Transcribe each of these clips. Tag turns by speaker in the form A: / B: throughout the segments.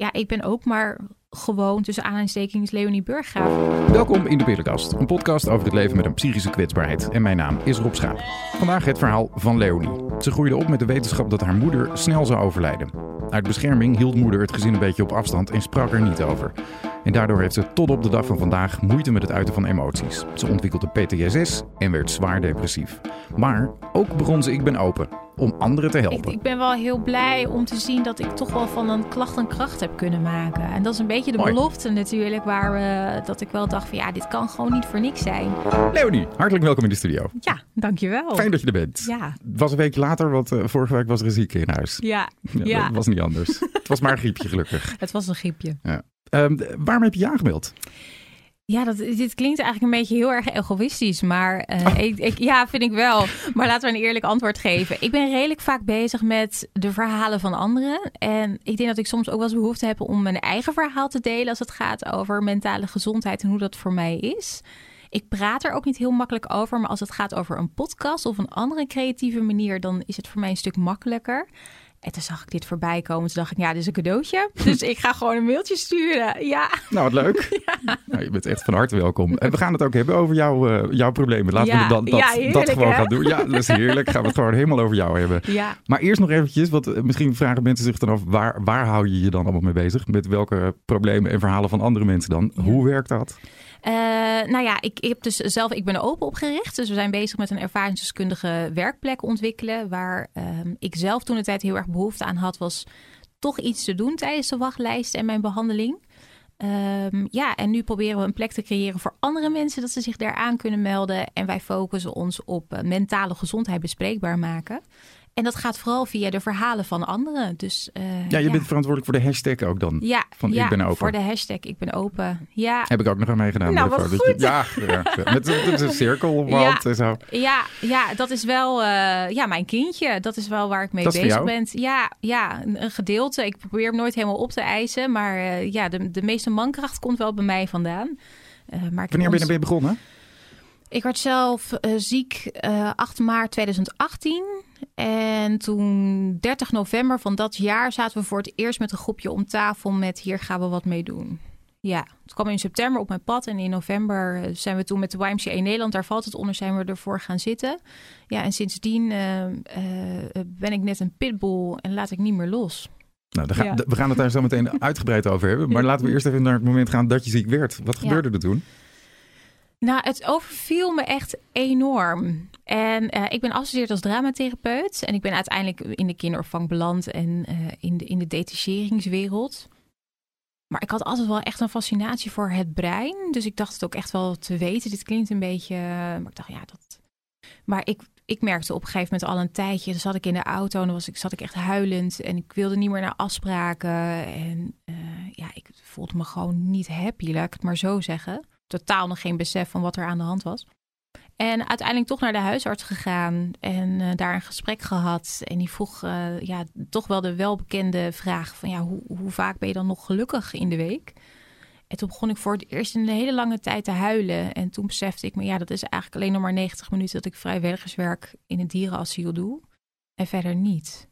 A: ja, ik ben ook maar gewoon tussen aanhalingstekens Leonie Burggraaf.
B: Welkom in de Pillenkast, een podcast over het leven met een psychische kwetsbaarheid. En mijn naam is Rob Schaap. Vandaag het verhaal van Leonie. Ze groeide op met de wetenschap dat haar moeder snel zou overlijden. Uit bescherming hield moeder het gezin een beetje op afstand en sprak er niet over. En daardoor heeft ze tot op de dag van vandaag moeite met het uiten van emoties. Ze ontwikkelde PTSS en werd zwaar depressief. Maar ook begon ze Ik Ben Open, om anderen te
A: Ik,
B: helpen.
A: ik ben wel heel blij om te zien dat ik toch wel van een klacht een kracht heb kunnen maken. En dat is een beetje de
B: Mooi.
A: belofte natuurlijk, waar we, dat ik wel dacht van ja, dit kan gewoon niet voor niks zijn.
B: Leonie, hartelijk welkom in de studio.
A: Ja, dankjewel.
B: Fijn dat je er bent.
A: Ja,
B: Het was een week later, want eh, vorige week was er een zieke in huis.
A: ja,
B: Ja,
A: ja.
B: Dat was niet anders. het was maar een griepje, gelukkig.
A: het was een griepje.
B: Ehm, d- waarom heb je je aangemeld?
A: Ja, dat, dit klinkt eigenlijk een beetje heel erg egoïstisch, maar eh,
B: Oh.
A: ik, ik, ja, vind ik wel. Maar laten we een eerlijk antwoord geven. Ik ben redelijk vaak bezig met de verhalen van anderen. En ik denk dat ik soms ook wel eens behoefte heb om mijn eigen verhaal te delen als het gaat over mentale gezondheid en hoe dat voor mij is. Ik praat er ook niet heel makkelijk over, maar als het gaat over een podcast of een andere creatieve manier, dan is het voor mij een stuk makkelijker. En toen zag ik dit voorbij komen. Toen dacht ik, ja, dit is een cadeautje. Dus ik ga gewoon een mailtje sturen. Ja.
B: Nou, wat leuk. Nou, je bent echt van harte welkom. En we gaan het ook hebben over jouw, eh, jouw problemen. Laten
A: Ja,
B: we dan, dat,
A: ja,
B: dat gewoon
A: hè?
B: gaan doen. Ja, dat is heerlijk. Gaan we het gewoon helemaal over jou hebben.
A: Ja,
B: Maar eerst nog eventjes, want eh, misschien vragen mensen zich dan af... waar, waar hou je je dan allemaal mee bezig? Met welke problemen en verhalen van andere mensen dan? Hoe werkt dat?
A: Eh, nou ja, ik, ik heb dus zelf, ik ben open opgericht. Dus we zijn bezig met een ervaringsdeskundige werkplek ontwikkelen. Waar ehm, ik zelf toen de tijd heel erg behoefte aan had, was toch iets te doen tijdens de wachtlijst en mijn behandeling. Ehm, ja, en nu proberen we een plek te creëren voor andere mensen dat ze zich daaraan kunnen melden. En wij focussen ons op eh, mentale gezondheid bespreekbaar maken. En dat gaat vooral via de verhalen van anderen. Dus, eh,
B: Ja, je bent verantwoordelijk voor de hashtag ook dan.
A: ja,
B: van ik ben open.
A: voor de hashtag ik ben open. Ja,
B: Heb ik ook nog aan meegedaan.
A: Nou, wat goed.
B: Ja, ja, met, met een cirkel
A: Ja.
B: en zo.
A: Ja, ja, dat is wel eh, ja, mijn kindje. Dat is wel waar ik mee
B: Dat
A: bezig ben. Ja, ja, een, een gedeelte. Ik probeer hem nooit helemaal op te eisen. Maar eh, ja, de, de meeste mankracht komt wel bij mij vandaan. Maar
B: Wanneer ben je ermee begonnen?
A: Ik werd zelf ziek eh 8 maart 2018. En toen 30 november van dat jaar zaten we voor het eerst met een groepje om tafel met hier gaan we wat mee doen. Ja, het kwam in september op mijn pad en in november eh, zijn we toen met de YMCA Nederland, daar valt het onder, zijn we ervoor gaan zitten. Ja, en sindsdien eh, eh, ben ik net een pitbull en laat ik niet meer los.
B: Nou, daar ga-
A: Ja.
B: We gaan het daar zo meteen uitgebreid over hebben. Maar laten we eerst even naar het moment gaan dat je ziek werd. Wat
A: Ja.
B: gebeurde er toen?
A: Nou, het overviel me echt enorm. En eh, ik ben afgestudeerd als dramatherapeut. En ik ben uiteindelijk in de kinderopvang beland en eh, in, de, in de detacheringswereld. Maar ik had altijd wel echt een fascinatie voor het brein. Dus ik dacht het ook echt wel te weten. Dit klinkt een beetje... Maar ik dacht, ja, dat... Maar ik, ik merkte op een gegeven moment al een tijdje... Dan zat ik in de auto en dan was ik, zat ik echt huilend. En ik wilde niet meer naar afspraken. En eh, ja, ik voelde me gewoon niet happy, laat ik het maar zo zeggen totaal nog geen besef van wat er aan de hand was. En uiteindelijk toch naar de huisarts gegaan en eh, daar een gesprek gehad. En die vroeg eh, ja, toch wel de welbekende vraag van ja, hoe, hoe vaak ben je dan nog gelukkig in de week? En toen begon ik voor het eerst een hele lange tijd te huilen. En toen besefte ik me, ja, dat is eigenlijk alleen nog maar 90 minuten dat ik vrijwilligerswerk in het dierenasiel doe. En verder niet.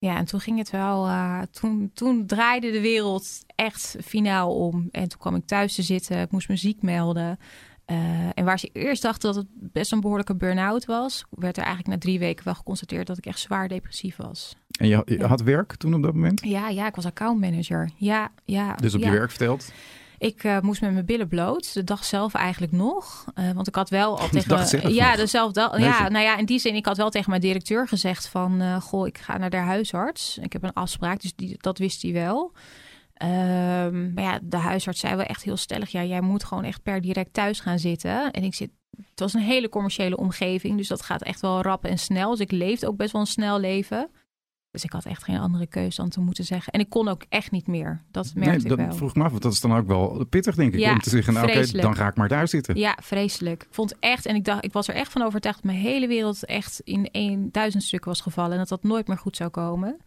A: Ja, en toen ging het wel, eh, toen, toen draaide de wereld echt finaal om. En toen kwam ik thuis te zitten, ik moest me ziek melden. Eh, en waar ze eerst dachten dat het best een behoorlijke burn-out was, werd er eigenlijk na drie weken wel geconstateerd dat ik echt zwaar depressief was.
B: En je, je had werk toen op dat moment?
A: Ja, ja, ik was accountmanager. Ja, ja.
B: Dus op
A: ja.
B: je werk verteld?
A: Ik eh, moest met mijn billen bloot, de dag zelf eigenlijk nog. Eh, want ik had wel al tegen...
B: dag zelf
A: ja, dezelfde. Ja, nou ja, in die zin, ik had wel tegen mijn directeur gezegd van... eh, goh, ik ga naar de huisarts. Ik heb een afspraak, dus die, dat wist hij wel. Ehm, maar ja, de huisarts zei wel echt heel stellig... ja, jij moet gewoon echt per direct thuis gaan zitten. En ik zit... Het was een hele commerciële omgeving, dus dat gaat echt wel rap en snel. Dus ik leefde ook best wel een snel leven. Dus ik had echt geen andere keuze dan te moeten zeggen. En ik kon ook echt niet meer. Dat merkte
B: nee,
A: ik wel.
B: vroeg me af. Want dat is dan ook wel pittig, denk ik.
A: Ja,
B: om te zeggen, nou, oké, dan ga ik maar thuis zitten.
A: Ja, vreselijk. Ik vond echt, en ik dacht, ik was er echt van overtuigd dat mijn hele wereld echt in een duizend stukken was gevallen en dat dat nooit meer goed zou komen.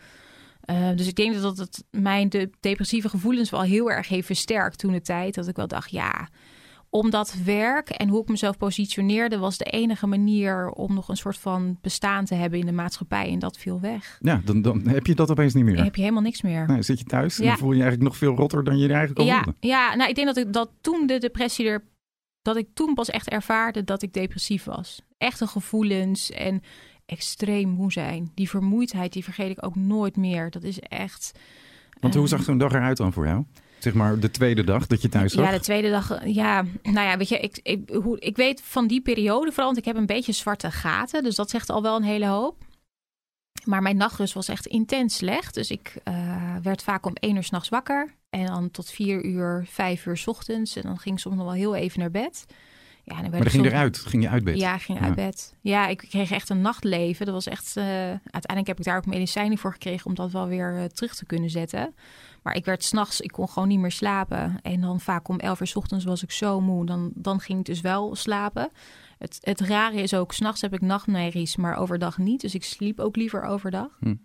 A: Eh, dus ik denk dat het mijn de depressieve gevoelens wel heel erg heeft versterkt toen de tijd. Dat ik wel dacht, ja, omdat werk en hoe ik mezelf positioneerde was de enige manier om nog een soort van bestaan te hebben in de maatschappij. En dat viel weg.
B: Ja, dan, dan heb je dat opeens niet meer.
A: Dan heb je helemaal niks meer.
B: Nee, zit je thuis en
A: Ja.
B: dan voel je je eigenlijk nog veel rotter dan je er eigenlijk al
A: ja, ja, nou ik denk dat ik dat toen de depressie er, dat ik toen pas echt ervaarde dat ik depressief was. Echte gevoelens en extreem moe zijn. Die vermoeidheid, die vergeet ik ook nooit meer. Dat is echt.
B: Want hoe
A: eh,
B: zag zo'n dag eruit dan voor jou? Zeg maar de tweede dag dat je thuis zat?
A: Ja, de tweede dag. Ja, nou ja, weet je, ik, ik, hoe, ik weet van die periode vooral, want ik heb een beetje zwarte gaten. Dus dat zegt al wel een hele hoop. Maar mijn nachtrust was echt intens slecht. Dus ik eh, werd vaak om één uur s'nachts wakker. En dan tot vier uur, vijf uur 's ochtends. En dan ging ik soms nog wel heel even naar bed. Ja, dan werd
B: maar dan ging je eruit, ging je uit bed.
A: Ja, ging
B: Ja.
A: uit bed. Ja, ik kreeg echt een nachtleven. Dat was echt. eh, uiteindelijk heb ik daar ook medicijnen voor gekregen om dat wel weer eh, terug te kunnen zetten. Maar ik werd s'nachts, ik kon gewoon niet meer slapen. En dan vaak om 11 uur 's ochtends was ik zo moe. Dan, dan ging ik dus wel slapen. Het, het rare is ook, s'nachts heb ik nachtmerries, maar overdag niet. Dus ik sliep ook liever overdag.
B: Hm.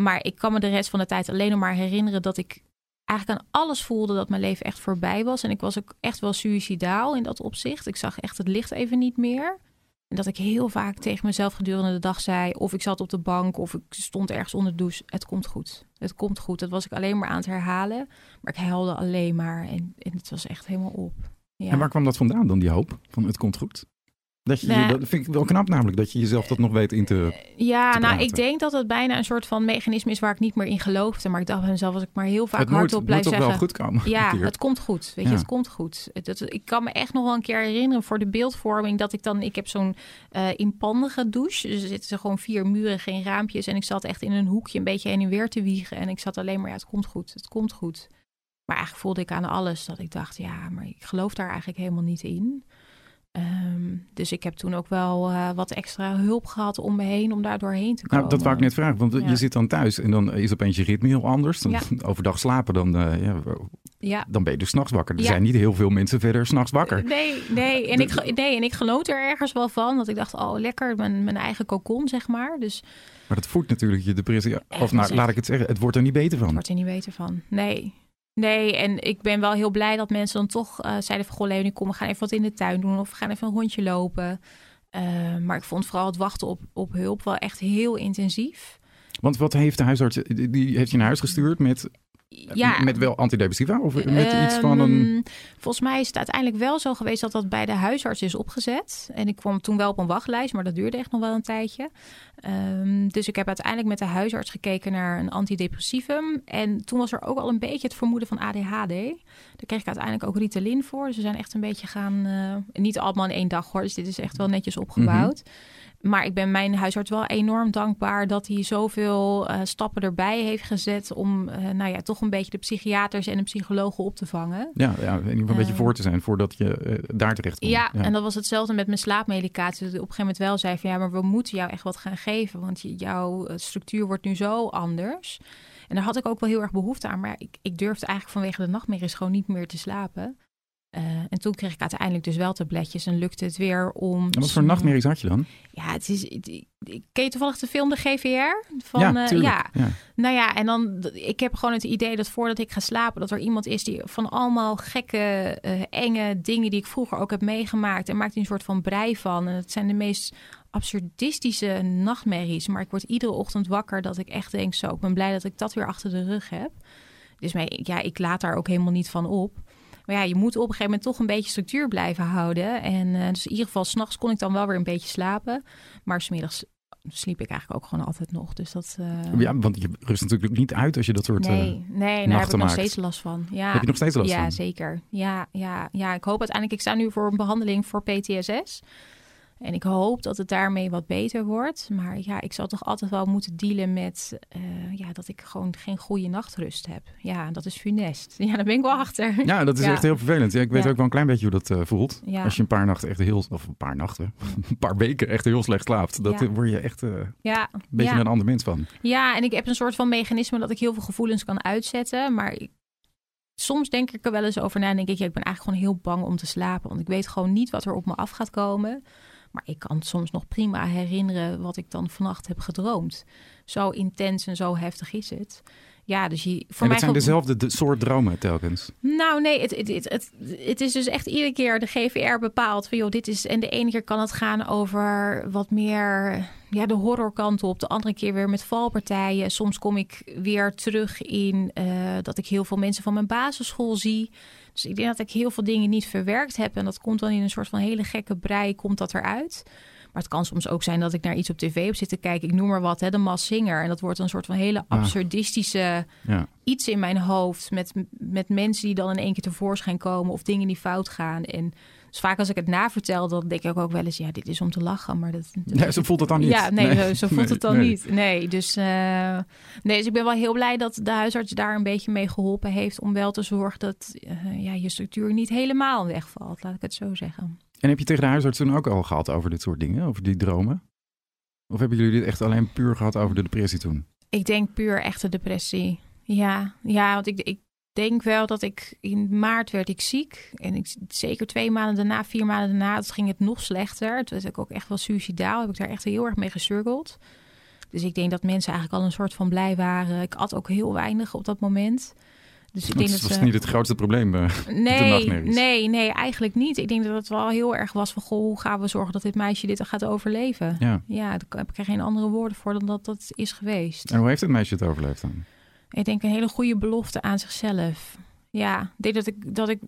A: Maar ik kan me de rest van de tijd alleen nog maar herinneren dat ik eigenlijk aan alles voelde dat mijn leven echt voorbij was. En ik was ook echt wel suïcidaal in dat opzicht. Ik zag echt het licht even niet meer. En dat ik heel vaak tegen mezelf gedurende de dag zei... of ik zat op de bank of ik stond ergens onder de douche. Het komt goed. Het komt goed. Dat was ik alleen maar aan het herhalen. Maar ik huilde alleen maar. En, het was echt helemaal op. Ja.
B: En waar kwam dat vandaan dan, die hoop? Van het komt goed? Dat, je, dat vind ik wel knap namelijk, dat je jezelf dat nog weet in te...
A: Ja,
B: te
A: nou, ik denk dat het bijna een soort van mechanisme is waar ik niet meer in geloofde. Maar ik dacht bij mezelf, als ik maar heel vaak
B: het moet,
A: hardop
B: moet
A: blijf zeggen...
B: wel goed komen.
A: Ja, het komt goed. Weet
B: Ja.
A: je, het komt goed. Het, het- ik kan me echt nog wel een keer herinneren voor de beeldvorming dat ik dan, ik heb zo'n eh inpandige douche. Dus er zitten gewoon vier muren, geen raampjes. En ik zat echt in een hoekje een beetje heen en weer te wiegen. En ik zat alleen maar, ja, het komt goed, het komt goed. Maar eigenlijk voelde ik aan alles dat ik dacht, ja, maar ik geloof daar eigenlijk helemaal niet in. Ehm, dus ik heb toen ook wel eh, wat extra hulp gehad om me heen om daar doorheen te komen.
B: Nou, dat wou ik net vragen, want
A: Ja.
B: je zit dan thuis en dan is opeens je ritme heel anders. Dan
A: Ja.
B: Overdag slapen, dan, eh, ja,
A: Ja,
B: dan ben je dus s'nachts wakker. Er zijn niet heel veel mensen verder s'nachts wakker.
A: Nee, nee. En, ik, nee, en ik genoot er ergens wel van. Dat ik dacht, oh lekker, mijn, mijn eigen cocon, zeg maar. Dus
B: Maar dat voedt natuurlijk je depressie. Of nou, laat ik het zeggen, het wordt er niet beter van.
A: word er niet beter van. Nee. Nee, en ik ben wel heel blij dat mensen dan toch eh, zeiden van... Goh, Leonie, kom, we gaan even wat in de tuin doen. Of we gaan even een rondje lopen. Eh, maar ik vond vooral het wachten op, op hulp wel echt heel intensief.
B: Want wat heeft de huisarts, die- die heeft je naar huis gestuurd met,
A: Ja,
B: met wel antidepressiva? Of met iets van een...
A: Ehm, Volgens mij is het uiteindelijk wel zo geweest dat dat bij de huisarts is opgezet. En ik kwam toen wel op een wachtlijst, maar dat duurde echt nog wel een tijdje. Ehm, dus ik heb uiteindelijk met de huisarts gekeken naar een antidepressivum. En toen was er ook al een beetje het vermoeden van ADHD. Daar kreeg ik uiteindelijk ook Ritalin voor. Dus we zijn echt een beetje gaan... eh, niet allemaal in één dag hoor, dus dit is echt wel netjes opgebouwd. Maar ik ben mijn huisarts wel enorm dankbaar dat hij zoveel eh, stappen erbij heeft gezet om eh, nou ja, toch een beetje de psychiaters en de psychologen op te vangen.
B: Ja, ja, in ieder geval een beetje
A: Eh,
B: voor te zijn voordat je eh, daar terecht komt.
A: Ja, en dat was hetzelfde met mijn slaapmedicatie. Dat ik op een gegeven moment wel zei van ja, maar we moeten jou echt wat gaan geven, want je- jouw structuur wordt nu zo anders. En daar had ik ook wel heel erg behoefte aan, maar ik, ik durfde eigenlijk vanwege de nachtmerries gewoon niet meer te slapen. Eh, en toen kreeg ik uiteindelijk dus wel tabletjes en lukte het weer om...
B: En wat voor nachtmerries had je dan?
A: Ja, het is. ik- Ken je toevallig de film De GVR? Van,
B: ja,
A: eh, ja.
B: Ja.
A: Nou ja, en dan. Ik heb gewoon het idee dat voordat ik ga slapen, dat er iemand is die van allemaal gekke, eh, enge dingen die ik vroeger ook heb meegemaakt. En maakt een soort van brei van. En het zijn de meest absurdistische nachtmerries. Maar ik word iedere ochtend wakker dat ik echt denk: zo, ik ben blij dat ik dat weer achter de rug heb. Dus mij, ja, ik laat daar ook helemaal niet van op. Maar ja, je moet op een gegeven moment toch een beetje structuur blijven houden. En eh, dus in ieder geval, s'nachts kon ik dan wel weer een beetje slapen. Maar smiddags sliep ik eigenlijk ook gewoon altijd nog. Dus dat. eh,
B: ja, want je rust natuurlijk niet uit als je dat soort... eh,
A: Nee, nee, daar heb ik nog
B: maakt.
A: steeds last van. Ja.
B: Heb je nog steeds last
A: ja,
B: van?
A: zeker. Ja, ja, ja, ik hoop uiteindelijk... Ik sta nu voor een behandeling voor PTSS. En ik hoop dat het daarmee wat beter wordt. Maar ja, ik zal toch altijd wel moeten dealen met... eh, ja, dat ik gewoon geen goede nachtrust heb. Ja, dat is funest. Ja, daar ben ik wel achter.
B: Ja, dat is
A: Ja.
B: echt heel vervelend. Ja, ik weet
A: Ja.
B: ook wel een klein beetje hoe dat eh, voelt.
A: Ja.
B: Als je een paar nachten echt heel... Of een paar nachten. een paar weken echt heel slecht slaapt. Dat word je echt eh, een beetje een ander mens van.
A: Ja, en ik heb een soort van mechanisme dat ik heel veel gevoelens kan uitzetten. Maar ik- soms denk ik er wel eens over na en denk ik, ja, ik ben eigenlijk gewoon heel bang om te slapen. Want ik weet gewoon niet wat er op me af gaat komen. Maar ik kan soms nog prima herinneren wat ik dan vannacht heb gedroomd. Zo intens en zo heftig is het. Ja, dus je, voor
B: en
A: mij
B: zijn dezelfde de- soort dromen telkens.
A: Nou, nee, het, het, het, het, het is dus echt iedere keer de GVR bepaalt van joh, dit is. En de ene keer kan het gaan over wat meer ja, de horrorkant op. De andere keer weer met valpartijen. Soms kom ik weer terug in eh, dat ik heel veel mensen van mijn basisschool zie. Dus ik denk dat ik heel veel dingen niet verwerkt heb. En dat komt dan in een soort van hele gekke brei, komt dat eruit. Maar het kan soms ook zijn dat ik naar iets op tv heb zitten kijken. Ik noem maar wat, hè, de Mas Singer. En dat wordt een soort van hele
B: Ah.
A: absurdistische
B: Ja.
A: iets in mijn hoofd met, met mensen die dan in één keer tevoorschijn komen of dingen die fout gaan. En dus vaak als ik het navertel, dan denk ik ook wel eens, ja, dit is om te lachen, maar dat. dat-
B: Ja, zo voelt het dan niet.
A: Ja, nee, zo- zo voelt
B: Nee,
A: het dan
B: nee.
A: niet. Nee, dus, eh, nee, dus ik ben wel heel blij dat de huisarts daar een beetje mee geholpen heeft om wel te zorgen dat eh, ja, je structuur niet helemaal wegvalt, laat ik het zo zeggen.
B: En heb je tegen de huisarts toen ook al gehad over dit soort dingen? Over die dromen? Of hebben jullie dit echt alleen puur gehad over de depressie toen?
A: Ik denk puur echte depressie. Ja, ja want ik, ik denk wel dat ik in maart werd ik ziek. En ik, zeker twee maanden daarna, vier maanden daarna, het ging het nog slechter. Toen werd ik ook echt wel suicidaal. Heb ik daar echt heel erg mee gestruggeld. Dus ik denk dat mensen eigenlijk al een soort van blij waren. Ik at ook heel weinig op dat moment. Dus ik denk
B: dat was
A: ze...
B: niet het grootste probleem. eh.
A: Nee, nee, nee, eigenlijk niet. Ik denk dat het wel heel erg was van... Goh, hoe gaan we zorgen dat dit meisje dit gaat overleven?
B: Ja.
A: Ja, daar heb ik er geen andere woorden voor dan dat dat is geweest.
B: En hoe heeft het meisje het overleefd dan?
A: Ik denk een hele goede belofte aan zichzelf. Ja, ik denk dat ik, dat ik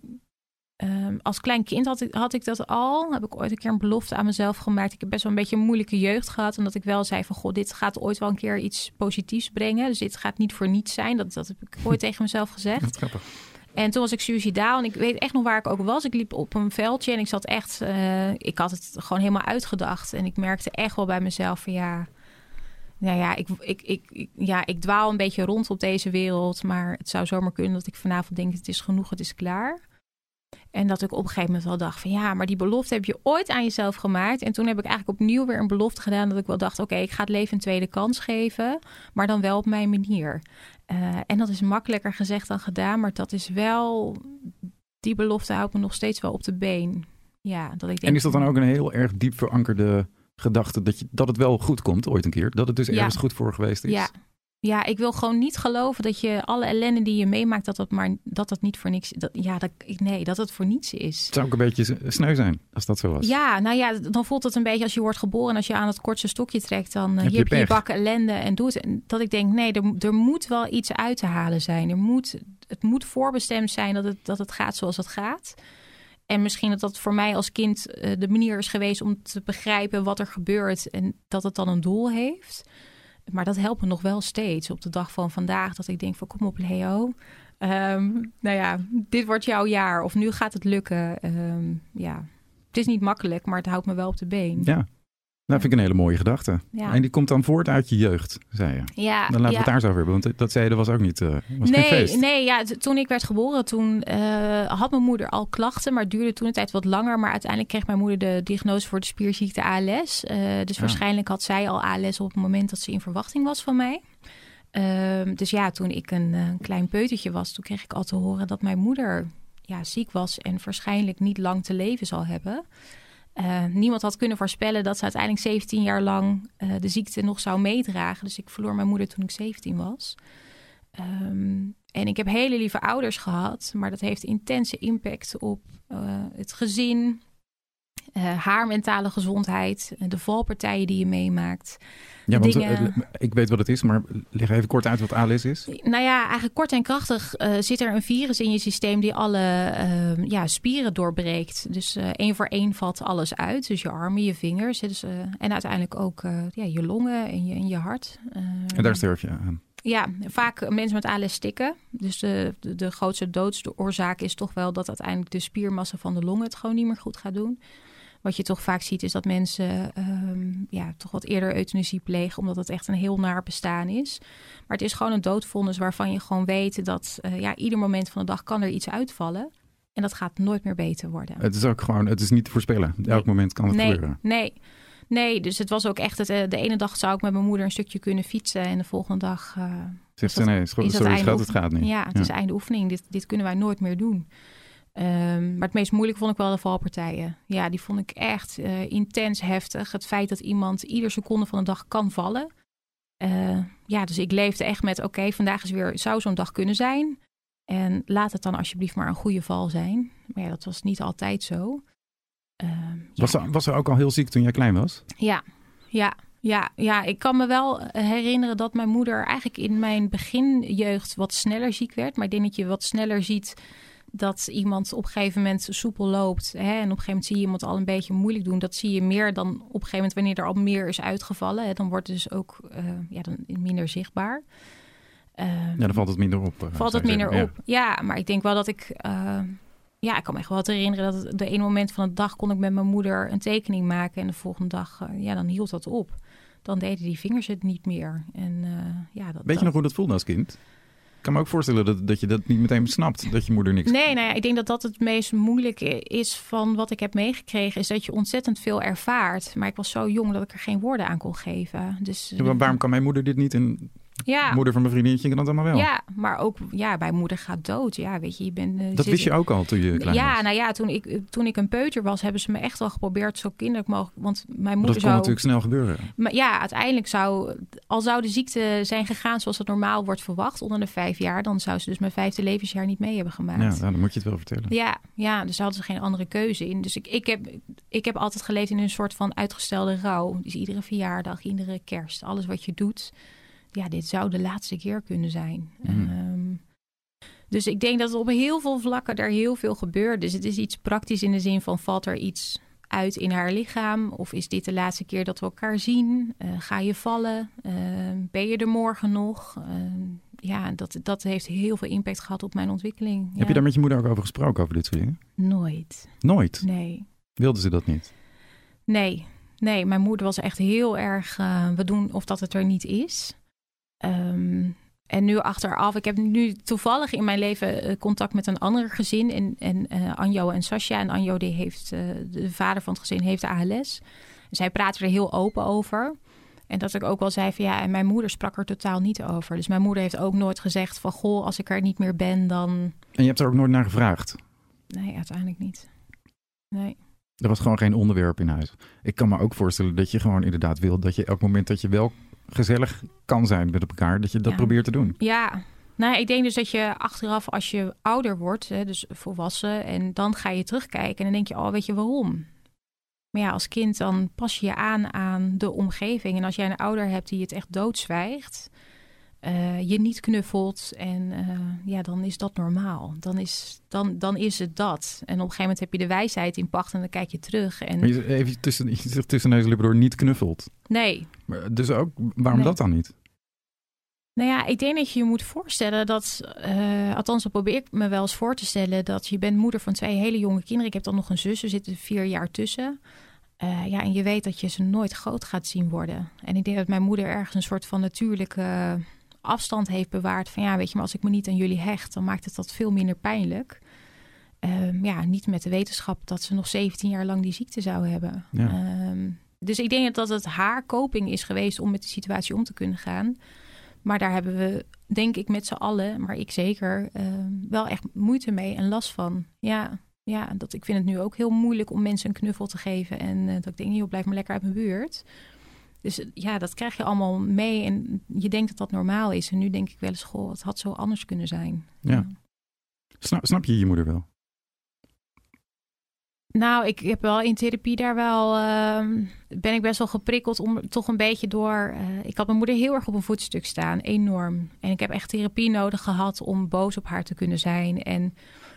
A: ehm, als klein kind had ik, had ik dat al. Heb ik ooit een keer een belofte aan mezelf gemaakt. Ik heb best wel een beetje een moeilijke jeugd gehad. En dat ik wel zei van, goh, dit gaat ooit wel een keer iets positiefs brengen. Dus dit gaat niet voor niets zijn. Dat, dat heb ik ooit tegen mezelf gezegd.
B: Grappig.
A: En toen was ik suicidaal en ik weet echt nog waar ik ook was. Ik liep op een veldje en ik zat echt... eh, ik had het gewoon helemaal uitgedacht. En ik merkte echt wel bij mezelf van ja... Nou ja ik, ik, ik, ik- ja, ik dwaal een beetje rond op deze wereld. Maar het zou zomaar kunnen dat ik vanavond denk... het is genoeg, het is klaar. En dat ik op een gegeven moment wel dacht van... ja, maar die belofte heb je ooit aan jezelf gemaakt. En toen heb ik eigenlijk opnieuw weer een belofte gedaan... dat ik wel dacht, oké, ik ga het leven een tweede kans geven. Maar dan wel op mijn manier. Eh, en dat is makkelijker gezegd dan gedaan, maar dat is wel. Die belofte houdt me nog steeds wel op de been. Ja, dat ik denk,
B: En is dat dan ook een heel erg diep verankerde gedachte dat, je, dat het wel goed komt ooit een keer? Dat het dus
A: Ja.
B: ergens goed voor geweest is?
A: Ja. Ja, ik wil gewoon niet geloven dat je alle ellende die je meemaakt, dat dat maar dat dat niet voor niks. Dat, ja, dat, nee, dat het voor niets is.
B: Het zou ook een beetje sneu zijn als dat zo was.
A: Ja, nou ja, dan voelt het een beetje als je wordt geboren en als je aan het kortste stokje trekt, dan eh,
B: Heb je
A: heb je je
B: pech.
A: bakken ellende en doe het. En dat ik denk, nee, er, er moet wel iets uit te halen zijn. Er moet, het moet voorbestemd zijn dat het, dat het gaat zoals het gaat. En misschien dat dat voor mij als kind eh, de manier is geweest om te begrijpen wat er gebeurt en dat het dan een doel heeft. Maar dat helpt me nog wel steeds op de dag van vandaag. Dat ik denk van kom op Leo. Ehm, nou ja, dit wordt jouw jaar. Of nu gaat het lukken. Ehm, ja, het is niet makkelijk, maar het houdt me wel op de been.
B: Ja. Nou, vind ik een hele mooie gedachte.
A: Ja.
B: En die komt dan voort uit je jeugd, zei je.
A: Ja,
B: Dan laten we
A: ja.
B: het daar zo over hebben, want dat zei je, dat was ook niet, eh was geen
A: Nee,
B: feest.
A: nee ja, toen ik werd geboren, toen eh, had mijn moeder al klachten, maar het duurde toen een tijd wat langer. Maar uiteindelijk kreeg mijn moeder de diagnose voor de spierziekte ALS. Eh, dus
B: Ja.
A: waarschijnlijk had zij al ALS op het moment dat ze in verwachting was van mij. Ehm, dus ja, toen ik een, eh, klein peutertje was, toen kreeg ik al te horen dat mijn moeder ja, ziek was en waarschijnlijk niet lang te leven zal hebben. Eh, niemand had kunnen voorspellen dat ze uiteindelijk 17 jaar lang eh, de ziekte nog zou meedragen. Dus ik verloor mijn moeder toen ik 17 was. Ehm, en ik heb hele lieve ouders gehad, maar dat heeft intense impact op eh, het gezin, haar mentale gezondheid, eh, de valpartijen die je meemaakt.
B: ja, want
A: dingen-
B: eh, ik weet wat het is, maar leg even kort uit wat ALS is.
A: Nou ja, eigenlijk kort en krachtig eh, zit er een virus in je systeem die alle ehm, ja, spieren doorbreekt. Dus eh, één voor één valt alles uit. Dus je armen, je vingers dus, eh, en uiteindelijk ook eh, ja, je longen en je, en je hart.
B: En daar sterf je aan.
A: Ja, vaak mensen met ALS stikken. Dus de, de, de grootste doodsoorzaak is toch wel dat uiteindelijk de spiermassa van de longen het gewoon niet meer goed gaat doen. Wat je toch vaak ziet is dat mensen ehm, ja, toch wat eerder euthanasie plegen, omdat het echt een heel naar bestaan is. Maar het is gewoon een doodvonnis waarvan je gewoon weet dat eh, ja, ieder moment van de dag kan er iets uitvallen. En dat gaat nooit meer beter worden.
B: Het is ook gewoon, het is niet te voorspellen. Elk
A: Nee.
B: moment kan het
A: nee,
B: gebeuren.
A: nee, nee. Dus het was ook echt, het, eh, de ene dag zou ik met mijn moeder een stukje kunnen fietsen en de volgende dag eh,
B: Zegt ze nee, sorry schat, het gaat niet.
A: Ja, het is einde oefening. Dit, dit kunnen wij nooit meer doen. Ehm, maar het meest moeilijk vond ik wel de valpartijen. Ja, die vond ik echt eh, intens heftig. Het feit dat iemand ieder seconde van de dag kan vallen. Uh, ja, dus ik leefde echt met: oké, vandaag is weer, zou zo'n dag kunnen zijn. En laat het dan alsjeblieft maar een goede val zijn. Maar ja, dat was niet altijd zo.
B: Uh, was, er, was er ook al heel ziek toen jij klein was?
A: Ja, ja, ja, ja, ik kan me wel herinneren dat mijn moeder eigenlijk in mijn beginjeugd wat sneller ziek werd. Maar ik denk dat je wat sneller ziet dat iemand op een gegeven moment soepel loopt. Hè, en op een gegeven moment zie je iemand al een beetje moeilijk doen. Dat zie je meer dan op een gegeven moment wanneer er al meer is uitgevallen. Hè, dan wordt het dus ook uh, ja, dan minder zichtbaar.
B: Uh, ja, dan valt het minder op. Uh,
A: valt het minder op. Ja. maar ik denk wel dat ik. Uh, ja, ik kan me echt wel herinneren dat de ene moment van de dag kon ik met mijn moeder een tekening maken. En de volgende dag, ja, dan hield dat op. Dan deden die vingers het niet meer. En, ja, dat,
B: Weet je nog hoe dat voelde als kind? Ik kan me ook voorstellen dat, dat je dat niet meteen snapt, dat je moeder niks...
A: Nee, nou ja, ik denk dat dat het meest moeilijke is van wat ik heb meegekregen... is dat je ontzettend veel ervaart. Maar ik was zo jong dat ik er geen woorden aan kon geven. Dus,
B: ja, waarom kan mijn moeder dit niet in ja. Moeder van mijn vriendinnetje kan dat allemaal wel.
A: Ja, maar ook ja, bij moeder gaat dood. Ja, weet je, je bent.
B: Uh, dat wist je ook al toen je klein
A: ja,
B: was.
A: nou ja, toen ik, toen ik een peuter was, hebben ze me echt wel geprobeerd zo kinderlijk mogelijk. Want mijn moeder
B: dat
A: zou.
B: Dat kon natuurlijk snel gebeuren.
A: Maar ja, uiteindelijk zou, al zou de ziekte zijn gegaan zoals het normaal wordt verwacht onder de vijf jaar, dan zou ze dus mijn vijfde levensjaar niet mee hebben gemaakt.
B: Ja, nou, dan moet je het wel vertellen.
A: Ja, ja, dus hadden ze geen andere keuze in. Dus ik, ik, heb, ik heb altijd geleefd in een soort van uitgestelde rouw. Dus iedere verjaardag, iedere kerst, alles wat je doet ja, dit zou de laatste keer kunnen zijn. Mm. Um, dus ik denk dat op heel veel vlakken er heel veel gebeurt. Dus het is iets praktisch in de zin van valt er iets uit in haar lichaam? Of is dit de laatste keer dat we elkaar zien? Uh, ga je vallen? Uh, ben je er morgen nog? Uh, ja, dat, dat heeft heel veel impact gehad op mijn ontwikkeling.
B: Heb je daar met je moeder ook over gesproken, over dit soort dingen?
A: Nooit.
B: Nooit?
A: Nee.
B: Wilde ze dat niet?
A: Nee. Nee, mijn moeder was echt heel erg... eh, we doen of dat het er niet is. Um, en nu achteraf, ik heb nu toevallig in mijn leven uh, contact met een ander gezin. En, en uh, Anjo en Sascha. En Anjo, die heeft, uh, de vader van het gezin, heeft ALS. En zij praten er heel open over. En dat ik ook wel zei van ja, en mijn moeder sprak er totaal niet over. Dus mijn moeder heeft ook nooit gezegd van goh, als ik er niet meer ben, dan.
B: En je hebt er ook nooit naar gevraagd?
A: Nee, uiteindelijk niet. Nee.
B: Er was gewoon geen onderwerp in huis. Ik kan me ook voorstellen dat je gewoon inderdaad wil dat je elk moment dat je wel gezellig kan zijn met elkaar, dat je dat
A: Ja.
B: probeert te doen.
A: Ja, nou, ik denk dus dat je achteraf, als je ouder wordt, hè, dus volwassen, en dan ga je terugkijken en dan denk je, oh, weet je waarom? Maar ja, als kind dan pas je je aan aan de omgeving. En als jij een ouder hebt die het echt doodzwijgt, eh, je niet knuffelt, en eh, ja, dan is dat normaal. Dan is, dan, dan is het dat. En op een gegeven moment heb je de wijsheid in pacht en dan kijk je terug. En
B: Maar je, even tussen, je zegt tussen neus en door niet knuffelt.
A: nee,
B: Maar dus ook, waarom
A: Nee.
B: dat dan niet?
A: Nou ja, ik denk dat je je moet voorstellen dat, eh, althans dat probeer ik me wel eens voor te stellen, dat je bent moeder van twee hele jonge kinderen. Ik heb dan nog een zus, er zitten vier jaar tussen. Ja, en je weet dat je ze nooit groot gaat zien worden. En ik denk dat mijn moeder ergens een soort van natuurlijke afstand heeft bewaard. Van ja, weet je, maar als ik me niet aan jullie hecht, dan maakt het dat veel minder pijnlijk. Ehm, ja, niet met de wetenschap dat ze nog 17 jaar lang die ziekte zou hebben.
B: Ja.
A: Ehm, dus ik denk dat het haar coping is geweest om met de situatie om te kunnen gaan. Maar daar hebben we, denk ik, met z'n allen, maar ik zeker, ehm, wel echt moeite mee en last van. Ja, ja dat, ik vind het nu ook heel moeilijk om mensen een knuffel te geven. En eh, dat ik denk, joh, blijf maar lekker uit mijn buurt. Dus eh, ja, dat krijg je allemaal mee. En je denkt dat dat normaal is. En nu denk ik wel eens, goh, het had zo anders kunnen zijn.
B: Ja. Snap, snap je je moeder wel?
A: Nou, ik heb wel in therapie daar wel. ehm, ben ik best wel geprikkeld om toch een beetje door. eh, ik had mijn moeder heel erg op een voetstuk staan, enorm. En ik heb echt therapie nodig gehad om boos op haar te kunnen zijn. En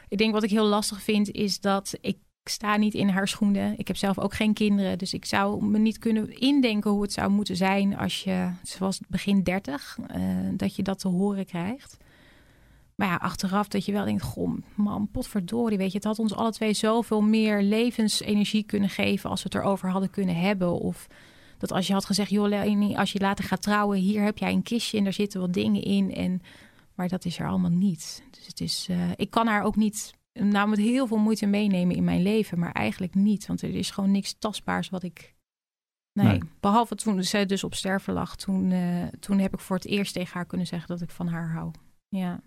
A: ik denk wat ik heel lastig vind, is dat ik sta niet in haar schoenen. Ik heb zelf ook geen kinderen. Dus ik zou me niet kunnen indenken hoe het zou moeten zijn als je, zoals begin 30, eh, dat je dat te horen krijgt. Maar ja, achteraf dat je wel denkt, goh, man, potverdorie, weet je, het had ons alle twee zoveel meer levensenergie kunnen geven als we het erover hadden kunnen hebben. Of dat als je had gezegd, joh, als je later gaat trouwen, hier heb jij een kistje en daar zitten wat dingen in. En, maar dat is er allemaal niet. Dus het is, eh, ik kan haar ook niet, nou met heel veel moeite meenemen in mijn leven, maar eigenlijk niet. Want er is gewoon niks tastbaars wat ik... Nee,
B: Nee.
A: behalve toen ze dus op sterven lag, toen, eh, toen heb ik voor het eerst tegen haar kunnen zeggen dat ik van haar hou. Ja,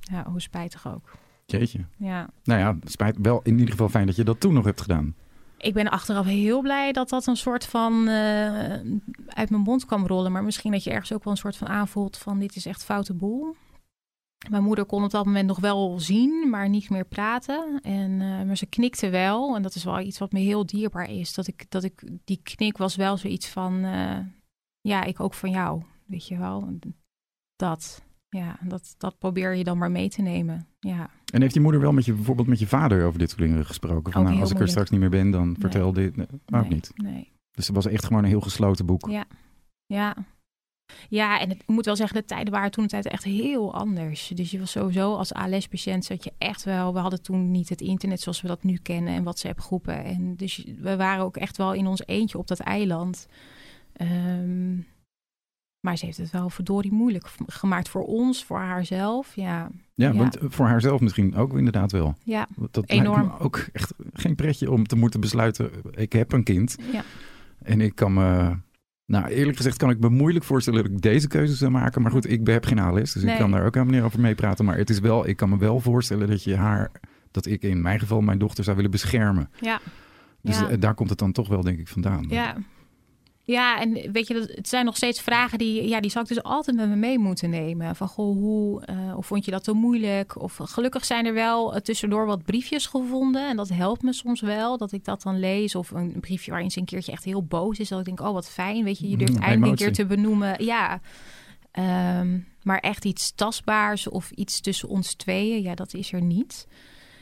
A: ja hoe spijtig ook.
B: Jeetje.
A: Ja.
B: Nou ja, spijt wel in ieder geval fijn dat je dat toen nog hebt gedaan.
A: ik ben achteraf heel blij dat dat een soort van eh, uit mijn mond kwam rollen. Maar misschien dat je ergens ook wel een soort van aanvoelt van dit is echt foute boel. Mijn moeder kon op dat moment nog wel zien, maar niet meer praten. En, uh, maar ze knikte wel. En dat is wel iets wat me heel dierbaar is. Dat ik, dat ik die knik was wel zoiets van, uh, ja, ik ook van jou. Weet je wel. Dat, ja, dat, dat probeer je dan maar mee te nemen. Ja.
B: En heeft je moeder wel met je, bijvoorbeeld met je vader over dit soort dingen gesproken? Van, nou, als ik er straks niet meer ben, dan vertel dit. Nee, ook
A: nee,
B: niet.
A: Nee.
B: Dus het was echt gewoon een heel gesloten boek.
A: Ja, ja. Ja, en het, ik moet wel zeggen, de tijden waren toen de tijd echt heel anders. Dus je was sowieso als ALS-patiënt zat je echt wel... We hadden toen niet het internet zoals we dat nu kennen en WhatsApp-groepen. En dus we waren ook echt wel in ons eentje op dat eiland. Um, maar ze heeft het wel verdorie moeilijk gemaakt voor ons, voor haarzelf. Ja,
B: ja, ja. want voor haarzelf misschien ook inderdaad wel.
A: Ja,
B: dat
A: enorm.
B: ook echt geen pretje om te moeten besluiten, ik heb een kind.
A: Ja.
B: En ik kan me... Nou, eerlijk gezegd kan ik me moeilijk voorstellen dat ik deze keuze zou maken. Maar goed, ik heb geen ALS, dus
A: Nee.
B: ik kan daar ook helemaal niet over meepraten. Maar het is wel, ik kan me wel voorstellen dat je haar, dat ik in mijn geval mijn dochter zou willen beschermen.
A: Ja.
B: Dus
A: Ja.
B: eh, daar komt het dan toch wel, denk ik, vandaan.
A: Ja. Ja, en weet je, het zijn nog steeds vragen die, ja, die zal ik dus altijd met me mee moeten nemen. Van goh, hoe, eh, of vond je dat te moeilijk? Of gelukkig zijn er wel eh, tussendoor wat briefjes gevonden. En dat helpt me soms wel, dat ik dat dan lees. Of een briefje waarin ze een keertje echt heel boos is. Dat ik denk, oh wat fijn, weet je, je durft
B: Mm,
A: eindelijk een keer te benoemen. Ja, Ehm, maar echt iets tastbaars of iets tussen ons tweeën, ja, dat is er niet.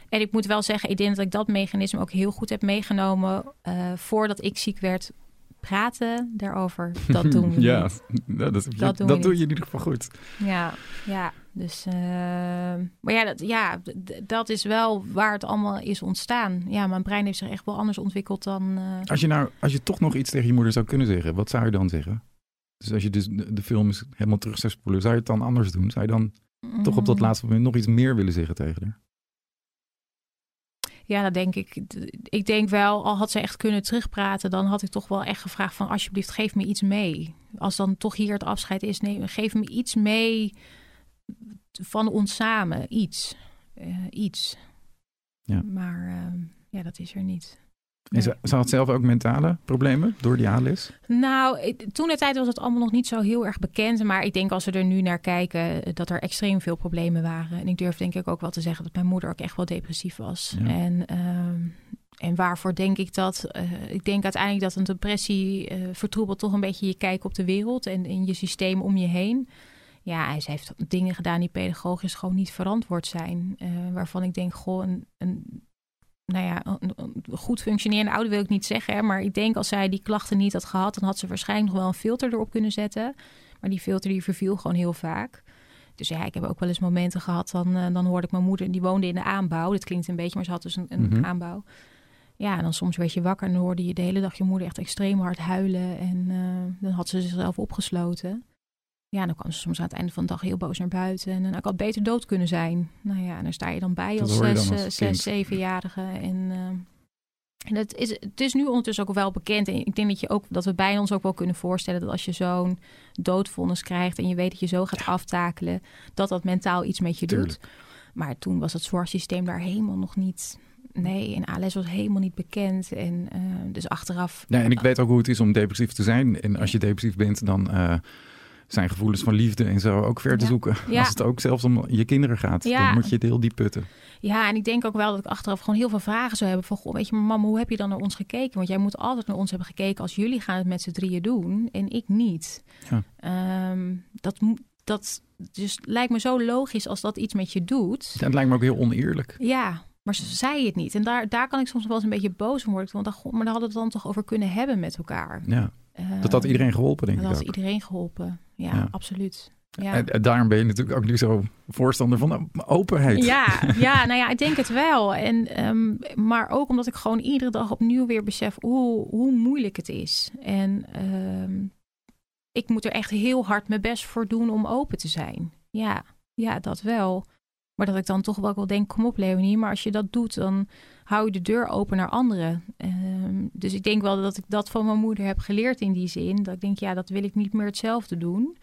A: En ik moet wel zeggen, ik denk dat ik dat mechanisme ook heel goed heb meegenomen. eh, voordat ik ziek werd, praten daarover. Dat doen we
B: ja,
A: niet.
B: nou, dat,
A: doen
B: doe
A: niet.
B: je in ieder geval goed.
A: Ja, ja. Dus, eh, maar ja dat, ja, dat is wel waar het allemaal is ontstaan. Ja, mijn brein heeft zich echt wel anders ontwikkeld dan. eh,
B: Als je nou, als je toch nog iets tegen je moeder zou kunnen zeggen, wat zou je dan zeggen? Dus als je dus de, de film helemaal terug zou spoelen, zou je het dan anders doen? Zou je dan toch op dat
A: mm,
B: laatste moment nog iets meer willen zeggen tegen haar?
A: Ja, dat denk ik. Ik denk wel, al had ze echt kunnen terugpraten, dan had ik toch wel echt gevraagd van alsjeblieft geef me iets mee. Als dan toch hier het afscheid is, nee, geef me iets mee van ons samen. Iets. Eh, iets.
B: Ja.
A: Maar eh, ja, dat is er niet.
B: En ze, ze had zelf ook mentale problemen door die ALS?
A: Nou, toen de tijd was het allemaal nog niet zo heel erg bekend. Maar ik denk als we er nu naar kijken, eh, dat er extreem veel problemen waren. En ik durf denk ik ook wel te zeggen dat mijn moeder ook echt wel depressief was.
B: Ja.
A: En, ehm, en waarvoor denk ik dat? Eh, ik denk uiteindelijk dat een depressie eh, vertroebelt toch een beetje je kijk op de wereld en in je systeem om je heen. Ja, ze heeft dingen gedaan die pedagogisch gewoon niet verantwoord zijn. waarvan ik denk, goh, een, een nou ja, goed functionerende ouder wil ik niet zeggen. Maar ik denk als zij die klachten niet had gehad, dan had ze waarschijnlijk nog wel een filter erop kunnen zetten. Maar die filter die verviel gewoon heel vaak. Dus ja, ik heb ook wel eens momenten gehad. Dan, eh, dan hoorde ik mijn moeder, die woonde in de aanbouw. Dat klinkt een beetje, maar ze had dus een, een
B: Mhm.
A: aanbouw. Ja, en dan soms werd je wakker en dan hoorde je de hele dag je moeder echt extreem hard huilen. En eh, dan had ze zichzelf opgesloten. Ja, dan kwam ze soms aan het einde van de dag heel boos naar buiten. En dan ik had beter dood kunnen zijn. Nou ja, en daar sta je dan bij als
B: dan
A: zes,
B: als
A: eh, zes zevenjarige. En, eh, en het, is, het is nu ondertussen ook wel bekend. En ik denk dat, je ook, dat we bij ons ook wel kunnen voorstellen... dat als je zo'n doodvonnis krijgt... en je weet dat je zo gaat aftakelen... dat dat mentaal iets met je doet. Maar toen was het zorgsysteem daar helemaal nog niet... Nee, en ALS was helemaal niet bekend. En eh, dus achteraf...
B: Ja, en ik weet ook hoe het is om depressief te zijn. En als je depressief bent, dan zijn gevoelens van liefde en zo ook ver te zoeken.
A: Ja.
B: Als het ook zelfs om je kinderen gaat,
A: Ja.
B: dan moet je het heel diep putten.
A: Ja, en ik denk ook wel dat ik achteraf gewoon heel veel vragen zou hebben van... Goh, weet je, maar mama, hoe heb je dan naar ons gekeken? Want jij moet altijd naar ons hebben gekeken als jullie gaan het met z'n drieën doen en ik niet.
B: Ja.
A: Ehm, dat, moet- dat dus lijkt me zo logisch als dat iets met je doet.
B: Het lijkt me ook heel oneerlijk.
A: Ja, maar ze zei het niet. En daar, daar kan ik soms wel eens een beetje boos om worden. Want dan, maar daar hadden we het dan toch over kunnen hebben met elkaar.
B: Ja, dat had iedereen geholpen, denk
A: Dat
B: ik
A: had
B: ook.
A: iedereen geholpen. Ja,
B: Ja.
A: absoluut. Ja.
B: En, en daarom ben je natuurlijk ook nu zo voorstander van de openheid.
A: Ja, ja, nou ja, ik denk het wel. En, ehm, maar ook omdat ik gewoon iedere dag opnieuw weer besef hoe, hoe moeilijk het is. En ehm, ik moet er echt heel hard mijn best voor doen om open te zijn. Ja, ja, dat wel. Maar dat ik dan toch wel wel denk, kom op Leonie, maar als je dat doet, dan hou je de deur open naar anderen. Ehm, dus ik denk wel dat ik dat van mijn moeder heb geleerd in die zin. Dat ik denk, ja, dat wil ik niet meer hetzelfde doen.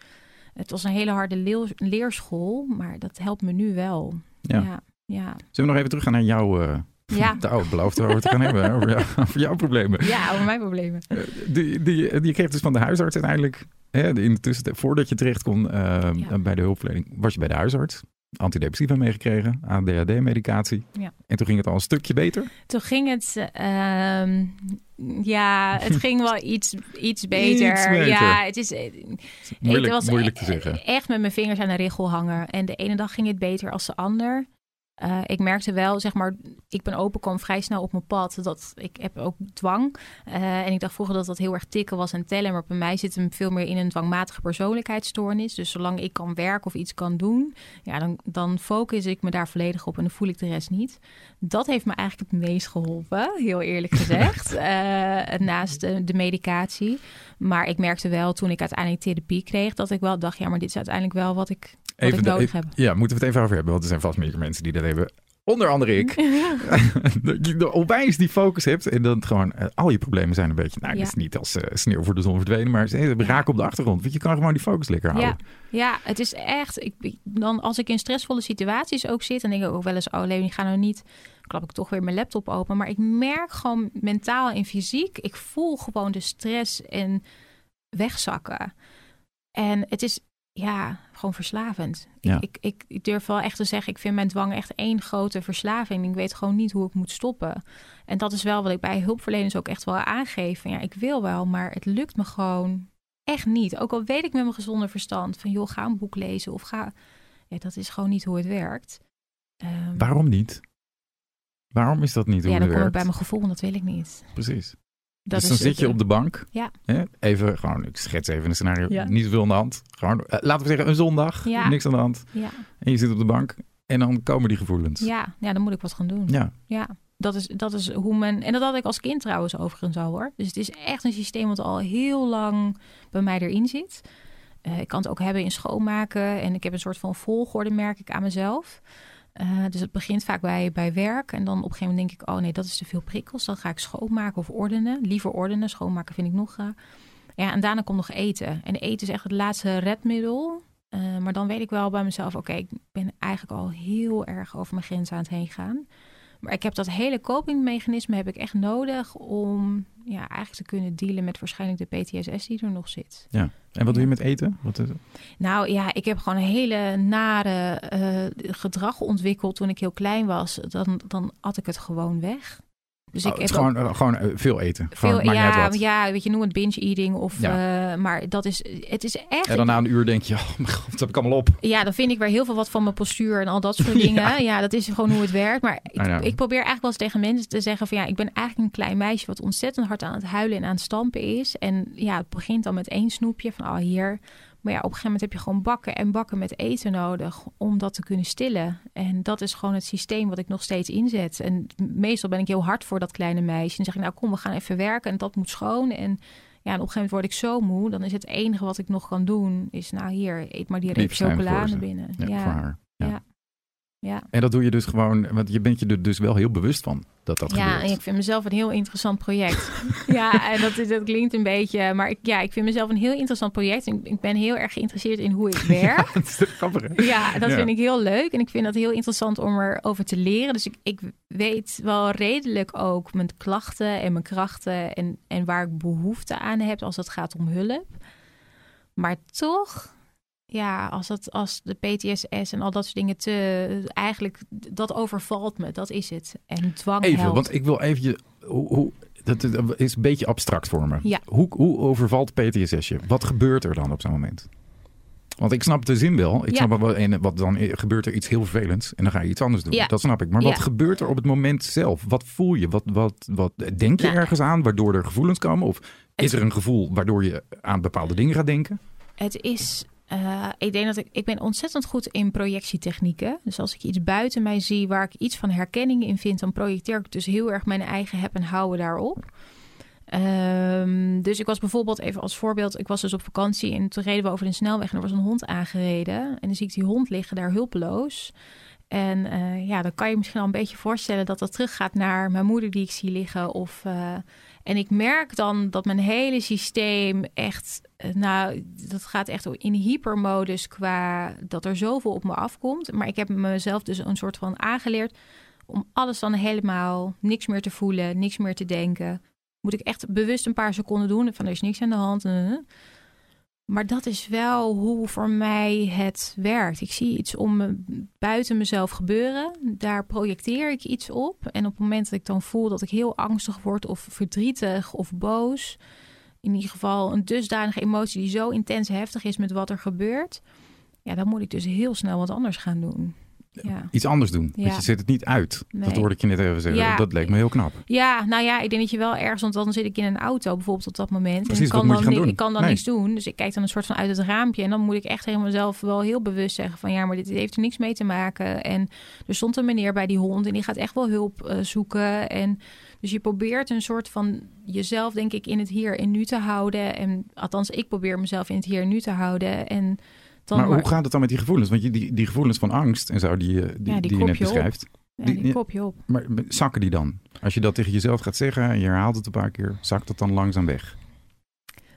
A: Het was een hele harde leer- leerschool, maar dat helpt me nu wel.
B: Ja.
A: Ja, ja.
B: Zullen we nog even teruggaan naar jouw eh,
A: Ja.
B: Oh, beloofd over te gaan hebben. Over, jou, over jouw problemen.
A: Ja, over mijn problemen.
B: Eh, Die, die, die kreeg dus van de huisarts uiteindelijk. Hè, in de tussentijd, voordat je terecht kon eh,
A: Ja.
B: bij de hulpverlening, was je bij de huisarts. Antidepressiva meegekregen, ADHD-medicatie.
A: Ja.
B: En toen ging het al een stukje beter.
A: Toen ging het, ehm, ja, het ging wel iets, iets beter.
B: Iets beter.
A: Ja, het is, eh,
B: Moeilijk,
A: het was
B: moeilijk te
A: e-
B: zeggen.
A: Echt met mijn vingers aan de richel hangen. En de ene dag ging het beter als de ander. Eh, ik merkte wel, zeg maar, ik ben open, kwam vrij snel op mijn pad. Dat ik heb ook dwang. Eh, en ik dacht vroeger dat dat heel erg tikken was en tellen. Maar bij mij zit hem veel meer in een dwangmatige persoonlijkheidsstoornis. Dus zolang ik kan werken of iets kan doen, ja, dan, dan focus ik me daar volledig op en dan voel ik de rest niet. Dat heeft me eigenlijk het meest geholpen, heel eerlijk gezegd. Eh, naast de, de medicatie. Maar ik merkte wel toen ik uiteindelijk therapie kreeg, dat ik wel dacht, ja, maar dit is uiteindelijk wel wat ik, ik
B: de-
A: nodig heb.
B: Ja, moeten we het even over hebben. Want er zijn vast meer mensen die hebben. Onder andere ik. dat je de onwijs die focus hebt. En dan gewoon eh, al je problemen zijn een beetje... Nou,
A: Ja.
B: het is niet als eh, sneeuw voor de zon verdwenen. Maar ze raken op de achtergrond. Want je kan gewoon die focus lekker houden.
A: Ja, ja, het is echt. Ik, ik- dan als ik in stressvolle situaties ook zit, dan denk ik ook wel eens: oh, Leonie, ga nou niet. Klap ik toch weer mijn laptop open. Maar ik merk gewoon mentaal en fysiek. Ik voel gewoon de stress en wegzakken. En het is ja, gewoon verslavend.
B: Ja.
A: Ik, ik, ik durf wel echt te zeggen, ik vind mijn dwang echt één grote verslaving. Ik weet gewoon niet hoe ik moet stoppen. En dat is wel wat ik bij hulpverleners ook echt wel aangeef. Ja, ik wil wel, maar het lukt me gewoon echt niet. Ook al weet ik met mijn gezonde verstand van joh, ga een boek lezen of ga. Ja, dat is gewoon niet hoe het werkt. Ehm,
B: Waarom niet? Waarom is dat niet hoe
A: ja,
B: het
A: dan kom ik
B: werkt?
A: bij mijn gevoel en dat wil ik niet.
B: Precies.
A: Dat
B: dus dan zit je op de bank.
A: Ja.
B: Hè? Even gewoon, ik schets even een scenario.
A: Ja.
B: Niet zoveel aan de hand. Gewoon, eh, laten we zeggen, een zondag.
A: Ja.
B: Niks aan de hand.
A: Ja,
B: En je zit op de bank. En dan komen die gevoelens.
A: ja, ja, dan moet ik wat gaan doen.
B: Ja.
A: Ja, dat is, dat is hoe men. En dat had ik als kind trouwens overigens al hoor. Dus het is echt een systeem wat al heel lang bij mij erin zit. Eh, ik kan het ook hebben in schoonmaken. En ik heb een soort van volgorde, merk ik aan mezelf. Eh, dus het begint vaak bij, bij werk. En dan op een gegeven moment denk ik: oh nee, dat is te veel prikkels. Dan ga ik schoonmaken of ordenen. Liever ordenen. Schoonmaken vind ik nog. eh, ja, en daarna komt nog eten. En eten is echt het laatste redmiddel. Eh, maar dan weet ik wel bij mezelf: oké, ik ben eigenlijk al heel erg over mijn grens aan het heen gaan. Maar ik heb dat hele copingmechanisme heb ik echt nodig om ja, eigenlijk te kunnen dealen met waarschijnlijk de PTSS die er nog zit.
B: ja. En wat doe je met eten? Wat is het?
A: Nou ja, ik heb gewoon een hele nare eh, gedrag ontwikkeld toen ik heel klein was. Dan, dan at ik het gewoon weg. Dus
B: Oh,
A: ik heb
B: gewoon, eh, gewoon eh, veel eten.
A: veel,
B: Gewoon, maakt niet
A: ja, ja, weet je, noem het binge eating of,
B: Ja.
A: eh, maar dat is, het is echt.
B: En dan na een uur denk je, oh mijn god, dat heb ik allemaal op.
A: Ja, dan vind ik weer heel veel wat van mijn postuur en al dat soort dingen. Ja, dat is gewoon hoe het werkt. Maar ik,
B: Ah,
A: ik probeer eigenlijk wel eens tegen mensen te zeggen van ja, ik ben eigenlijk een klein meisje wat ontzettend hard aan het huilen en aan het stampen is. En ja, het begint dan met één snoepje van oh hier. Maar ja, op een gegeven moment heb je gewoon bakken en bakken met eten nodig om dat te kunnen stillen. En dat is gewoon het systeem wat ik nog steeds inzet. En meestal ben ik heel hard voor dat kleine meisje. En zeg ik nou kom, we gaan even werken en dat moet schoon. En ja, en op een gegeven moment word ik zo moe. Dan is het enige wat ik nog kan doen, is nou hier, eet maar die reep chocolade binnen.
B: Ja,
A: Ja,
B: voor haar. Ja.
A: Ja. ja.
B: En dat doe je dus gewoon, want je bent je er dus wel heel bewust van dat dat
A: Ja,
B: gebeurt.
A: en ik vind mezelf een heel interessant project. ja, en dat, dat klinkt een beetje, maar ik, ja, ik vind mezelf een heel interessant project. En ik, ik ben heel erg geïnteresseerd in hoe ik werk.
B: dat is grappig, hè?
A: Ja, dat
B: Ja.
A: vind ik heel leuk. En ik vind dat heel interessant om erover te leren. Dus ik, ik weet wel redelijk ook mijn klachten en mijn krachten en, en waar ik behoefte aan heb als het gaat om hulp. Maar toch, ja, als, dat, als de PTSS en al dat soort dingen te... Eigenlijk, dat overvalt me, dat is het. En dwang
B: Even,
A: helpt.
B: want ik wil even, hoe, hoe, dat is een beetje abstract voor me.
A: Ja.
B: Hoe, hoe overvalt PTSS je? Wat gebeurt er dan op zo'n moment? Want ik snap de zin wel. Ik
A: Ja.
B: snap wel, en wat dan gebeurt er iets heel vervelends en dan ga je iets anders doen.
A: Ja.
B: Dat snap ik. Maar wat gebeurt er op het moment zelf? Wat voel je? Wat, wat, wat denk je
A: Nou.
B: ergens aan waardoor er gevoelens komen? Of is er een gevoel waardoor je aan bepaalde dingen gaat denken?
A: Het is. Eh, ik denk dat ik. Ik ben ontzettend goed in projectietechnieken. Dus als ik iets buiten mij zie waar ik iets van herkenning in vind, dan projecteer ik dus heel erg mijn eigen heb en houden daarop. Ehm, dus ik was bijvoorbeeld even als voorbeeld, ik was dus op vakantie en toen reden we over de snelweg en er was een hond aangereden. En dan zie ik die hond liggen daar hulpeloos. En eh, ja, dan kan je misschien al een beetje voorstellen dat dat teruggaat naar mijn moeder die ik zie liggen. Of, eh, en ik merk dan dat mijn hele systeem echt, nou, dat gaat echt in hypermodus qua dat er zoveel op me afkomt. Maar ik heb mezelf dus een soort van aangeleerd om alles dan helemaal niks meer te voelen, niks meer te denken. Moet ik echt bewust een paar seconden doen van er is niks aan de hand. eh. Maar dat is wel hoe voor mij het werkt. Ik zie iets om me buiten mezelf gebeuren. Daar projecteer ik iets op. En op het moment dat ik dan voel dat ik heel angstig word of verdrietig of boos. In ieder geval een dusdanige emotie die zo intens heftig is met wat er gebeurt. Ja, dan moet ik dus heel snel wat anders gaan doen. Ja.
B: Iets anders doen.
A: Ja.
B: Want je zet het niet uit. Dat hoorde ik je net even zeggen.
A: Ja.
B: Dat leek me heel knap.
A: Ja, nou ja, ik denk dat je wel ergens, want dan zit ik in een auto bijvoorbeeld op dat moment.
B: Precies,
A: en ik kan dan,
B: gaan
A: ni-
B: doen?
A: Ik kan dan
B: Nee.
A: niks doen. Dus ik kijk dan een soort van uit het raampje. En dan moet ik echt tegen mezelf wel heel bewust zeggen van ja, maar dit heeft er niks mee te maken. En er stond een meneer bij die hond en die gaat echt wel hulp eh, zoeken. En dus je probeert een soort van jezelf, denk ik, in het hier en nu te houden. En althans, ik probeer mezelf in het hier en nu te houden. En dan
B: maar hoe gaat het dan met die gevoelens? Want je, die, die gevoelens van angst en zo die, je- die,
A: Ja, die
B: die je net
A: op.
B: beschrijft.
A: ja,
B: die-
A: die
B: ja.
A: kop je op.
B: Maar zakken die dan? Als je dat tegen jezelf gaat zeggen en je herhaalt het een paar keer, zakt dat dan langzaam weg?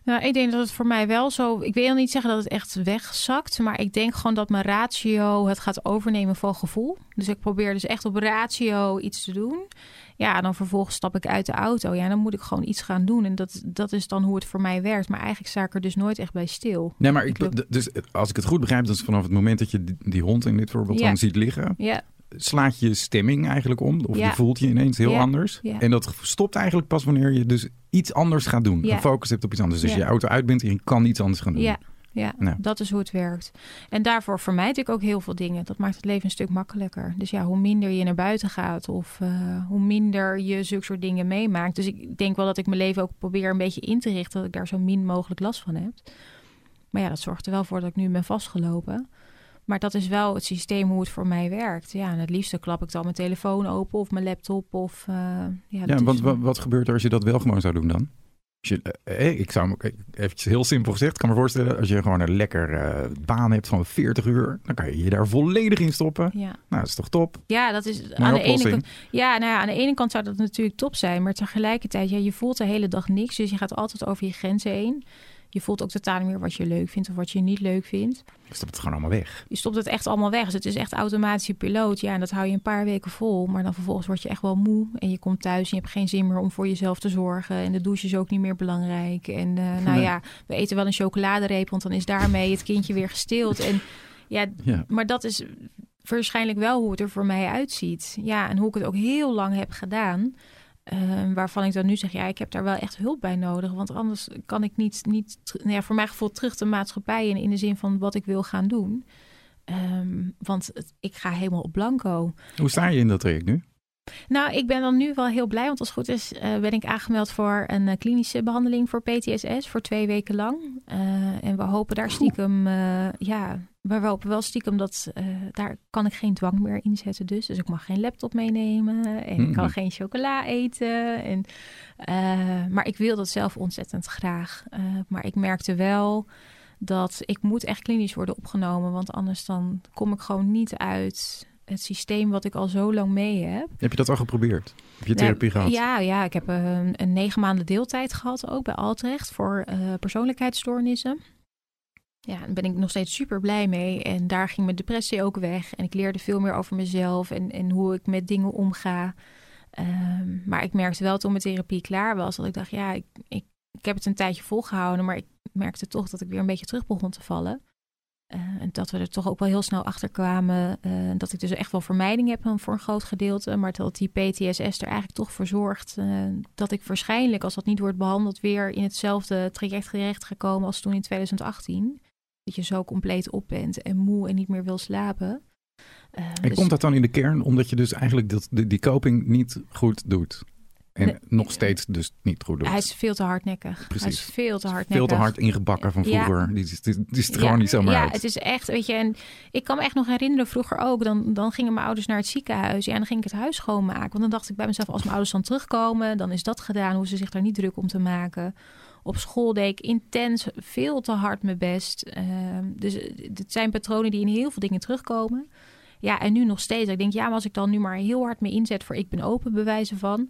A: Nou, ik denk dat het voor mij wel zo. Ik wil niet zeggen dat het echt wegzakt. Maar ik denk gewoon dat mijn ratio het gaat overnemen van gevoel. Dus ik probeer dus echt op ratio iets te doen. Ja, dan vervolgens stap ik uit de auto. Ja, dan moet ik gewoon iets gaan doen. En dat, dat is dan hoe het voor mij werkt. Maar eigenlijk sta ik er dus nooit echt bij stil.
B: Nee, maar ik, dus als ik het goed begrijp, dat is vanaf het moment dat je die, die hond in dit voorbeeld
A: Ja.
B: dan ziet liggen,
A: Ja,
B: slaat je stemming eigenlijk om. Of
A: Ja.
B: je voelt je ineens heel
A: Ja.
B: anders.
A: Ja.
B: En dat stopt eigenlijk pas wanneer je dus iets anders gaat doen. Een focus hebt op iets anders. Dus je auto uit bent en je kan iets anders gaan doen.
A: ja, ja,
B: Ja.
A: dat is hoe het werkt. En daarvoor vermijd ik ook heel veel dingen. Dat maakt het leven een stuk makkelijker. Dus ja, hoe minder je naar buiten gaat of eh, hoe minder je zulke soort dingen meemaakt. Dus ik denk wel dat ik mijn leven ook probeer een beetje in te richten dat ik daar zo min mogelijk last van heb. Maar ja, dat zorgt er wel voor dat ik nu ben vastgelopen. Maar dat is wel het systeem hoe het voor mij werkt. Ja, en het liefste klap ik dan mijn telefoon open of mijn laptop. Of, eh, ja,
B: Ja, want
A: is-
B: wat gebeurt er als je dat wel gewoon zou doen dan? Als je, eh, eh, ik zou me, eventjes heel simpel gezegd, ik kan me voorstellen, als je gewoon een lekker baan hebt van 40 uur, dan kan je je daar volledig in stoppen.
A: ja.
B: Nou, dat is toch top?
A: Ja, dat is aan de ene kant. Ja, nou ja, aan de ene kant zou dat natuurlijk top zijn, maar tegelijkertijd, ja, je voelt de hele dag niks, dus je gaat altijd over je grenzen heen. Je voelt ook totaal niet meer wat je leuk vindt of wat je niet leuk vindt.
B: Je stopt het gewoon allemaal weg.
A: Je stopt het echt allemaal weg. Dus het is echt automatische piloot. Ja, en dat hou je een paar weken vol. Maar dan vervolgens word je echt wel moe. En je komt thuis en je hebt geen zin meer om voor jezelf te zorgen. En de douche is ook niet meer belangrijk. En eh, nou ja, we eten wel een chocoladereep, want dan is daarmee het kindje weer gestild. En ja,
B: Ja.
A: maar dat is waarschijnlijk wel hoe het er voor mij uitziet. Ja, en hoe ik het ook heel lang heb gedaan. Eh, waarvan ik dan nu zeg, ja, ik heb daar wel echt hulp bij nodig. Want anders kan ik niet, niet nou ja, voor mijn gevoel terug de maatschappij in, in de zin van wat ik wil gaan doen. Ehm, want ik ga helemaal op blanco.
B: Hoe sta je in dat traject nu?
A: Nou, ik ben dan nu wel heel blij, want als het goed is, eh, ben ik aangemeld voor een eh, klinische behandeling voor PTSS voor twee weken lang. Eh, en we hopen daar stiekem, ja, maar we hopen wel stiekem dat daar kan ik geen dwang meer inzetten. Dus, dus ik mag geen laptop meenemen en ik kan
B: Mhm.
A: geen chocola eten. En, maar ik wil dat zelf ontzettend graag. Maar ik merkte wel dat ik moet echt klinisch worden opgenomen, want anders dan kom ik gewoon niet uit het systeem wat ik al zo lang mee heb.
B: Heb je dat al geprobeerd? Heb je therapie gehad?
A: Ja, ja, ik heb eh, een, een negen maanden deeltijd gehad ook bij Altrecht voor eh, persoonlijkheidsstoornissen. Ja, daar ben ik nog steeds super blij mee. En daar ging mijn depressie ook weg. En ik leerde veel meer over mezelf en, en hoe ik met dingen omga. Ehm, maar ik merkte wel toen mijn therapie klaar was, dat ik dacht, ja, ik, ik, ik heb het een tijdje volgehouden, maar ik merkte toch dat ik weer een beetje terug begon te vallen. Eh, en dat we er toch ook wel heel snel achter kwamen. eh, dat ik dus echt wel vermijding heb voor een groot gedeelte. Maar dat die PTSS er eigenlijk toch voor zorgt. eh, dat ik waarschijnlijk, als dat niet wordt behandeld, weer in hetzelfde traject terecht gekomen als toen in 2018. Dat je zo compleet op bent en moe en niet meer wil slapen.
B: En
A: dus-
B: komt dat dan in de kern omdat je dus eigenlijk dat, die, die coping niet goed doet? En nog steeds dus niet goed doet?
A: Hij is veel te hardnekkig. Hij
B: Precies.
A: is veel te hardnekkig.
B: Veel te hard ingebakken van
A: Ja.
B: vroeger. Die, is- die, die is er gewoon niet zomaar
A: ja,
B: uit.
A: het is echt, weet je, en ik kan me echt nog herinneren vroeger ook. Dan, dan gingen mijn ouders naar het ziekenhuis. Ja, en dan ging ik het huis schoonmaken. Want dan dacht ik bij mezelf, als mijn ouders dan terugkomen, dan is dat gedaan. Hoeven ze zich daar niet druk om te maken. Op school deed ik intens veel te hard mijn best. Ehm, dus het zijn patronen die in heel veel dingen terugkomen. Ja, en nu nog steeds. Ik denk, ja, maar als ik dan nu maar heel hard me inzet voor ik ben open, bewijzen van.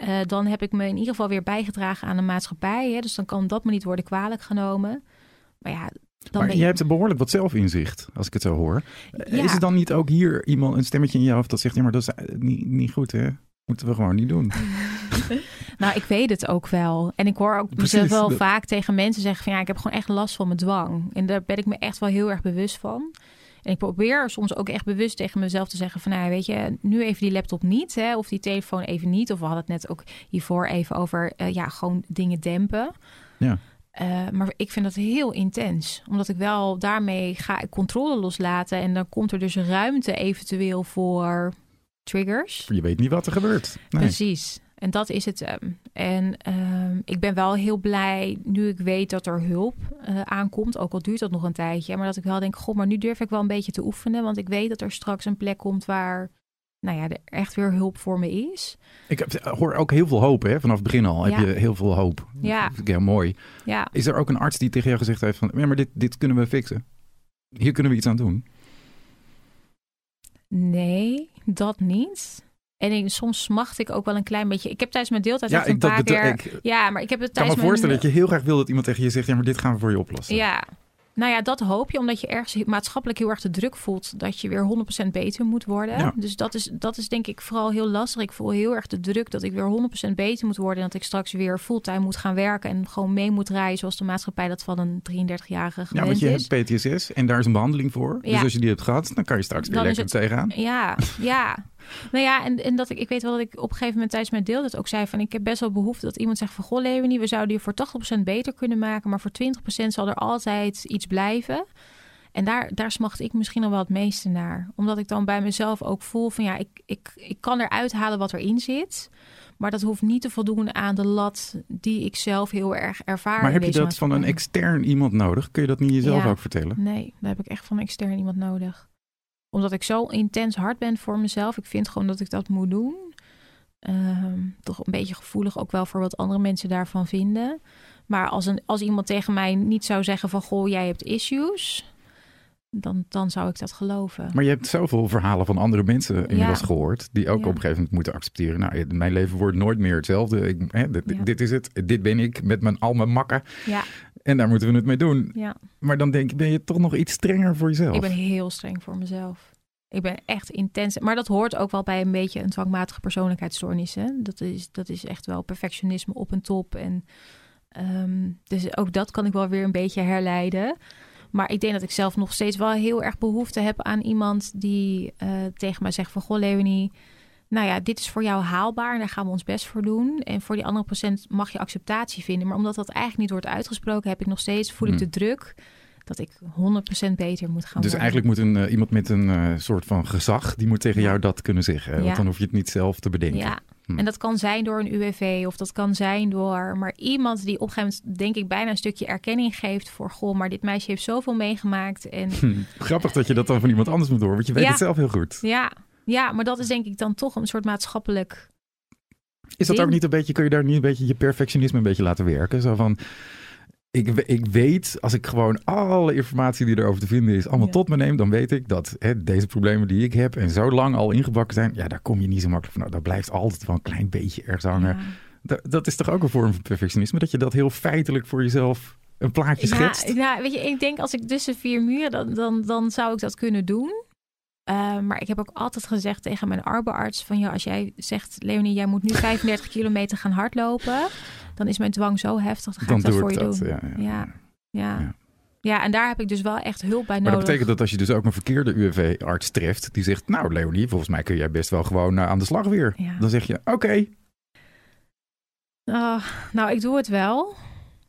A: Eh, dan heb ik me in ieder geval weer bijgedragen aan de maatschappij. Hè? Dus dan kan dat me niet worden kwalijk genomen. Maar ja, Dan
B: maar je hebt behoorlijk wat zelfinzicht, als ik het zo hoor.
A: Ja.
B: Is er dan niet ook hier iemand, een stemmetje in je hoofd dat zegt, ja, maar dat is eh, niet, niet goed, hè? Moeten we gewoon niet doen.
A: Nou, ik weet het ook wel. En ik hoor ook
B: Precies,
A: mezelf wel
B: dat-
A: vaak tegen mensen zeggen van ja, ik heb gewoon echt last van mijn dwang. En daar ben ik me echt wel heel erg bewust van. En ik probeer soms ook echt bewust tegen mezelf te zeggen van nou, weet je, nu even die laptop niet, hè, of die telefoon even niet. Of we hadden het net ook hiervoor even over eh, ja, gewoon dingen dempen.
B: Ja.
A: Eh, maar ik vind dat heel intens. Omdat ik wel daarmee ga ik controle loslaten. En dan komt er dus ruimte eventueel voor triggers.
B: Je weet niet wat er gebeurt. Nee.
A: Precies. En dat is het. hem. en ehm, ik ben wel heel blij nu ik weet dat er hulp eh, aankomt. Ook al duurt dat nog een tijdje. Maar dat ik wel denk, god, maar nu durf ik wel een beetje te oefenen. Want ik weet dat er straks een plek komt waar, nou ja, er echt weer hulp voor me is.
B: Ik heb, hoor ook heel veel hoop, hè? Vanaf het begin al
A: Ja.
B: heb je heel veel hoop.
A: Ja.
B: Dat vind ik heel mooi.
A: Ja,
B: Is er ook een arts die tegen jou gezegd heeft van, ja, maar dit, dit kunnen we fixen? Hier kunnen we iets aan doen.
A: nee, dat niet. En ik, soms smacht ik ook wel een klein beetje. Ik heb tijdens mijn deeltijd
B: Ja,
A: echt een
B: ik,
A: paar keer...
B: ik
A: Ja, maar ik heb het
B: kan
A: tijdens
B: me
A: mijn...
B: voorstellen dat je heel graag wil dat iemand tegen je zegt, ja, maar dit gaan we voor je oplossen.
A: Ja, nou ja, dat hoop je omdat je ergens maatschappelijk heel erg de druk voelt dat je weer 100% beter moet worden.
B: Ja.
A: Dus dat is, dat is denk ik vooral heel lastig. Ik voel heel erg de druk dat ik weer 100% beter moet worden. En dat ik straks weer fulltime moet gaan werken en gewoon mee moet rijden zoals de maatschappij dat van een 33-jarige
B: Ja,
A: gewend
B: want je
A: is.
B: hebt PTSS en daar is een behandeling voor. Dus
A: Ja.
B: als je die hebt gehad, dan kan je straks weer
A: Dan
B: lekker tegenaan.
A: Ja, ja. Nou ja, en, en dat ik, ik weet wel dat ik op een gegeven moment tijdens mijn deel dat ook zei van ik heb best wel behoefte dat iemand zegt van goh Leonie, we zouden je voor 80% beter kunnen maken, maar voor 20% zal er altijd iets blijven. En daar, daar smacht ik misschien nog wel het meeste naar. Omdat ik dan bij mezelf ook voel van ja, ik, ik, ik kan eruit halen wat erin zit. Maar dat hoeft niet te voldoen aan de lat die ik zelf heel erg ervaar.
B: Maar heb je dat van een extern iemand nodig? Kun je dat niet jezelf
A: Ja.
B: ook vertellen?
A: Nee, daar heb ik echt van extern iemand nodig. Omdat ik zo intens hard ben voor mezelf. Ik vind gewoon dat ik dat moet doen. Ehm, toch een beetje gevoelig ook wel voor wat andere mensen daarvan vinden. Maar als, een, als iemand tegen mij niet zou zeggen van... goh, jij hebt issues... dan, dan zou ik dat geloven.
B: Maar je hebt zoveel verhalen van andere mensen inmiddels
A: Ja.
B: gehoord. Die ook
A: Ja.
B: op een gegeven moment moeten accepteren. Nou, mijn leven wordt nooit meer hetzelfde. Ik, hè, dit,
A: Ja.
B: dit is het. Dit ben ik met mijn, al mijn makken.
A: Ja,
B: En daar moeten we het mee doen.
A: ja.
B: Maar dan denk ik, ben je toch nog iets strenger voor jezelf?
A: Ik ben heel streng voor mezelf. Ik ben echt intens. Maar dat hoort ook wel bij een beetje een dwangmatige persoonlijkheidsstoornis. Hè? Dat, is, dat is echt wel perfectionisme op een top. En, ehm, dus ook dat kan ik wel weer een beetje herleiden. Maar ik denk dat ik zelf nog steeds wel heel erg behoefte heb aan iemand die eh, tegen mij zegt van... Goh, Leonie, nou ja, dit is voor jou haalbaar en daar gaan we ons best voor doen. En voor die andere procent mag je acceptatie vinden. Maar omdat dat eigenlijk niet wordt uitgesproken, heb ik nog steeds, voel ik
B: Hmm.
A: de druk dat ik 100% beter moet gaan
B: Dus
A: worden.
B: eigenlijk moet een, eh, iemand met een eh, soort van gezag, die moet tegen jou dat kunnen zeggen.
A: Ja.
B: Want dan hoef je het niet zelf te bedenken.
A: Ja,
B: Hm.
A: en dat kan zijn door een UWV of dat kan zijn door... Maar iemand die op een gegeven moment, denk ik, bijna een stukje erkenning geeft voor... Goh, maar dit meisje heeft zoveel meegemaakt. En
B: Hm. Grappig dat je dat dan van iemand anders moet horen, want je weet
A: Ja.
B: het zelf heel goed.
A: ja, ja, maar dat is denk ik dan toch een soort maatschappelijk...
B: Is dat
A: ding.
B: ook niet een beetje, kun je daar niet een beetje je perfectionisme een beetje laten werken? Zo van, ik, ik weet, als ik gewoon alle informatie die erover te vinden is, allemaal
A: Ja.
B: tot me neem, dan weet ik dat hè, deze problemen die ik heb en zo lang al ingebakken zijn, ja, daar kom je niet zo makkelijk van. Dat blijft altijd wel een klein beetje ergens hangen.
A: Ja.
B: Dat is toch ook een vorm van perfectionisme, dat je dat heel feitelijk voor jezelf een plaatje schetst?
A: Ja, ja, weet je, ik denk als ik tussen vier muren, dan, dan, dan zou ik dat kunnen doen. Eh, maar ik heb ook altijd gezegd tegen mijn arbeidsarts van ja, als jij zegt, Leonie, jij moet nu 35 kilometer gaan hardlopen, dan is mijn dwang zo heftig, dan ga
B: dan
A: ik dat
B: doe
A: voor
B: ik
A: je
B: dat.
A: doen.
B: Ja, ja.
A: Ja, ja. En daar heb ik dus wel echt hulp bij
B: Maar
A: nodig.
B: dat betekent dat als je dus ook een verkeerde UWV-arts treft, die zegt, nou Leonie, volgens mij kun jij best wel gewoon eh, aan de slag weer. Dan zeg je, oké,
A: Ah, nou, ik doe het wel.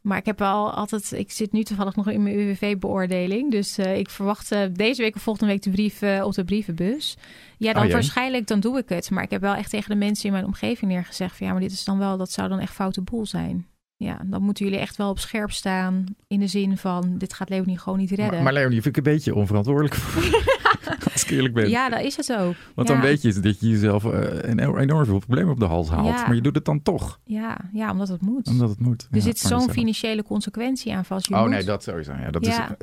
A: Maar ik heb wel altijd. Ik zit nu toevallig nog in mijn UWV-beoordeling. Dus eh, ik verwacht eh, deze week of volgende week de brief eh, op de brievenbus. Ja, dan
B: Oh jee.
A: waarschijnlijk dan doe ik het. Maar ik heb wel echt tegen de mensen in mijn omgeving neergezegd: van ja, maar dit is dan wel, dat zou dan echt foute boel zijn. Ja, dan moeten jullie echt wel op scherp staan. In de zin van: dit gaat Leonie gewoon niet redden.
B: Maar, maar Leonie, vind ik een beetje onverantwoordelijk. Als ik eerlijk ben.
A: ja, dat is het ook.
B: Want
A: ja.
B: dan weet je dat je jezelf eh, een enorm veel problemen op de hals haalt.
A: Ja.
B: Maar je doet het dan toch,
A: Ja, ja, omdat het moet.
B: omdat het moet.
A: er zit zo'n financiële consequentie aan vast. Je
B: Oh
A: moet.
B: nee, dat sowieso. Ja, dat. Is, ja.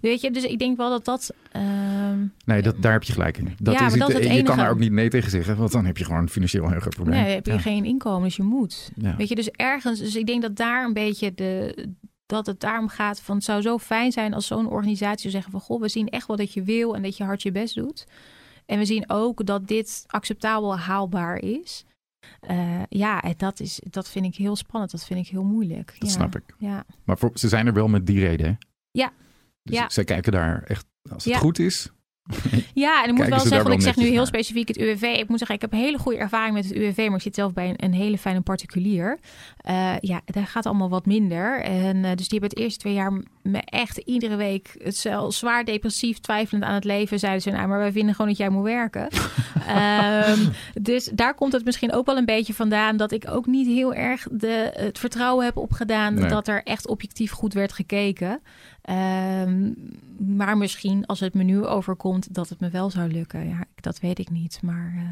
A: Weet je, dus ik denk wel dat dat. ehm,
B: Nee, dat, daar heb je gelijk in. Dat is
A: maar dat
B: het,
A: het
B: je kan daar ook niet nee tegen zeggen, want dan heb je gewoon financieel een heel groot probleem.
A: Nee, heb je geen inkomen, dus je moet. Weet je, dus ergens, dus ik denk dat daar een beetje de, dat het daarom gaat van het zou zo fijn zijn als zo'n organisatie zou zeggen van goh, we zien echt wel dat je wil en dat je hard je best doet. En we zien ook dat dit acceptabel haalbaar is. Uh, ja, en dat, is, dat vind ik heel spannend. Dat vind ik heel moeilijk.
B: Dat
A: ja.
B: snap ik.
A: Ja.
B: Maar voor, ze zijn er wel met die reden. Hè?
A: Ja.
B: Dus
A: ja.
B: zij kijken daar echt, als het
A: Ja.
B: goed is.
A: Ja, en ik moet wel zeggen, want ik zeg nu heel
B: naar.
A: specifiek het UWV. Ik moet zeggen, ik heb een hele goede ervaring met het UWV, maar ik zit zelf bij een, een hele fijne particulier. Eh, ja, daar gaat allemaal wat minder. En eh, dus die hebben het eerste twee jaar me echt iedere week het zelf zwaar depressief, twijfelend aan het leven. Zeiden ze, nou, maar wij vinden gewoon dat jij moet werken. Ehm, dus daar komt het misschien ook wel een beetje vandaan dat ik ook niet heel erg de, het vertrouwen heb opgedaan
B: Nee.
A: dat er echt objectief goed werd gekeken. Ehm, maar misschien als het me nu overkomt dat het me wel zou lukken. Ja, dat weet ik niet. Maar eh,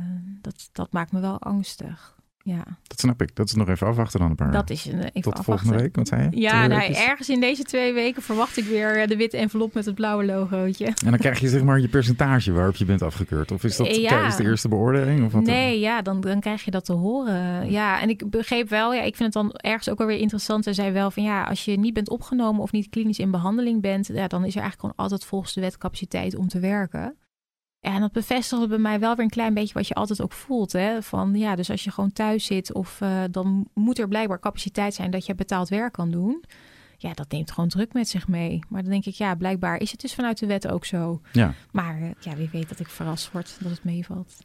A: dat, dat maakt me wel angstig. Ja,
B: Dat snap ik. Dat is nog even afwachten dan een paar
A: dat is een, even
B: Tot
A: afwachten.
B: volgende week, wat zei je?
A: Ja, nou, ergens in deze twee weken verwacht ik weer eh, de witte envelop met het blauwe logootje.
B: En dan krijg je zeg maar je percentage waarop je bent afgekeurd. Of is dat
A: Eh, ja.
B: tijdens de eerste beoordeling? Of wat
A: Nee, ja, dan, dan krijg je dat te horen. Ja, en ik begreep wel, ja, ik vind het dan ergens ook wel weer interessant. Zij zei wel van ja, als je niet bent opgenomen of niet klinisch in behandeling bent, ja, dan is er eigenlijk gewoon altijd volgens de wet capaciteit om te werken. En dat bevestigde bij mij wel weer een klein beetje wat je altijd ook voelt. Hè? Van ja, dus als je gewoon thuis zit, of eh, dan moet er blijkbaar capaciteit zijn dat je betaald werk kan doen. Ja, dat neemt gewoon druk met zich mee. Maar dan denk ik, ja, blijkbaar is het dus vanuit de wet ook zo.
B: Ja.
A: Maar eh, ja, wie weet dat ik verrast word dat het meevalt.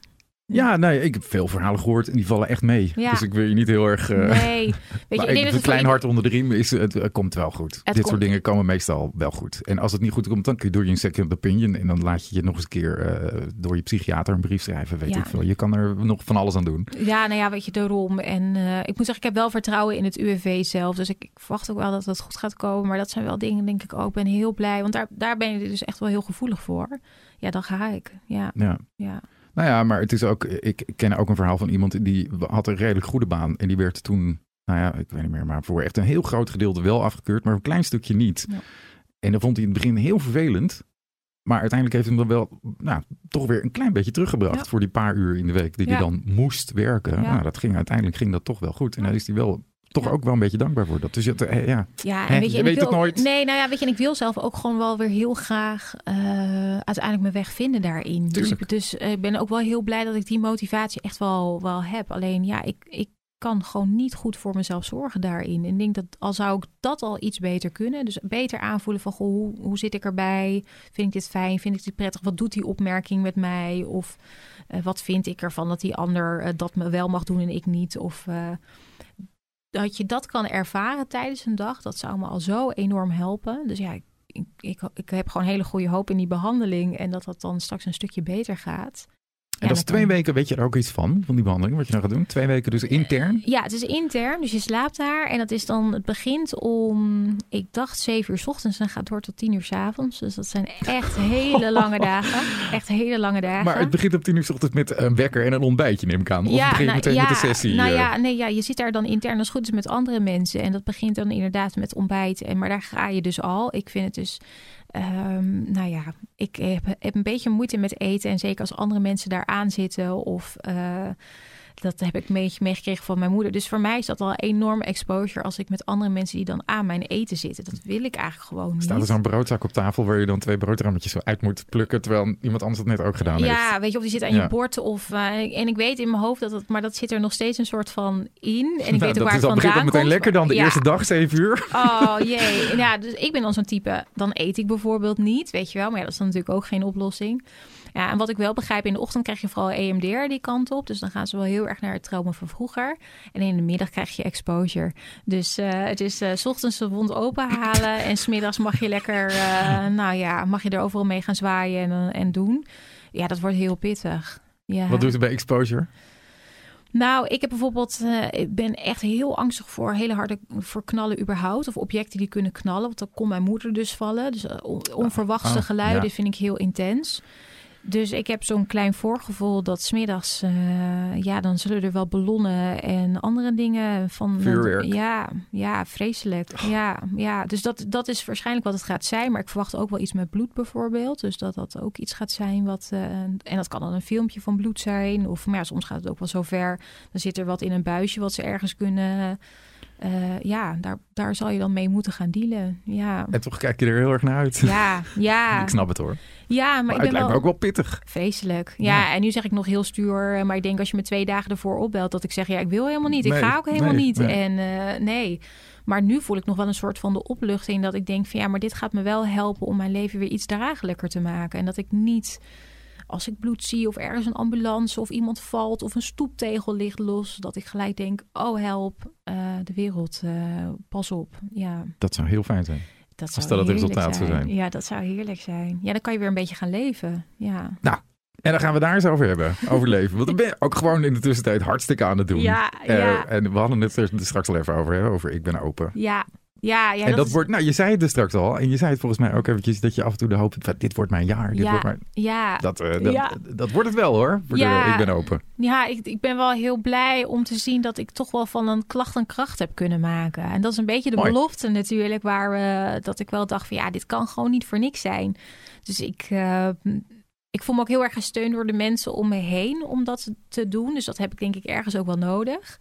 B: Ja, nee, ik heb veel verhalen gehoord en die vallen echt mee.
A: Ja.
B: Dus ik wil je niet heel erg... eh,
A: Nee, weet je, ik dat
B: een klein hart onder de riem is, het, het komt wel goed. Dit
A: komt-
B: soort dingen komen meestal wel goed. En als het niet goed komt, dan kun je door je een second opinion en dan laat je je nog eens een keer eh, door je psychiater een brief schrijven, weet
A: Ja.
B: ik veel. Je kan er nog van alles aan doen.
A: Ja, nou ja, weet je, daarom. En eh, ik moet zeggen, ik heb wel vertrouwen in het UWV zelf. Dus ik, ik verwacht ook wel dat het goed gaat komen. Maar dat zijn wel dingen, denk ik ook. Ik ben heel blij, want daar, daar ben je dus echt wel heel gevoelig voor. Ja, dan ga ik. Ja,
B: Ja.
A: ja.
B: Nou ja, maar het is ook, ik ken ook een verhaal van iemand die had een redelijk goede baan en die werd toen, nou ja, ik weet niet meer, maar voor echt een heel groot gedeelte wel afgekeurd, maar een klein stukje niet.
A: Ja.
B: En dat vond hij in het begin heel vervelend. Maar uiteindelijk heeft hem dan wel, nou, toch weer een klein beetje teruggebracht
A: Ja.
B: voor die paar uur in de week die
A: Ja.
B: hij dan moest werken. Nou, dat ging uiteindelijk ging dat toch wel goed. En daar is hij wel toch
A: Ja.
B: ook wel een beetje dankbaar voor. Dat, dus het, eh, ja,
A: Ja, en weet je,
B: je
A: en
B: weet het nooit.
A: Nee, nou ja, weet je, en ik wil zelf ook gewoon wel weer heel graag eh, uiteindelijk mijn weg vinden daarin. Dus, ik, dus eh, ik ben ook wel heel blij dat ik die motivatie echt wel, wel heb. Alleen ja, ik, ik kan gewoon niet goed voor mezelf zorgen daarin. En ik denk dat al zou ik dat al iets beter kunnen, dus beter aanvoelen van goh, hoe, hoe zit ik erbij? Vind ik dit fijn? Vind ik dit prettig? Wat doet die opmerking met mij? Of wat vind ik ervan dat die ander dat me wel mag doen en ik niet? Of dat je dat kan ervaren tijdens een dag, dat zou me al zo enorm helpen. Dus ja, ik, ik, ik, heb gewoon hele goede hoop in die behandeling en dat dat dan straks een stukje beter gaat.
B: En
A: Ja,
B: dat is twee
A: kan-
B: weken, weet je er ook iets van, van die behandeling, wat je nou gaat doen? Twee weken dus intern?
A: Ja, het is intern, dus je slaapt daar. En dat is dan, het begint om, ik dacht zeven uur 's ochtends en gaat door tot tien uur 's avonds. Dus dat zijn echt hele lange dagen. Echt hele lange dagen.
B: Maar het begint op tien uur 's ochtends met een wekker en een ontbijtje, neem ik aan. Of begin je
A: nou,
B: meteen
A: ja,
B: met de sessie?
A: Nou
B: eh?
A: ja, nee, ja, je zit daar dan intern als goed is met andere mensen. En dat begint dan inderdaad met ontbijt. En, maar daar ga je dus al. Ik vind het dus... ehm, nou ja, ik heb, een beetje moeite met eten. En zeker als andere mensen daar aan zitten. Of eh, dat heb ik een beetje meegekregen van mijn moeder. Dus voor mij is dat al een enorme exposure... als ik met andere mensen die dan aan mijn eten zitten. Dat wil ik eigenlijk gewoon niet.
B: Staat er zo'n broodzak op tafel waar je dan twee broodrammetjes zo uit moet plukken, terwijl iemand anders dat net ook gedaan heeft?
A: Ja, weet je, of die zit aan
B: Ja.
A: je bord. Of, eh, en ik weet in mijn hoofd dat het, maar dat zit er nog steeds een soort van in. En ik
B: Nou,
A: weet ook
B: dat
A: waar het
B: begint
A: vandaan
B: al meteen
A: komt.
B: lekker dan de
A: Ja.
B: eerste dag, zeven uur.
A: Oh jee. Ja, dus ik ben dan zo'n type. Dan eet ik bijvoorbeeld niet, weet je wel. Maar ja, dat is dan natuurlijk ook geen oplossing. Ja, en wat ik wel begrijp, in de ochtend krijg je vooral EMDR die kant op. Dus dan gaan ze wel heel erg naar het trauma van vroeger. En in de middag krijg je exposure. Dus eh, het is eh, s ochtends de wond openhalen. en smiddags mag je lekker, eh, nou ja, mag je er overal mee gaan zwaaien en, en doen. Ja, dat wordt heel pittig. Ja.
B: Wat doet het bij exposure?
A: Nou, ik heb bijvoorbeeld, ik ben echt heel angstig voor hele harde voor knallen überhaupt. Of objecten die kunnen knallen. Want dan kon mijn moeder dus vallen. Dus on- onverwachte
B: Oh,
A: geluiden
B: ja.
A: vind ik heel intens. Dus ik heb zo'n klein voorgevoel dat smiddags, eh ja, dan zullen er wel ballonnen en andere dingen van.
B: Vuurwerk. Oh.
A: Ja, ja, vreselijk. Ja, ja, dus dat, dat is waarschijnlijk wat het gaat zijn. Maar ik verwacht ook wel iets met bloed bijvoorbeeld. Dus dat dat ook iets gaat zijn wat. eh, en dat kan dan een filmpje van bloed zijn. Of maar ja, soms gaat het ook wel zo ver. Dan zit er wat in een buisje wat ze ergens kunnen eh, ja, daar, daar zal je dan mee moeten gaan dealen. Ja,
B: En toch kijk je er heel erg naar uit.
A: ja, ja.
B: ik snap het hoor.
A: ja maar,
B: Maar
A: ik
B: het
A: ben wel
B: me ook wel pittig.
A: vreselijk. Ja,
B: Ja.
A: en nu zeg ik nog heel stuur, maar ik denk als je me twee dagen ervoor opbelt, dat ik zeg, ja, ik wil helemaal niet. Ik ga ook helemaal
B: nee,
A: niet.
B: nee.
A: En eh, nee. Maar nu voel ik nog wel een soort van de opluchting dat ik denk van ja, maar dit gaat me wel helpen om mijn leven weer iets draaglijker te maken. En dat ik niet als ik bloed zie of ergens een ambulance of iemand valt of een stoeptegel ligt los, dat ik gelijk denk, oh help, eh, de wereld, eh, pas op. Ja,
B: Dat zou heel fijn zijn.
A: dat
B: Als
A: zou
B: dat het resultaat zou zijn.
A: Ja, dat zou heerlijk zijn. Ja, dan kan je weer een beetje gaan leven. Ja,
B: En dan gaan we daar eens over hebben. Over leven. Want dan ben je ook gewoon in de tussentijd hartstikke aan het doen.
A: ja,
B: Eh,
A: ja.
B: En we hadden het er straks al even over. Hè? Over ik ben open.
A: Ja, ja, ja.
B: en dat,
A: is-
B: wordt, nou je zei het dus straks al. En je zei het volgens mij ook eventjes dat je af en toe de hoop hebt dit wordt mijn jaar. Dit
A: Ja.
B: wordt mijn,
A: Ja,
B: dat, eh, dat,
A: Ja.
B: dat wordt het wel hoor.
A: Ja.
B: ik ben open.
A: ja ik, ik ben wel heel blij om te zien dat ik toch wel van een klacht een kracht heb kunnen maken. En dat is een beetje de
B: Mooi.
A: belofte natuurlijk, waar we, dat ik wel dacht van ja, dit kan gewoon niet voor niks zijn. Dus ik, eh, ik voel me ook heel erg gesteund door de mensen om me heen om dat te doen. Dus dat heb ik denk ik ergens ook wel nodig.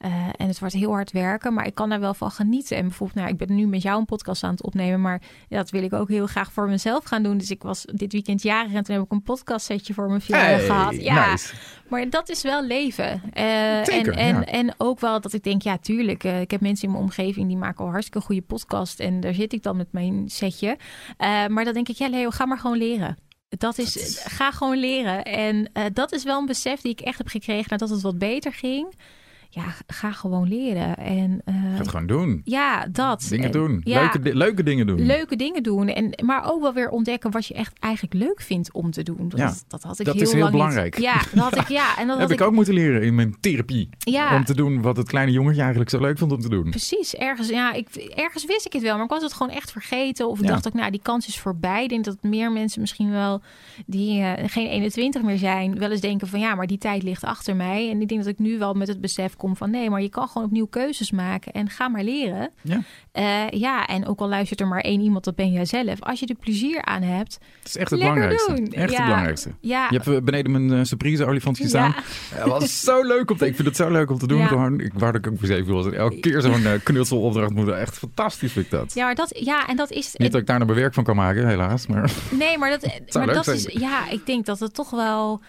A: Eh, en het wordt heel hard werken, maar ik kan daar wel van genieten. En bijvoorbeeld, nou, ik ben nu met jou een podcast aan het opnemen, maar ja, dat wil ik ook heel graag voor mezelf gaan doen. Dus ik was dit weekend jarig en toen heb ik een podcastsetje voor mijn verjaardag
B: Hey,
A: gehad. Ja,
B: nice.
A: maar dat is wel leven.
B: Zeker,
A: en, en,
B: ja.
A: en ook wel dat ik denk, ja, tuurlijk. eh, ik heb mensen in mijn omgeving die maken al hartstikke goede podcast. En daar zit ik dan met mijn setje. Maar dan denk ik, ja, Leo, ga maar gewoon leren. Dat is,
B: Dat is-
A: ga gewoon leren. En dat is wel een besef die ik echt heb gekregen nadat het wat beter ging. Ja, ga gewoon leren. En eh,
B: Ga het gewoon doen.
A: ja, dat.
B: Dingen
A: En-
B: doen.
A: ja,
B: Leuke, leuke dingen doen.
A: leuke dingen doen. En, maar ook wel weer ontdekken wat je echt eigenlijk leuk vindt om te doen. Dat,
B: Ja,
A: dat had ik
B: dat
A: heel
B: is heel
A: lang niet.
B: belangrijk.
A: Ja, dat had ik. Ja, en dat
B: heb ik ook moeten leren in mijn therapie.
A: Ja,
B: Om te doen wat het kleine jongetje eigenlijk zo leuk vond om te doen.
A: precies. Ergens, ja, ik, ergens wist ik het wel, maar ik was het gewoon echt vergeten. Of ik dacht ook, nou, die kans is voorbij. Ik denk dat meer mensen misschien wel die eh, geen 21 meer zijn, wel eens denken van ja, maar die tijd ligt achter mij. En ik denk dat ik nu wel met het besef kom van nee, maar je kan gewoon opnieuw keuzes maken en ga maar leren.
B: Ja.
A: Eh, ja, en ook al luistert er maar één iemand, dat ben jij zelf. Als je er plezier aan hebt,
B: Het is echt het belangrijkste.
A: doen.
B: Echt
A: Ja.
B: het belangrijkste.
A: ja.
B: Je hebt eh, beneden mijn eh, surprise olifantje staan.
A: Ja,
B: Het was zo leuk om te Ik vind het zo leuk om te doen. Gewoon, ik wou dat ik ook voor zeven was. En elke keer zo'n knutselopdracht moeten. Echt fantastisch vind ik dat.
A: ja, maar dat, ja, en dat is.
B: Niet dat ik daar nog mijn werk van kan maken, helaas. Maar
A: Nee, maar dat, maar dat is. Ja, ik denk dat het toch wel.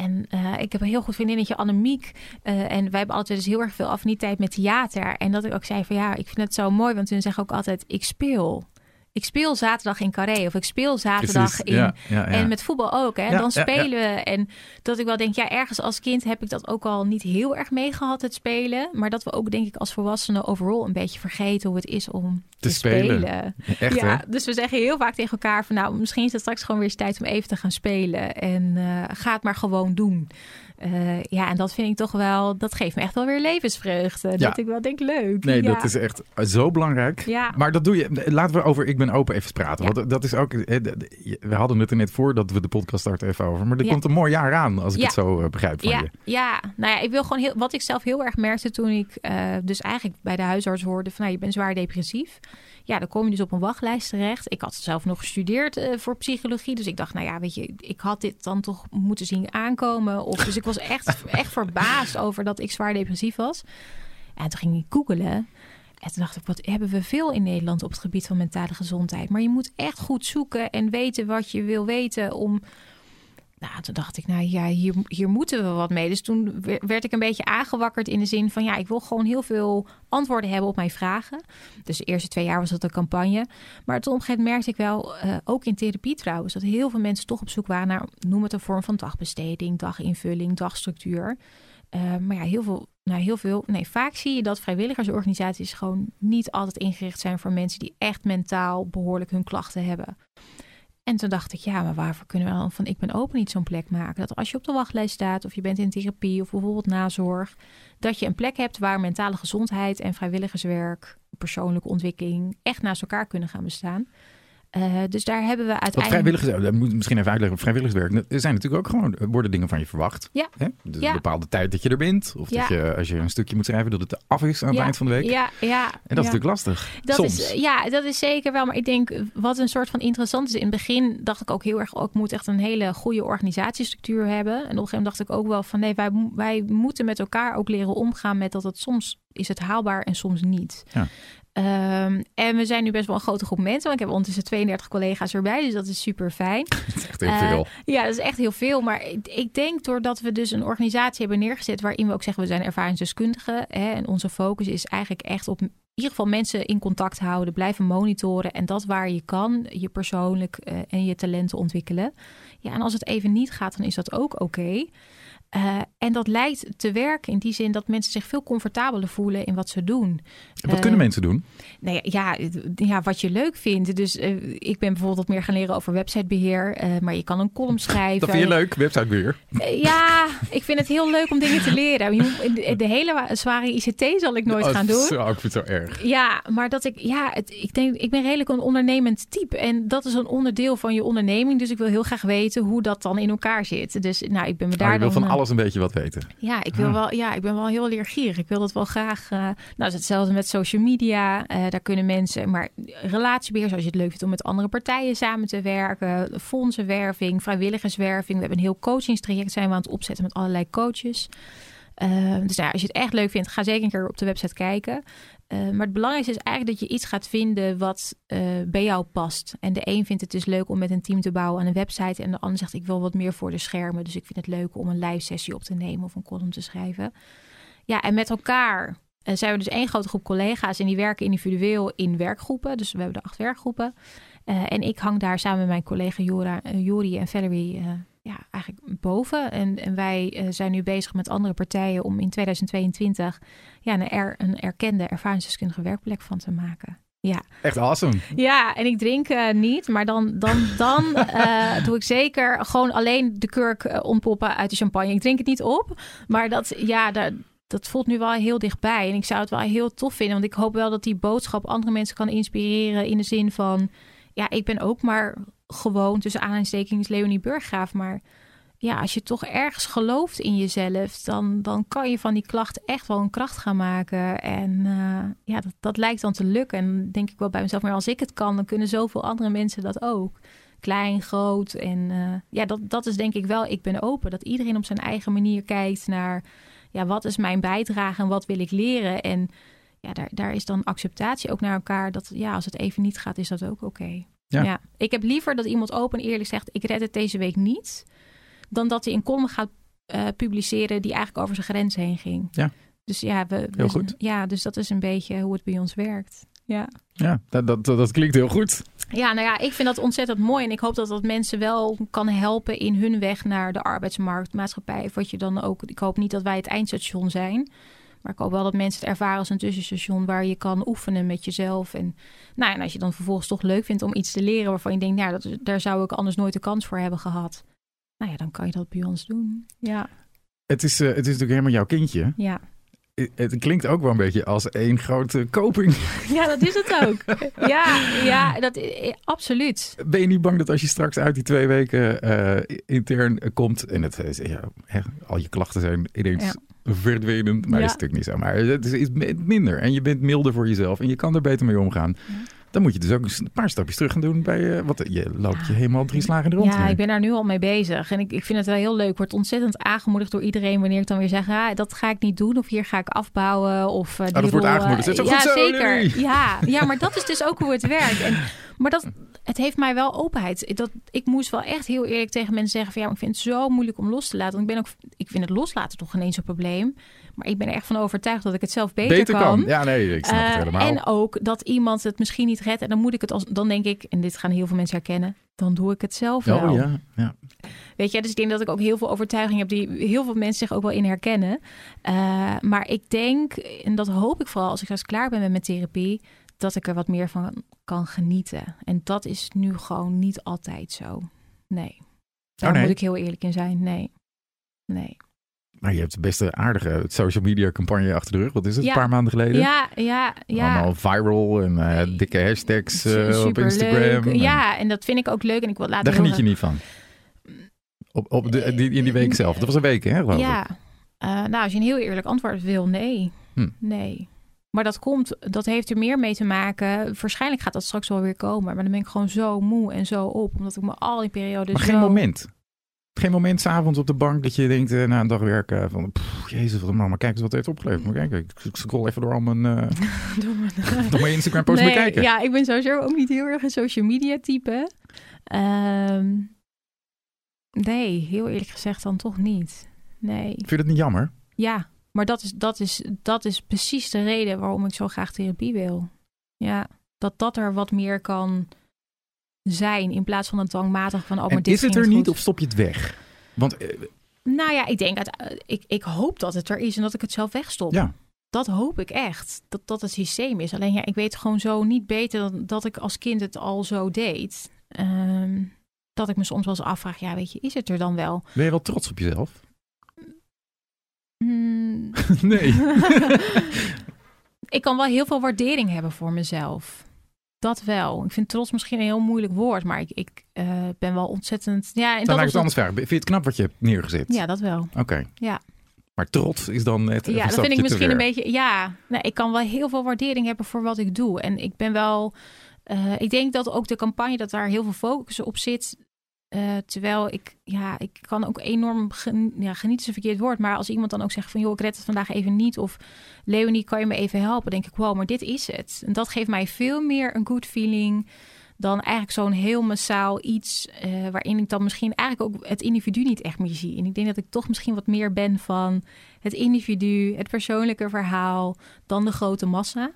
A: En eh, ik heb een heel goed vriendinnetje, Annemiek. eh en wij hebben altijd dus heel erg veel affiniteit met theater. En dat ik ook zei van ja, ik vind het zo mooi. Want hun zeggen ook altijd, ik speel. Ik speel zaterdag in Carré. Of ik speel zaterdag
B: precies.
A: in.
B: Ja, ja, ja.
A: En met voetbal ook. Hè? Dan spelen we. En dat ik wel denk, ja, ergens als kind heb ik dat ook al niet heel erg meegehad, het spelen. Maar dat we ook, denk ik, als volwassenen overal een beetje vergeten hoe het is om te,
B: Te spelen.
A: spelen.
B: Echt, hè?
A: Ja, dus we zeggen heel vaak tegen elkaar van nou, misschien is het straks gewoon weer eens tijd om even te gaan spelen. En eh, ga het maar gewoon doen. Eh, ja, en dat vind ik toch wel, dat geeft me echt wel weer levensvreugde.
B: Ja.
A: Dat ik wel denk, leuk.
B: Nee,
A: ja.
B: dat is echt zo belangrijk.
A: Ja.
B: Maar dat doe je. Laten we over Ik ben open even praten. Want dat is ook. eh, We hadden het er net voor dat we de podcast starten even over. Maar er komt een mooi jaar aan, als ik het zo eh, begrijp van
A: Ja,
B: je.
A: ja, nou ja, ik wil gewoon heel, wat ik zelf heel erg merkte toen ik eh, dus eigenlijk bij de huisarts hoorde van nou, je bent zwaar depressief. Ja, dan kom je dus op een wachtlijst terecht. Ik had zelf nog gestudeerd eh, voor psychologie, dus ik dacht, nou ja, weet je, ik had dit dan toch moeten zien aankomen. Of, dus ik was echt, echt verbaasd over dat ik zwaar depressief was. En toen ging ik googelen. En toen dacht ik, wat hebben we veel in Nederland op het gebied van mentale gezondheid. Maar je moet echt goed zoeken en weten wat je wil weten om nou, toen dacht ik, nou ja, hier, hier moeten we wat mee. Dus toen we- werd ik een beetje aangewakkerd in de zin van, ja, ik wil gewoon heel veel antwoorden hebben op mijn vragen. Dus de eerste twee jaar was dat een campagne. Maar toen op een merkte ik wel, eh, ook in therapie trouwens, dat heel veel mensen toch op zoek waren naar, noem het een vorm van dagbesteding, daginvulling, dagstructuur. Eh, maar ja, heel veel, nou heel veel, nee, vaak zie je dat vrijwilligersorganisaties gewoon niet altijd ingericht zijn voor mensen die echt mentaal behoorlijk hun klachten hebben. En toen dacht ik, ja, maar waarvoor kunnen we dan van Ik ben open niet zo'n plek maken? Dat als je op de wachtlijst staat of je bent in therapie of bijvoorbeeld nazorg, dat je een plek hebt waar mentale gezondheid en vrijwilligerswerk, persoonlijke ontwikkeling echt naast elkaar kunnen gaan bestaan. Eh, dus daar hebben we
B: Wat
A: uiteindelijk.
B: vrijwilligers, dat moet misschien even uitleggen. Vrijwilligerswerk, er zijn natuurlijk ook gewoon, er worden dingen van je verwacht.
A: Ja.
B: Hè? Dus
A: Ja.
B: een bepaalde tijd dat je er bent. Of
A: Ja.
B: dat je, als je een stukje moet schrijven, dat het af is aan het
A: Ja.
B: eind van de week.
A: Ja, ja.
B: En dat is natuurlijk lastig.
A: Dat
B: Soms.
A: Is, ja, dat is zeker wel. Maar ik denk wat een soort van interessant is. In het begin dacht ik ook heel erg, ook ik moet echt een hele goede organisatiestructuur hebben. En op een gegeven moment dacht ik ook wel van nee, wij, wij moeten met elkaar ook leren omgaan met dat het soms is het haalbaar en soms niet.
B: Ja.
A: Ehm, en we zijn nu best wel een grote groep mensen. Want ik heb ondertussen 32 collega's erbij, dus dat is super fijn.
B: Dat is echt heel
A: Eh,
B: veel.
A: Ja, dat is echt heel veel. Maar ik, ik denk doordat we dus een organisatie hebben neergezet waarin we ook zeggen we zijn ervaringsdeskundigen. Hè, en onze focus is eigenlijk echt op in ieder geval mensen in contact houden, blijven monitoren. En dat waar je kan, je persoonlijk eh, en je talenten ontwikkelen. Ja, en als het even niet gaat, dan is dat ook oké. Eh, en dat lijkt te werken in die zin dat mensen zich veel comfortabeler voelen in wat ze doen.
B: Wat
A: Eh,
B: kunnen mensen doen?
A: Nee, ja, ja, wat je leuk vindt. Dus eh, ik ben bijvoorbeeld meer gaan leren over websitebeheer. eh, maar je kan een column schrijven.
B: Dat vind je leuk, websitebeheer.
A: Eh, Ja, ik vind het heel leuk om dingen te leren. De, de hele wa- zware ICT zal ik nooit
B: Oh,
A: gaan doen.
B: Zo, ik vind het zo erg.
A: Ja, maar dat ik, ja, het, ik denk, ik ben redelijk een ondernemend type. En dat is een onderdeel van je onderneming. Dus ik wil heel graag weten hoe dat dan in elkaar zit. Dus nou, ik ben me daar
B: je wil
A: dan,
B: van
A: eh,
B: alles een beetje wat weten.
A: ja, ik wil
B: Ah.
A: wel, ja, ik ben wel heel leergierig. Ik wil dat wel graag. eh, nou, het is hetzelfde met social media. Eh, daar kunnen mensen, maar relatiebeheer, zoals je het leuk vindt om met andere partijen samen te werken, fondsenwerving, vrijwilligerswerving. We hebben een heel coachingstraject zijn we aan het opzetten met allerlei coaches. Eh, dus ja, als je het echt leuk vindt, ga zeker een keer op de website kijken. Eh, maar het belangrijkste is eigenlijk dat je iets gaat vinden wat eh, bij jou past. En de een vindt het dus leuk om met een team te bouwen aan een website. En de ander zegt ik wil wat meer voor de schermen. Dus ik vind het leuk om een live sessie op te nemen of een column te schrijven. Ja, en met elkaar eh, zijn we dus één grote groep collega's. En die werken individueel in werkgroepen. Dus we hebben de acht werkgroepen. En ik hang daar samen met mijn collega Jora, Jori en Valerie ja, eigenlijk boven. En, en wij eh, zijn nu bezig met andere partijen om in 2022 ja, een, er, een erkende ervaringsdeskundige werkplek van te maken. Ja,
B: Echt awesome.
A: ja en ik drink eh, niet, maar dan, dan, dan eh, doe ik zeker gewoon alleen de kurk ontpoppen uit de champagne. Ik drink het niet op, maar dat, ja, dat, dat voelt nu wel heel dichtbij. En ik zou het wel heel tof vinden, want ik hoop wel dat die boodschap andere mensen kan inspireren in de zin van, ja, ik ben ook maar gewoon tussen aanhalingstekens Leonie Burggraaf, maar ja, als je toch ergens gelooft in jezelf, dan, dan kan je van die klacht echt wel een kracht gaan maken. En eh, ja, dat, dat lijkt dan te lukken. En denk ik wel bij mezelf, maar als ik het kan, dan kunnen zoveel andere mensen dat ook. Klein, groot. En eh, ja, dat, dat is denk ik wel, ik ben open. Dat iedereen op zijn eigen manier kijkt naar, ja, wat is mijn bijdrage en wat wil ik leren? En ja, daar, daar is dan acceptatie ook naar elkaar. Dat ja, als het even niet gaat, is dat ook oké.
B: Ja.
A: Ik heb liever dat iemand open en eerlijk zegt, ik red het deze week niet dan dat hij een column gaat eh, publiceren die eigenlijk over zijn grens heen ging.
B: Ja.
A: Dus ja, we, we-
B: Heel goed.
A: Ja, dus dat is een beetje hoe het bij ons werkt. Ja.
B: Ja, dat, dat, dat klinkt heel goed.
A: ja, nou ja, ik vind dat ontzettend mooi. En ik hoop dat dat mensen wel kan helpen in hun weg naar de arbeidsmarkt, maatschappij. Of wat je dan ook. Ik hoop niet dat wij het eindstation zijn. Maar ik hoop wel dat mensen het ervaren als een tussenstation waar je kan oefenen met jezelf. En, nou, ja, en als je dan vervolgens toch leuk vindt om iets te leren waarvan je denkt, nou, dat, daar zou ik anders nooit de kans voor hebben gehad. Nou ja, dan kan je dat bij ons doen. Ja,
B: Het is, eh, het is natuurlijk helemaal jouw kindje.
A: ja.
B: Het, klinkt ook wel een beetje als één grote koping.
A: Ja, dat is het ook. Ja, ja dat, eh, absoluut.
B: Ben je niet bang dat als je straks uit die twee weken eh, intern komt... en het, is, ja, al je klachten zijn ineens
A: Ja.
B: verdwenen... maar
A: Ja.
B: dat is natuurlijk niet zo. Maar het is iets minder en je bent milder voor jezelf... en je kan er beter mee omgaan.
A: Ja.
B: Dan moet je dus ook een paar stapjes terug gaan doen bij... eh, wat je loopt je helemaal drie slagen rond.
A: Ja, ik ben daar nu al mee bezig. En ik, ik vind het wel heel leuk. Ik word ontzettend aangemoedigd door iedereen wanneer ik dan weer zeg: ah, dat ga ik niet doen. Of hier ga ik afbouwen. Of uh, die
B: Oh, dat wordt aangemoedigd.
A: eh,
B: Dat is
A: ja,
B: goed zo,
A: zeker.
B: Lily?
A: Ja, ja, maar dat is dus ook hoe het werkt. En, maar dat, het heeft mij wel openheid. Dat, ik moest wel echt heel eerlijk tegen mensen zeggen: van ja, maar ik vind het zo moeilijk om los te laten. Want ik, ben ook, ik vind het loslaten toch geen eens een probleem. Maar ik ben er echt van overtuigd dat ik het zelf beter,
B: beter kan. Ja, nee, ik snap het
A: Eh,
B: helemaal.
A: En ook dat iemand het misschien niet redt. En dan moet ik het als. Dan denk ik, en dit gaan heel veel mensen herkennen. Dan doe ik het zelf wel.
B: Oh ja, ja.
A: Weet je, dus ik denk dat ik ook heel veel overtuiging heb die heel veel mensen zich ook wel in herkennen. Eh, maar ik denk, en dat hoop ik vooral als ik straks klaar ben met mijn therapie, dat ik er wat meer van kan genieten. En dat is nu gewoon niet altijd zo. Nee. Daar
B: Oh, nee?
A: moet ik heel eerlijk in zijn. Nee. Nee.
B: Maar je hebt best een aardige social media campagne achter de rug. Wat is het?
A: Ja.
B: Een paar maanden geleden?
A: Ja, ja, ja.
B: Allemaal viral en eh, dikke hashtags eh, op. Instagram. En
A: Ja, en dat vind ik ook leuk. En ik wil laten
B: Daar geniet je niet van. Op, op de, die, in die week zelf. Dat was een week, hè?
A: Ja. Eh, nou, als je een heel eerlijk antwoord wil, nee.
B: Hm.
A: Nee. Maar dat komt, dat heeft er meer mee te maken. Waarschijnlijk gaat dat straks wel weer komen. Maar dan ben ik gewoon zo moe en zo op. Omdat ik me al die periode
B: Maar
A: zo...
B: geen moment. Geen moment s'avonds op de bank dat je denkt, eh, na een dag werken, van pff, jezus, wat maar kijk eens wat het heeft opgeleverd. Maar kijk, ik scroll even door al mijn,
A: Doe maar.
B: door mijn Instagram post
A: Nee,
B: bekijken.
A: Ja, ik ben sowieso ook niet heel erg een social media type. Ehm, nee, heel eerlijk gezegd dan toch niet. Nee.
B: Vind je dat niet jammer?
A: Ja, maar dat is, dat, is, dat is precies de reden waarom ik zo graag therapie wil. Ja, dat dat er wat meer kan zijn in plaats van het dwangmatig van... Oh, maar
B: en
A: dit
B: is het er niet
A: goed.
B: of stop je het weg? Want eh,
A: Nou ja, ik denk, dat, eh, ik, ik hoop dat het er is en dat ik het zelf wegstop.
B: ja,
A: Dat hoop ik echt, dat dat het systeem is. Alleen ja, ik weet gewoon zo niet beter dan dat ik als kind het al zo deed. Ehm, dat ik me soms wel eens afvraag, ja, weet je, is het er dan wel?
B: ben je wel trots op jezelf?
A: Hmm,
B: nee.
A: ik kan wel heel veel waardering hebben voor mezelf. Dat wel. Ik vind trots misschien een heel moeilijk woord, maar ik, ik eh, ben wel ontzettend. Ja, en
B: Dan laat ik
A: is
B: het anders vragen. Vind je het knap wat je hebt neergezet?
A: Ja, dat wel.
B: Oké.
A: Ja.
B: Maar trots is dan net
A: Ja, dat vind ik misschien een beetje. Ja, nee, ik kan wel heel veel waardering hebben voor wat ik doe. En ik ben wel. eh, ik denk dat ook de campagne dat daar heel veel focus op zit. Eh, terwijl ik, ja, ik kan ook enorm ja, genieten is een verkeerd woord. Maar als iemand dan ook zegt van, joh, ik red het vandaag even niet. Of Leonie, kan je me even helpen? denk ik, wow, maar dit is het. En dat geeft mij veel meer een good feeling dan eigenlijk zo'n heel massaal iets eh, waarin ik dan misschien eigenlijk ook het individu niet echt meer zie. En ik denk dat ik toch misschien wat meer ben van het individu, het persoonlijke verhaal, dan de grote massa.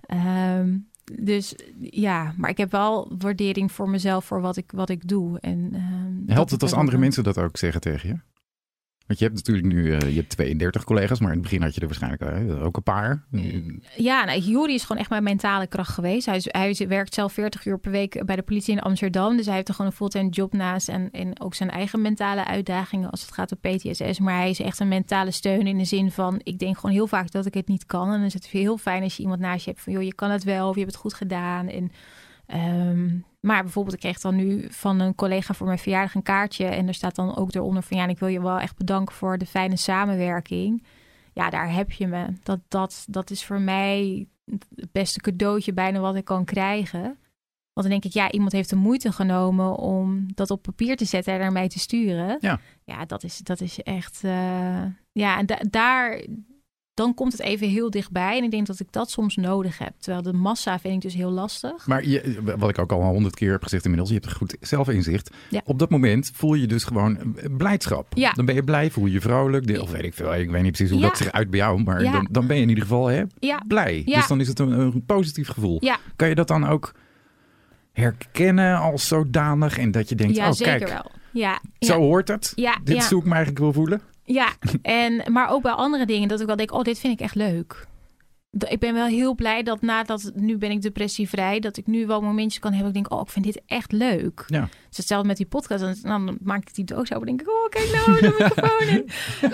A: Ehm, dus ja, maar ik heb wel waardering voor mezelf voor wat ik, wat ik doe. En, ehm,
B: Helpt het als andere mensen dat ook zeggen tegen je? Je hebt natuurlijk nu eh, je hebt 32 collega's, maar in het begin had je er waarschijnlijk eh, ook een paar.
A: Ja, nou, Juri is gewoon echt mijn mentale kracht geweest. Hij, hij werkt zelf 40 uur per week bij de politie in Amsterdam. Dus hij heeft er gewoon een fulltime job naast. En, en ook zijn eigen mentale uitdagingen als het gaat om PTSS. Maar hij is echt een mentale steun in de zin van... ik denk gewoon heel vaak dat ik het niet kan. En dan is het heel fijn als je iemand naast je hebt van... joh, je kan het wel of je hebt het goed gedaan. En, ehm, maar bijvoorbeeld, ik kreeg dan nu van een collega voor mijn verjaardag een kaartje. En er staat dan ook eronder van... ja, ik wil je wel echt bedanken voor de fijne samenwerking ja, daar heb je me. Dat, dat, dat is voor mij het beste cadeautje bijna wat ik kan krijgen. Want dan denk ik, ja, iemand heeft de moeite genomen om dat op papier te zetten en naar mij te sturen.
B: Ja.
A: Ja, dat is, dat is echt. eh, ja, en da- daar. Dan komt het even heel dichtbij. En ik denk dat ik dat soms nodig heb. Terwijl de massa vind ik dus heel lastig.
B: Maar je, wat ik ook al honderd keer heb gezegd inmiddels, je hebt goed zelfinzicht.
A: Ja.
B: Op dat moment voel je dus gewoon blijdschap.
A: Ja.
B: Dan ben je blij, voel je je vrolijk. De- Of weet ik veel, ik weet niet precies hoe
A: Ja.
B: dat zich uit bij jou. Maar dan, dan ben je in ieder geval hè, blij. Dus dan is het een, een positief gevoel. Kan je dat dan ook herkennen als zodanig? En dat je denkt,
A: ja
B: oh
A: zeker
B: kijk,
A: wel. Ja,
B: zo hoort het. Dit is hoe ik me eigenlijk wil voelen.
A: Ja, en, maar ook bij andere dingen dat ik wel denk, oh, dit vind ik echt leuk. Ik ben wel heel blij dat nadat, nu ben ik depressievrij, dat ik nu wel momentjes kan hebben. Ik denk, oh, ik vind dit echt leuk.
B: Ja.
A: Dus hetzelfde met die podcast. En dan maak ik die doos open en denk ik, oh, kijk nou, de microfoon in.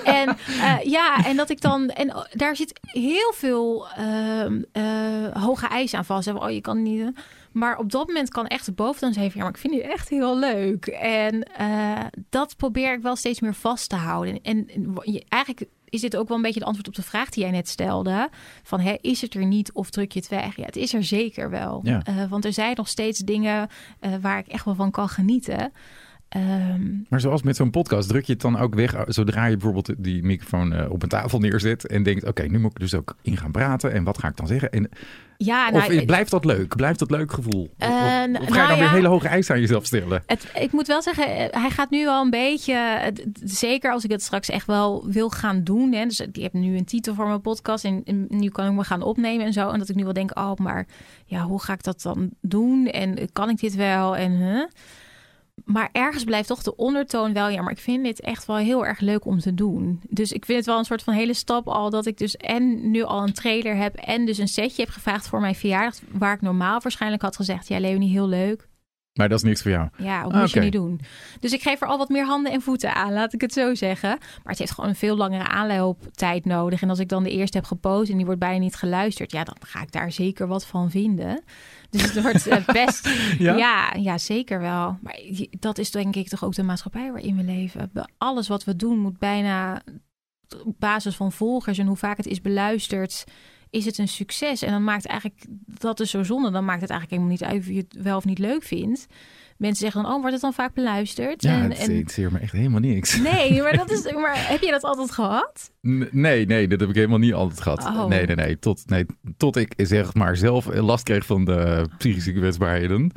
A: En eh, ja, en dat ik dan, en oh, daar zit heel veel ehm, eh, hoge eisen aan vast. Oh, je kan niet. Maar op dat moment kan echt de boventoon zeggen, ja, maar ik vind dit echt heel leuk. En eh, dat probeer ik wel steeds meer vast te houden. En, en je- eigenlijk is dit ook wel een beetje het antwoord op de vraag die jij net stelde. Van, hè, is het er niet of druk je het weg? Ja, het is er zeker wel.
B: Ja.
A: Eh, want er zijn nog steeds dingen eh, waar ik echt wel van kan genieten. Ehm,
B: Maar zoals met zo'n podcast, druk je het dan ook weg eh, zodra je bijvoorbeeld die microfoon eh, op een tafel neerzet en denkt, oké, nu moet ik dus ook in gaan praten en wat ga ik dan zeggen? En,
A: ja,
B: of
A: nou,
B: blijft dat leuk? Blijft dat leuk gevoel? Of,
A: Eh,
B: of- of ga je
A: nou
B: dan weer
A: ja.
B: hele hoge eisen aan jezelf stellen?
A: Het, ik moet wel zeggen, eh, hij gaat nu wel een beetje. het- Zeker als ik het straks echt wel wil gaan doen. Hè, dus ik heb nu een titel voor mijn podcast. En, en nu kan ik me gaan opnemen en zo. En dat ik nu wel denk: oh, maar ja, hoe ga ik dat dan doen? En kan ik dit wel? En huh? Maar ergens blijft toch de ondertoon wel. Ja, maar ik vind dit echt wel heel erg leuk om te doen. Dus ik vind het wel een soort van hele stap al dat ik dus en nu al een trailer heb. En dus een setje heb gevraagd voor mijn verjaardag. Waar ik normaal waarschijnlijk had gezegd: ja, Leonie, heel leuk.
B: Maar dat is niks voor jou.
A: Ja, dat
B: Ah,
A: moet je niet doen. Dus ik geef er al wat meer handen en voeten aan, laat ik het zo zeggen. Maar het heeft gewoon een veel langere aanlooptijd nodig. En als ik dan de eerste heb gepost en die wordt bijna niet geluisterd, ja, dan ga ik daar zeker wat van vinden. Dus het wordt eh, best.
B: Ja?
A: ja? Ja, zeker wel. Maar dat is denk ik toch ook de maatschappij waarin we leven. Alles wat we doen moet bijna op basis van volgers en hoe vaak het is beluisterd. Is het een succes? En dan maakt eigenlijk dat is zo zonde. Dan maakt het eigenlijk helemaal niet uit of je het wel of niet leuk vindt. Mensen zeggen dan, oh, wordt het dan vaak beluisterd?
B: Ja,
A: en,
B: het
A: en-
B: interesseert me echt helemaal niks.
A: Nee, maar, dat is, maar heb je dat altijd gehad?
B: Nee, nee, dat heb ik helemaal niet altijd gehad.
A: Oh.
B: Nee, nee, nee. Tot, nee. tot ik zeg maar zelf last kreeg van de psychische kwetsbaarheden.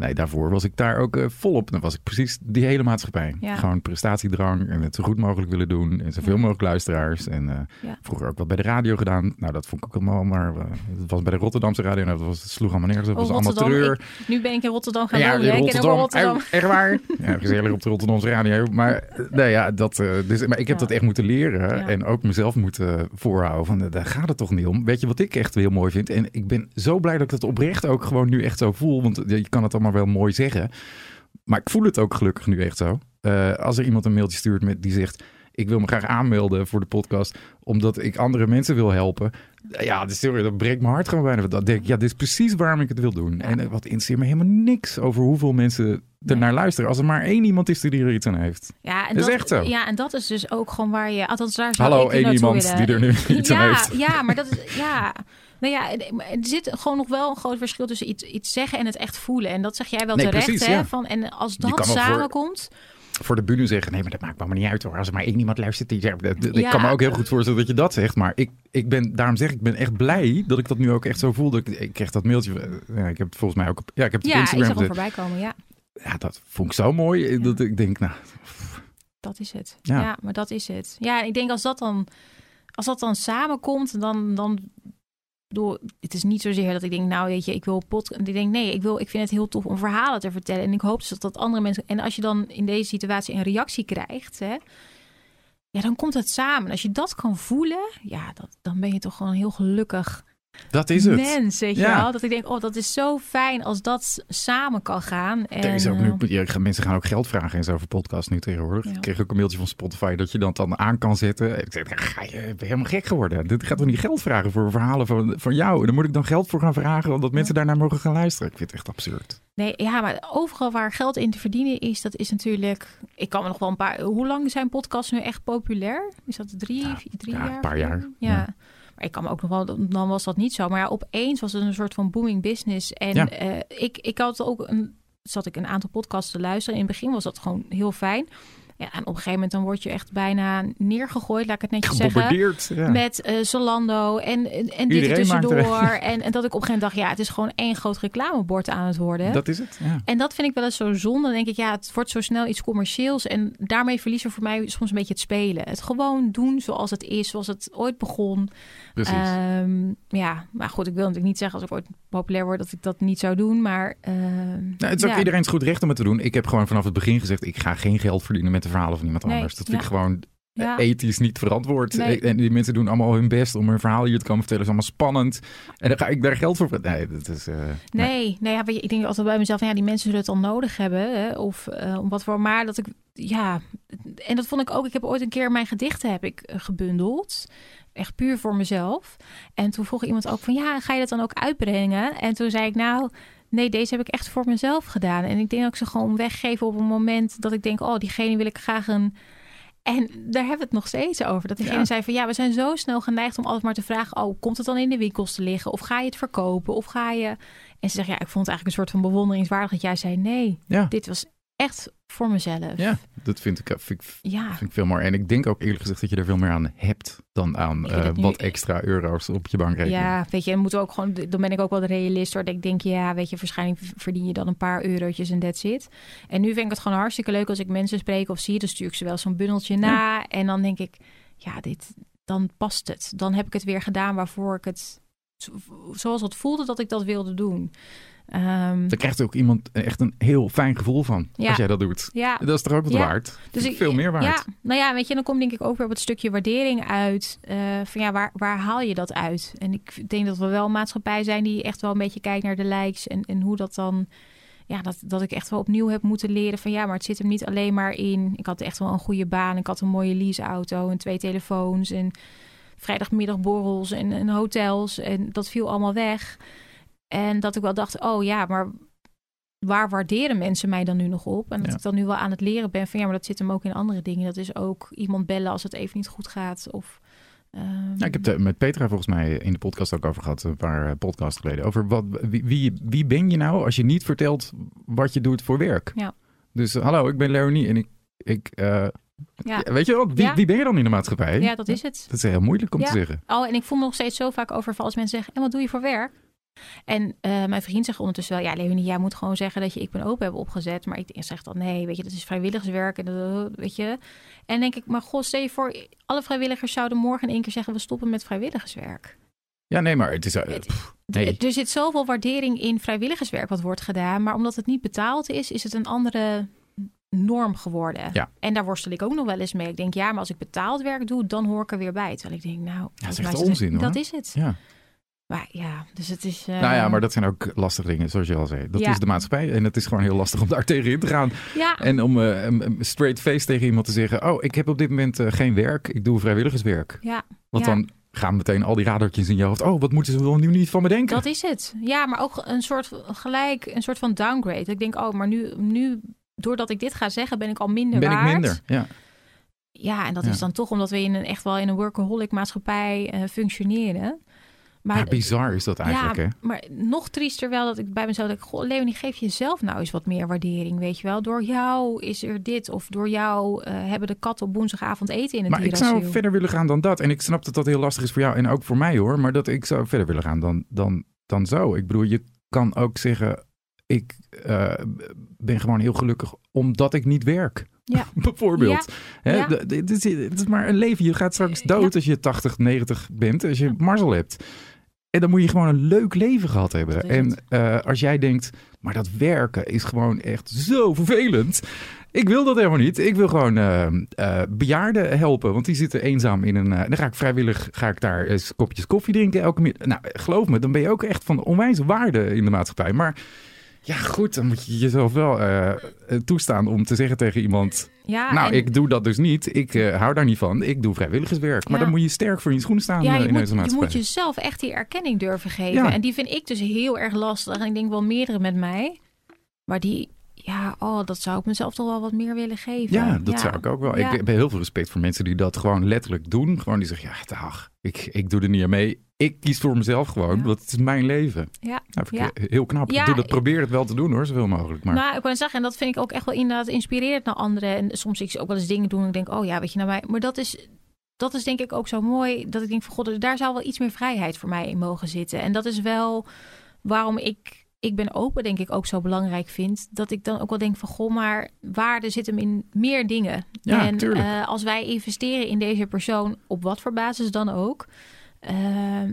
B: Nee, daarvoor was ik daar ook eh, volop. Dan was ik precies die hele maatschappij.
A: Ja.
B: Gewoon prestatiedrang en het zo goed mogelijk willen doen. En zoveel
A: Ja.
B: mogelijk luisteraars. En eh,
A: Ja.
B: vroeger ook wat bij de radio gedaan. Nou, dat vond ik ook allemaal. Maar eh, het was bij de Rotterdamse radio. Nou, dat was, het sloeg allemaal nergens. Dat
A: Oh,
B: was allemaal
A: Rotterdam. Ik- nu ben ik in Rotterdam gaan
B: Ja,
A: wonen. wel
B: Rotterdam.
A: Rotterdam.
B: Oh, echt waar? Ja, gezellig op de Rotterdamse radio. Maar nee, ja, dat, dus, maar ik heb
A: Ja.
B: dat echt moeten leren.
A: Ja.
B: En ook mezelf moeten voorhouden. Van, daar gaat het toch niet om. Weet je wat ik echt heel mooi vind? En ik ben zo blij dat ik dat oprecht ook gewoon nu echt zo voel. Want je kan het allemaal wel mooi zeggen. Maar ik voel het ook gelukkig nu echt zo. Eh, als er iemand een mailtje stuurt met, die zegt... Ik wil me graag aanmelden voor de podcast, omdat ik andere mensen wil helpen. Ja, dus, sorry, dat breekt mijn hart gewoon bijna. Dat denk ik, ja, dit is precies waarom ik het wil doen.
A: Ja.
B: En eh, wat interesseert me helemaal niks over hoeveel mensen er naar luisteren. Als er maar één iemand is die er iets aan heeft.
A: Ja, en
B: Dat is echt zo.
A: Ja, en dat is dus ook gewoon waar je... Althans, daar
B: Hallo, één iemand die er nu iets
A: ja,
B: aan heeft.
A: Ja, maar dat is... Ja. Nou ja, er zit gewoon nog wel een groot verschil tussen iets, iets zeggen en het echt voelen. En dat zeg jij wel
B: Nee,
A: terecht,
B: precies,
A: hè?
B: ja.
A: Van, en als dat samenkomt...
B: Voor de bühne zeggen, nee, maar dat maakt me maar niet uit hoor. Als er maar één iemand luistert, die dat- dat- ik
A: Ja.
B: kan me ook heel goed voorstellen dat je dat zegt. Maar ik, ik ben, daarom zeg ik, ik ben echt blij dat ik dat nu ook echt zo voel. Dat ik, ik kreeg dat mailtje, ja, ik heb het volgens mij ook op, ja, ik heb het
A: Ja,
B: Instagram
A: voorbij komen, ja.
B: Ja, dat vond ik zo mooi. eh, Dat ik denk, nou,
A: Dat is het.
B: Ja.
A: Ja. maar dat is het. Ja, ik denk als dat dan, als dat dan samenkomt, dan, dan door, het is niet zozeer dat ik denk, nou weet je, ik wil pot. Ik denk, nee, ik wil, ik vind het heel tof om verhalen te vertellen. En ik hoop dus dat dat andere mensen. En als je dan in deze situatie een reactie krijgt, hè, ja, dan komt het samen. Als je dat kan voelen, ja, dat, dan ben je toch gewoon heel gelukkig
B: dat is het.
A: mens, weet je
B: Ja.
A: wel. Dat ik denk, oh, dat is zo fijn als dat samen kan gaan. En,
B: Er is ook nu, ja, mensen gaan ook geld vragen en zo voor podcasts nu tegenwoordig.
A: Ja.
B: Ik kreeg ook een mailtje van Spotify dat je dat dan aan kan zetten. En ik zei, ga je, ben je helemaal gek geworden? Dit gaat toch niet geld vragen voor verhalen van, van jou? En dan moet ik dan geld voor gaan vragen, omdat mensen daarnaar mogen gaan luisteren. Ik vind het echt absurd.
A: Nee, ja, maar overal waar geld in te verdienen is, dat is natuurlijk. Ik kan me nog wel een paar. Hoe lang zijn podcasts nu echt populair? Is dat drie,
B: Ja,
A: drie
B: ja,
A: jaar?
B: een paar jaar.
A: Ja. Maar ik kan me ook nog wel. Dan was dat niet zo. Maar ja, opeens was het een soort van booming business. En
B: Ja.
A: eh, ik, ik had ook een. Zat ik een aantal podcasts te luisteren. In het begin was dat gewoon heel fijn. Ja, en op een gegeven moment dan word je echt bijna neergegooid, laat ik het netjes zeggen.
B: Gebombardeerd. Ja.
A: Met eh, Zalando en, en, en dit er
B: er-
A: tussendoor. En, en dat ik op een gegeven moment dacht, ja, het is gewoon één groot reclamebord aan het worden.
B: Dat is het. Ja.
A: En dat vind ik wel eens zo zonde. Dan denk ik, ja, het wordt zo snel iets commercieels. En daarmee verliezen voor mij soms een beetje het spelen. Het gewoon doen zoals het is, zoals het ooit begon.
B: Precies.
A: Ehm, ja, maar goed, ik wil natuurlijk niet zeggen als ik ooit populair word dat ik dat niet zou doen. Maar ehm,
B: Nou, het is ook iedereen's goed recht om het te doen. Ik heb gewoon vanaf het begin gezegd, ik ga geen geld verdienen met de verhalen van iemand
A: Nee,
B: anders. Dat vind
A: ja.
B: ik gewoon
A: Ja.
B: ethisch niet verantwoord.
A: Nee.
B: En die mensen doen allemaal hun best om hun verhaal hier te komen vertellen. Het is allemaal spannend. En dan ga ik daar geld voor... Nee, dat is... eh, nee.
A: Nee, ja, ik denk altijd bij mezelf, van, ja, die mensen zullen het al nodig hebben. Hè, of eh, om wat voor, maar dat ik, ja, en dat vond ik ook. Ik heb ooit een keer mijn gedichten heb ik eh, gebundeld, echt puur voor mezelf. En toen vroeg iemand ook van, ja, ga je dat dan ook uitbrengen? En toen zei ik, nou, nee, deze heb ik echt voor mezelf gedaan. En ik denk dat ik ze gewoon weggeven op een moment dat ik denk, oh, diegene wil ik graag een. En daar hebben we het nog steeds over. Dat diegene
B: Ja.
A: zei van ja, we zijn zo snel geneigd om altijd maar te vragen: oh, komt het dan in de winkels te liggen? Of ga je het verkopen? Of ga je. En ze zegt ja, ik vond het eigenlijk een soort van bewonderingswaardig dat jij zei: nee,
B: Ja,
A: dit was echt voor mezelf.
B: ja, dat vind ik, vind, ik,
A: Ja.
B: vind ik veel meer. En ik denk ook eerlijk gezegd dat je er veel meer aan hebt dan aan eh, wat extra euro's op je bankrekening.
A: Ja, weet je, dan moeten ook gewoon. Dan ben ik ook wel de realist hoor. Dat ik denk, ja, weet je, waarschijnlijk verdien je dan een paar eurotjes en that's it. En nu vind ik het gewoon hartstikke leuk als ik mensen spreek of zie. Dan stuur ik ze wel zo'n bundeltje na. En dan denk ik, ja, dit, dan past het. Dan heb ik het weer gedaan waarvoor ik het, zo- zoals het voelde dat ik dat wilde doen. Ehm,
B: Daar krijgt ook iemand echt een heel fijn gevoel van
A: Ja.
B: als jij dat doet.
A: ja,
B: Dat is toch ook wat
A: Ja.
B: waard?
A: Dus ik-
B: veel meer waard.
A: Ja, nou ja, weet je, dan komt denk ik ook weer op het stukje waardering uit. eh, van ja, waar, waar haal je dat uit? En ik denk dat we wel een maatschappij zijn die echt wel een beetje kijkt naar de likes en, en hoe dat dan. Ja, dat, dat ik echt wel opnieuw heb moeten leren van ja, maar het zit hem niet alleen maar in. Ik had echt wel een goede baan. Ik had een mooie leaseauto en twee telefoons en vrijdagmiddagborrels en, en hotels. En dat viel allemaal weg. En dat ik wel dacht, oh ja, maar waar waarderen mensen mij dan nu nog op? En dat
B: Ja.
A: ik dan nu wel aan het leren ben van ja, maar dat zit hem ook in andere dingen. Dat is ook iemand bellen als het even niet goed gaat. Of Ehm,
B: Ja, ik heb het met Petra volgens mij in de podcast ook over gehad, een paar eh, podcasts geleden. Over wat, wie, wie, wie ben je nou als je niet vertelt wat je doet voor werk?
A: Ja.
B: Dus eh, hallo, ik ben Leonie en ik, ik eh,
A: Ja.
B: weet je wel, wie,
A: Ja.
B: wie ben je dan in de maatschappij?
A: ja, dat is het.
B: Dat is heel moeilijk om
A: Ja.
B: te zeggen.
A: Oh, en ik voel me nog steeds zo vaak overvallen als mensen zeggen: En wat doe je voor werk? En eh, mijn vriend zegt ondertussen wel: Ja, Leonie, jij moet gewoon zeggen dat je Ik Ben Open hebt opgezet. Maar ik zeg dan: Nee, weet je, dat is vrijwilligerswerk. En dat, weet je. En denk ik: Maar god, stel je voor, alle vrijwilligers zouden morgen in één keer zeggen: We stoppen met vrijwilligerswerk.
B: Ja, nee, maar het is...
A: Het-
B: pff, nee.
A: Er zit zoveel waardering in vrijwilligerswerk wat wordt gedaan. Maar omdat het niet betaald is, is het een andere norm geworden.
B: Ja.
A: En daar worstel ik ook nog wel eens mee. Ik denk, ja, maar als ik betaald werk doe, dan hoor ik er weer bij. Terwijl ik denk, nou...
B: dat is echt onzin, hoor.
A: Dat is het.
B: Ja.
A: Maar ja, dus het is... eh,
B: Nou ja, maar dat zijn ook lastige dingen, zoals je al zei. Dat
A: Ja.
B: is de maatschappij en het is gewoon heel lastig om daar tegenin te gaan.
A: Ja,
B: En om een een straight face tegen iemand te zeggen... oh, ik heb op dit moment geen werk, ik doe vrijwilligerswerk.
A: ja,
B: Want
A: Ja.
B: dan gaan meteen al die radartjes in je hoofd. Oh, wat moeten ze wel nu niet van me denken?
A: dat is het. Ja, maar ook een soort gelijk, een soort van downgrade. Ik denk, oh, maar nu, nu doordat ik dit ga zeggen, ben ik al minder
B: ben
A: waard.
B: ik minder. Ja.
A: Ja, en dat
B: Ja.
A: is dan toch omdat we in een, echt wel in een workaholic maatschappij functioneren. Maar
B: ja, bizar is dat eigenlijk,
A: ja,
B: hè?
A: maar nog triester wel dat ik bij mezelf denk... Goh, Leonie, geef jezelf nou eens wat meer waardering, weet je wel. Door jou is er dit. Of door jou eh, hebben de katten op woensdagavond eten in het
B: Maar ik zou verder willen gaan dan dat. En ik snap dat dat heel lastig is voor jou en ook voor mij hoor. Maar dat ik zou verder willen gaan dan, dan, dan zo. Ik bedoel, je kan ook zeggen... ik eh, ben gewoon heel gelukkig omdat ik niet werk.
A: Ja.
B: Bijvoorbeeld. Hè,
A: Ja.
B: Het, is, het is maar een leven. Je gaat straks dood
A: Ja.
B: als je 80, 90 bent. Als je marzel hebt. En dan moet je gewoon een leuk leven gehad hebben. En eh, als jij denkt, maar dat werken is gewoon echt zo vervelend. Ik wil dat helemaal niet. Ik wil gewoon eh, bejaarden helpen. Want die zitten eenzaam in een... dan ga ik vrijwillig ga ik daar eens kopjes koffie drinken elke middag. Nou, geloof me, dan ben je ook echt van onwijze waarde in de maatschappij. Maar ja, goed, dan moet je jezelf wel eh, toestaan om te zeggen tegen iemand...
A: Ja,
B: nou,
A: en-
B: ik doe dat dus niet. Ik eh, hou daar niet van. Ik doe vrijwilligerswerk. Maar dan moet je sterk voor je schoenen staan
A: ja,
B: eh,
A: je,
B: in
A: moet,
B: deze
A: je
B: maatschappij.
A: moet jezelf echt die erkenning durven geven. En die vind ik dus heel erg lastig. En ik denk wel meerdere met mij. Maar die, ja, oh, dat zou ik mezelf toch wel wat meer willen geven.
B: Ja, dat zou ik ook wel.
A: Ja.
B: Ik heb heel veel respect voor mensen die dat gewoon letterlijk doen. Gewoon die zeggen, ja, dag, ik, ik doe er niet aan mee. Ik kies voor mezelf gewoon,
A: Ja.
B: het is mijn leven.
A: Ja.
B: Nou, heel knap. Doe dat, probeer het wel te doen hoor, zoveel mogelijk. Maar
A: Nou, ik wou zeggen, en dat vind ik ook echt wel inderdaad inspirerend naar anderen. En soms ik ook wel eens dingen doen en ik denk, oh ja, weet je, nou mij. Maar dat is, dat is denk ik ook zo mooi. Dat ik denk van god, daar zou wel iets meer vrijheid voor mij in mogen zitten. En dat is wel waarom ik, ik ben open, denk ik, ook zo belangrijk vind. Dat ik dan ook wel denk van goh, maar waarde zit hem in meer dingen.
B: Ja,
A: en eh, als wij investeren in deze persoon, op wat voor basis dan ook. eh,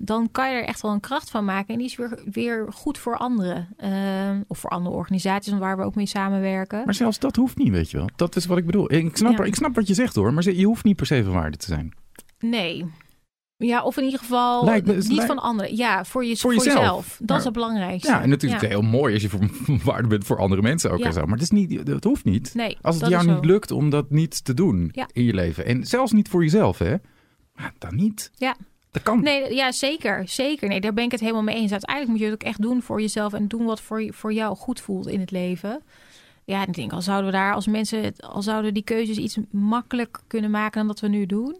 A: dan kan je er echt wel een kracht van maken. En die is weer, weer goed voor anderen. eh, of voor andere organisaties waar we ook mee samenwerken.
B: Maar zelfs dat hoeft niet, weet je wel. Dat is wat ik bedoel. Ik snap,
A: Ja.
B: ik snap wat je zegt hoor, maar je hoeft niet per se van waarde te zijn.
A: Nee. Ja, of in ieder geval
B: me-
A: niet
B: lijkt-
A: van anderen. Ja, voor, je,
B: Voor
A: voor,
B: jezelf.
A: jezelf. Dat
B: Maar-
A: is het belangrijkste.
B: Ja, en natuurlijk
A: Ja.
B: heel mooi als je voor waarde bent voor andere mensen ook
A: Ja.
B: en zo. Maar dat, is niet, dat hoeft niet.
A: Nee,
B: Als het
A: dat
B: jou
A: is
B: niet
A: zo.
B: lukt om dat niet te doen
A: Ja.
B: in je leven. En zelfs niet voor jezelf, hè. Maar dan niet.
A: Ja.
B: Dat kan.
A: Nee, ja, zeker. Zeker. Nee, daar ben ik het helemaal mee eens. Uiteindelijk moet je het ook echt doen voor jezelf en doen wat voor, voor jou goed voelt in het leven. Ja, en ik denk, al zouden we daar als mensen, het- al zouden die keuzes iets makkelijker kunnen maken dan dat we nu doen.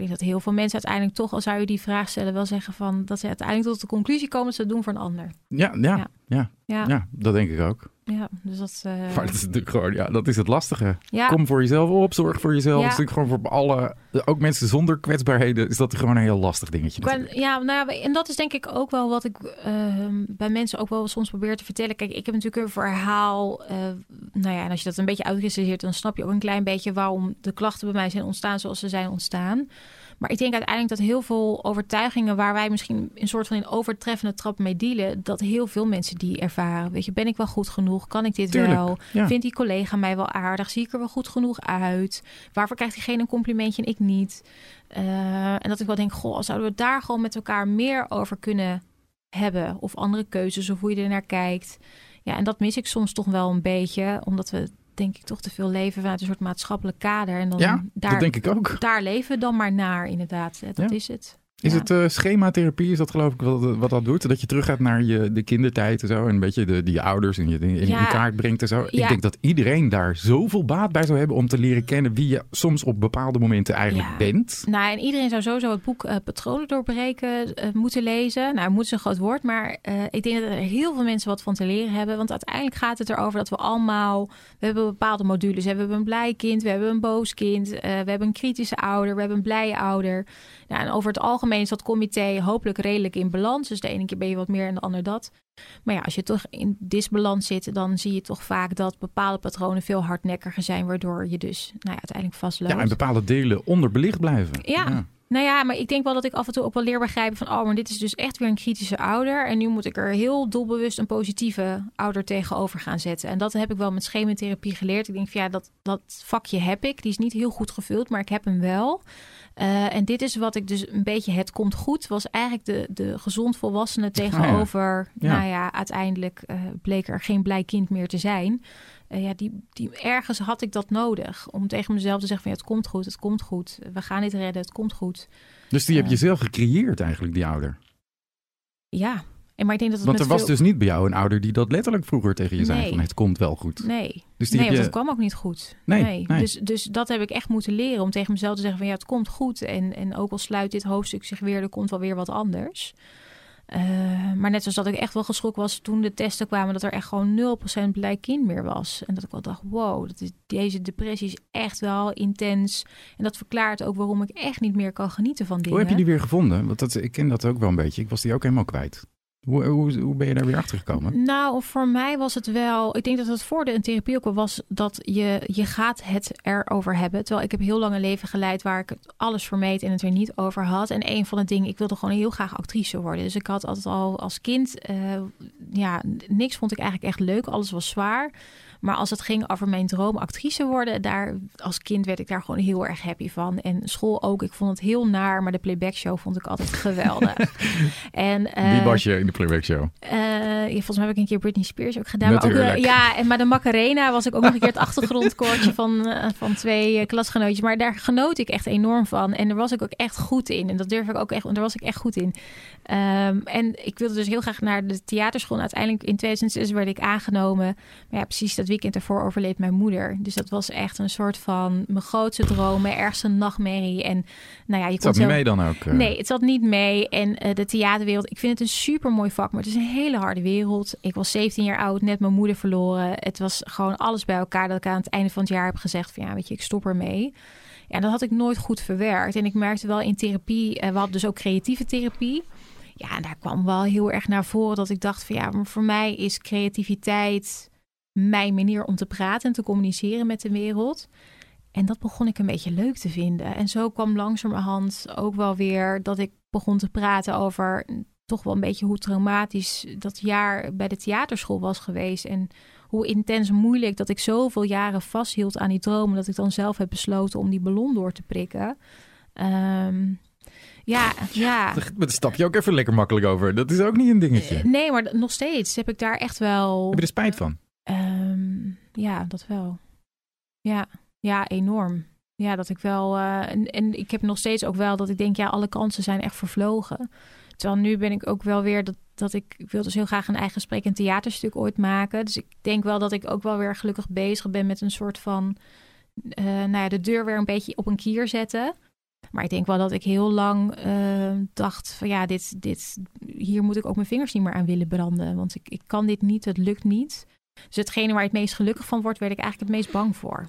A: Ik denk dat heel veel mensen uiteindelijk toch, als zou je die vraag stellen, wel zeggen van dat ze uiteindelijk tot de conclusie komen dat ze het doen voor een ander.
B: Ja, ja, ja.
A: Ja.
B: ja,
A: Ja,
B: dat denk ik ook.
A: dus dat. eh,
B: Maar dat is natuurlijk gewoon, ja, dat is het lastige.
A: ja,
B: Kom voor jezelf op, zorg voor jezelf.
A: Ja.
B: Dat is natuurlijk gewoon voor alle, ook mensen zonder kwetsbaarheden, is dat gewoon een heel lastig dingetje. Natuurlijk.
A: ja, nou ja, en dat is denk ik ook wel wat ik ehm, bij mensen ook wel soms probeer te vertellen. Kijk, ik heb natuurlijk een verhaal. eh, nou ja, en als je dat een beetje uitkristalliseert, dan snap je ook een klein beetje waarom de klachten bij mij zijn ontstaan zoals ze zijn ontstaan. Maar ik denk uiteindelijk dat heel veel overtuigingen waar wij misschien een soort van in overtreffende trap mee dealen, dat heel veel mensen die ervaren. Weet je, ben ik wel goed genoeg? Kan ik dit
B: Tuurlijk,
A: wel?
B: ja.
A: Vindt die collega mij wel aardig? Zie ik er wel goed genoeg uit? Waarvoor krijgt diegene een complimentje en ik niet? Eh, en dat ik wel denk, goh, zouden we daar gewoon met elkaar meer over kunnen hebben? Of andere keuzes, of hoe je er naar kijkt. Ja, en dat mis ik soms toch wel een beetje, omdat we denk ik toch te veel leven vanuit een soort maatschappelijk kader. En dan
B: Ja,
A: daar,
B: dat denk ik ook.
A: daar leven we dan maar naar, inderdaad. Hè, Dat
B: Ja.
A: is het.
B: Is
A: Ja.
B: het eh, schematherapie, is dat geloof ik wat, wat dat doet? Dat je teruggaat naar je, de kindertijd en zo. En een beetje de, die ouders en je in, in kaart brengt en zo. Ik denk dat iedereen daar zoveel baat bij zou hebben om te leren kennen wie je soms op bepaalde momenten eigenlijk
A: Ja.
B: bent.
A: Nou, en iedereen zou sowieso het boek eh, Patronen doorbreken eh, moeten lezen. Nou, moet is een groot woord, maar ik denk dat er heel veel mensen wat van te leren hebben. Want uiteindelijk gaat het erover dat we allemaal... We hebben bepaalde modules. We hebben een blij kind, we hebben een boos kind... we hebben een kritische ouder, we hebben een blije ouder. Nou, en over het algemeen is dat comité hopelijk redelijk in balans. Dus de ene keer ben je wat meer en de ander dat. Maar ja, als je toch in disbalans zit... dan zie je toch vaak dat bepaalde patronen veel hardnekkiger zijn... waardoor je dus nou ja, uiteindelijk vastloopt.
B: Ja, en bepaalde delen onderbelicht blijven.
A: Ja. Nou ja, maar ik denk wel dat ik af en toe ook wel leer begrijpen van... oh, maar dit is dus echt weer een kritische ouder... en nu moet ik er heel doelbewust een positieve ouder tegenover gaan zetten. En dat heb ik wel met schematherapie geleerd. Ik denk van ja, dat, dat vakje heb ik. Die is niet heel goed gevuld, maar ik heb hem wel. Eh, en dit is wat ik dus een beetje het komt goed... was eigenlijk de, de gezond volwassene tegenover...
B: Ja.
A: nou ja, uiteindelijk eh, bleek er geen blij kind meer te zijn... Eh, ja, die, die, ergens had ik dat nodig om tegen mezelf te zeggen van ja, het komt goed, het komt goed. We gaan dit redden, het komt goed.
B: Dus die heb je zelf gecreëerd eigenlijk, die ouder.
A: Ja, en maar ik denk dat het
B: Want er was
A: veel-
B: dus niet bij jou een ouder die dat letterlijk vroeger tegen je zei
A: Nee.
B: van het komt wel goed.
A: Nee,
B: Dus die
A: nee want het kwam ook niet goed.
B: Nee,
A: Nee,
B: nee.
A: Dus, dus dat heb ik echt moeten leren om tegen mezelf te zeggen van ja, het komt goed. En, en ook al sluit dit hoofdstuk zich weer, er komt wel weer wat anders. Eh, maar net zoals dat ik echt wel geschrokken was toen de testen kwamen dat er echt gewoon 0% blij kind meer was. En dat ik wel dacht, wow, dat is, deze depressie is echt wel intens. En dat verklaart ook waarom ik echt niet meer kan genieten van dingen.
B: Hoe heb je die weer gevonden? Want dat, ik ken dat ook wel een beetje. Ik was die ook helemaal kwijt. Hoe, hoe, hoe ben je daar weer achter gekomen?
A: Nou, voor mij was het wel. Ik denk dat het voordeel in therapie ook wel was dat je, je gaat het erover hebben. Terwijl ik heb heel lang een leven geleid waar ik alles vermeed en het er niet over had. En een van de dingen, ik wilde gewoon heel graag actrice worden. Dus ik had altijd al als kind, eh, ja, niks vond ik eigenlijk echt leuk. Alles was zwaar. Maar als het ging over mijn droom actrice worden, daar als kind werd ik daar gewoon heel erg happy van. En school ook. Ik vond het heel naar, maar de playback show vond ik altijd geweldig. en, eh,
B: Wie was je in de playback show?
A: eh, ja, volgens mij heb ik een keer Britney Spears ook gedaan. Maar ook, eh, ja, en maar de Macarena was ik ook nog een keer het achtergrondkoortje van, eh, van twee eh, klasgenootjes. Maar daar genoot ik echt enorm van. En daar was ik ook echt goed in. En dat durf ik ook echt, daar was ik echt goed in. Ehm, en ik wilde dus heel graag naar de theaterschool. En uiteindelijk in 2006 werd ik aangenomen. Maar ja, precies dat weekend ervoor overleed mijn moeder. Dus dat was echt een soort van mijn grootste dromen. Ergens een nachtmerrie. En nou ja, je
B: Het zat niet
A: zo-
B: mee dan ook? eh?
A: Nee, het zat niet mee. En eh, de theaterwereld, ik vind het een super mooi vak, maar het is een hele harde wereld. Ik was 17 jaar oud, net mijn moeder verloren. Het was gewoon alles bij elkaar dat ik aan het einde van het jaar heb gezegd van ja, weet je, ik stop ermee. Ja, dat had ik nooit goed verwerkt. En ik merkte wel in therapie, eh, we hadden dus ook creatieve therapie. Ja, en daar kwam wel heel erg naar voren dat ik dacht van ja, maar voor mij is creativiteit mijn manier om te praten en te communiceren met de wereld. En dat begon ik een beetje leuk te vinden. En zo kwam langzamerhand ook wel weer dat ik begon te praten over toch wel een beetje hoe traumatisch dat jaar bij de theaterschool was geweest. En hoe intens moeilijk dat ik zoveel jaren vasthield aan die dromen. Dat ik dan zelf heb besloten om die ballon door te prikken. Ehm, ja, ja.
B: Daar stap je ook even lekker makkelijk over. Dat is ook niet een dingetje.
A: Eh, Nee, maar nog steeds heb ik daar echt wel.
B: Heb je er spijt van?
A: Ehm, ja, dat wel. Ja, ja, enorm. Ja, dat ik wel. eh, en, en ik heb nog steeds ook wel dat ik denk, ja, alle kansen zijn echt vervlogen. Terwijl nu ben ik ook wel weer dat, dat ik, ik wil dus heel graag een eigen en theaterstuk ooit maken. Dus ik denk wel dat ik ook wel weer gelukkig bezig ben met een soort van, eh, nou ja, de deur weer een beetje op een kier zetten. Maar ik denk wel dat ik heel lang eh, dacht van ja, dit, dit, hier moet ik ook mijn vingers niet meer aan willen branden. Want ik, ik kan dit niet, het lukt niet. Dus hetgene waar je het meest gelukkig van wordt, werd ik eigenlijk het meest bang voor.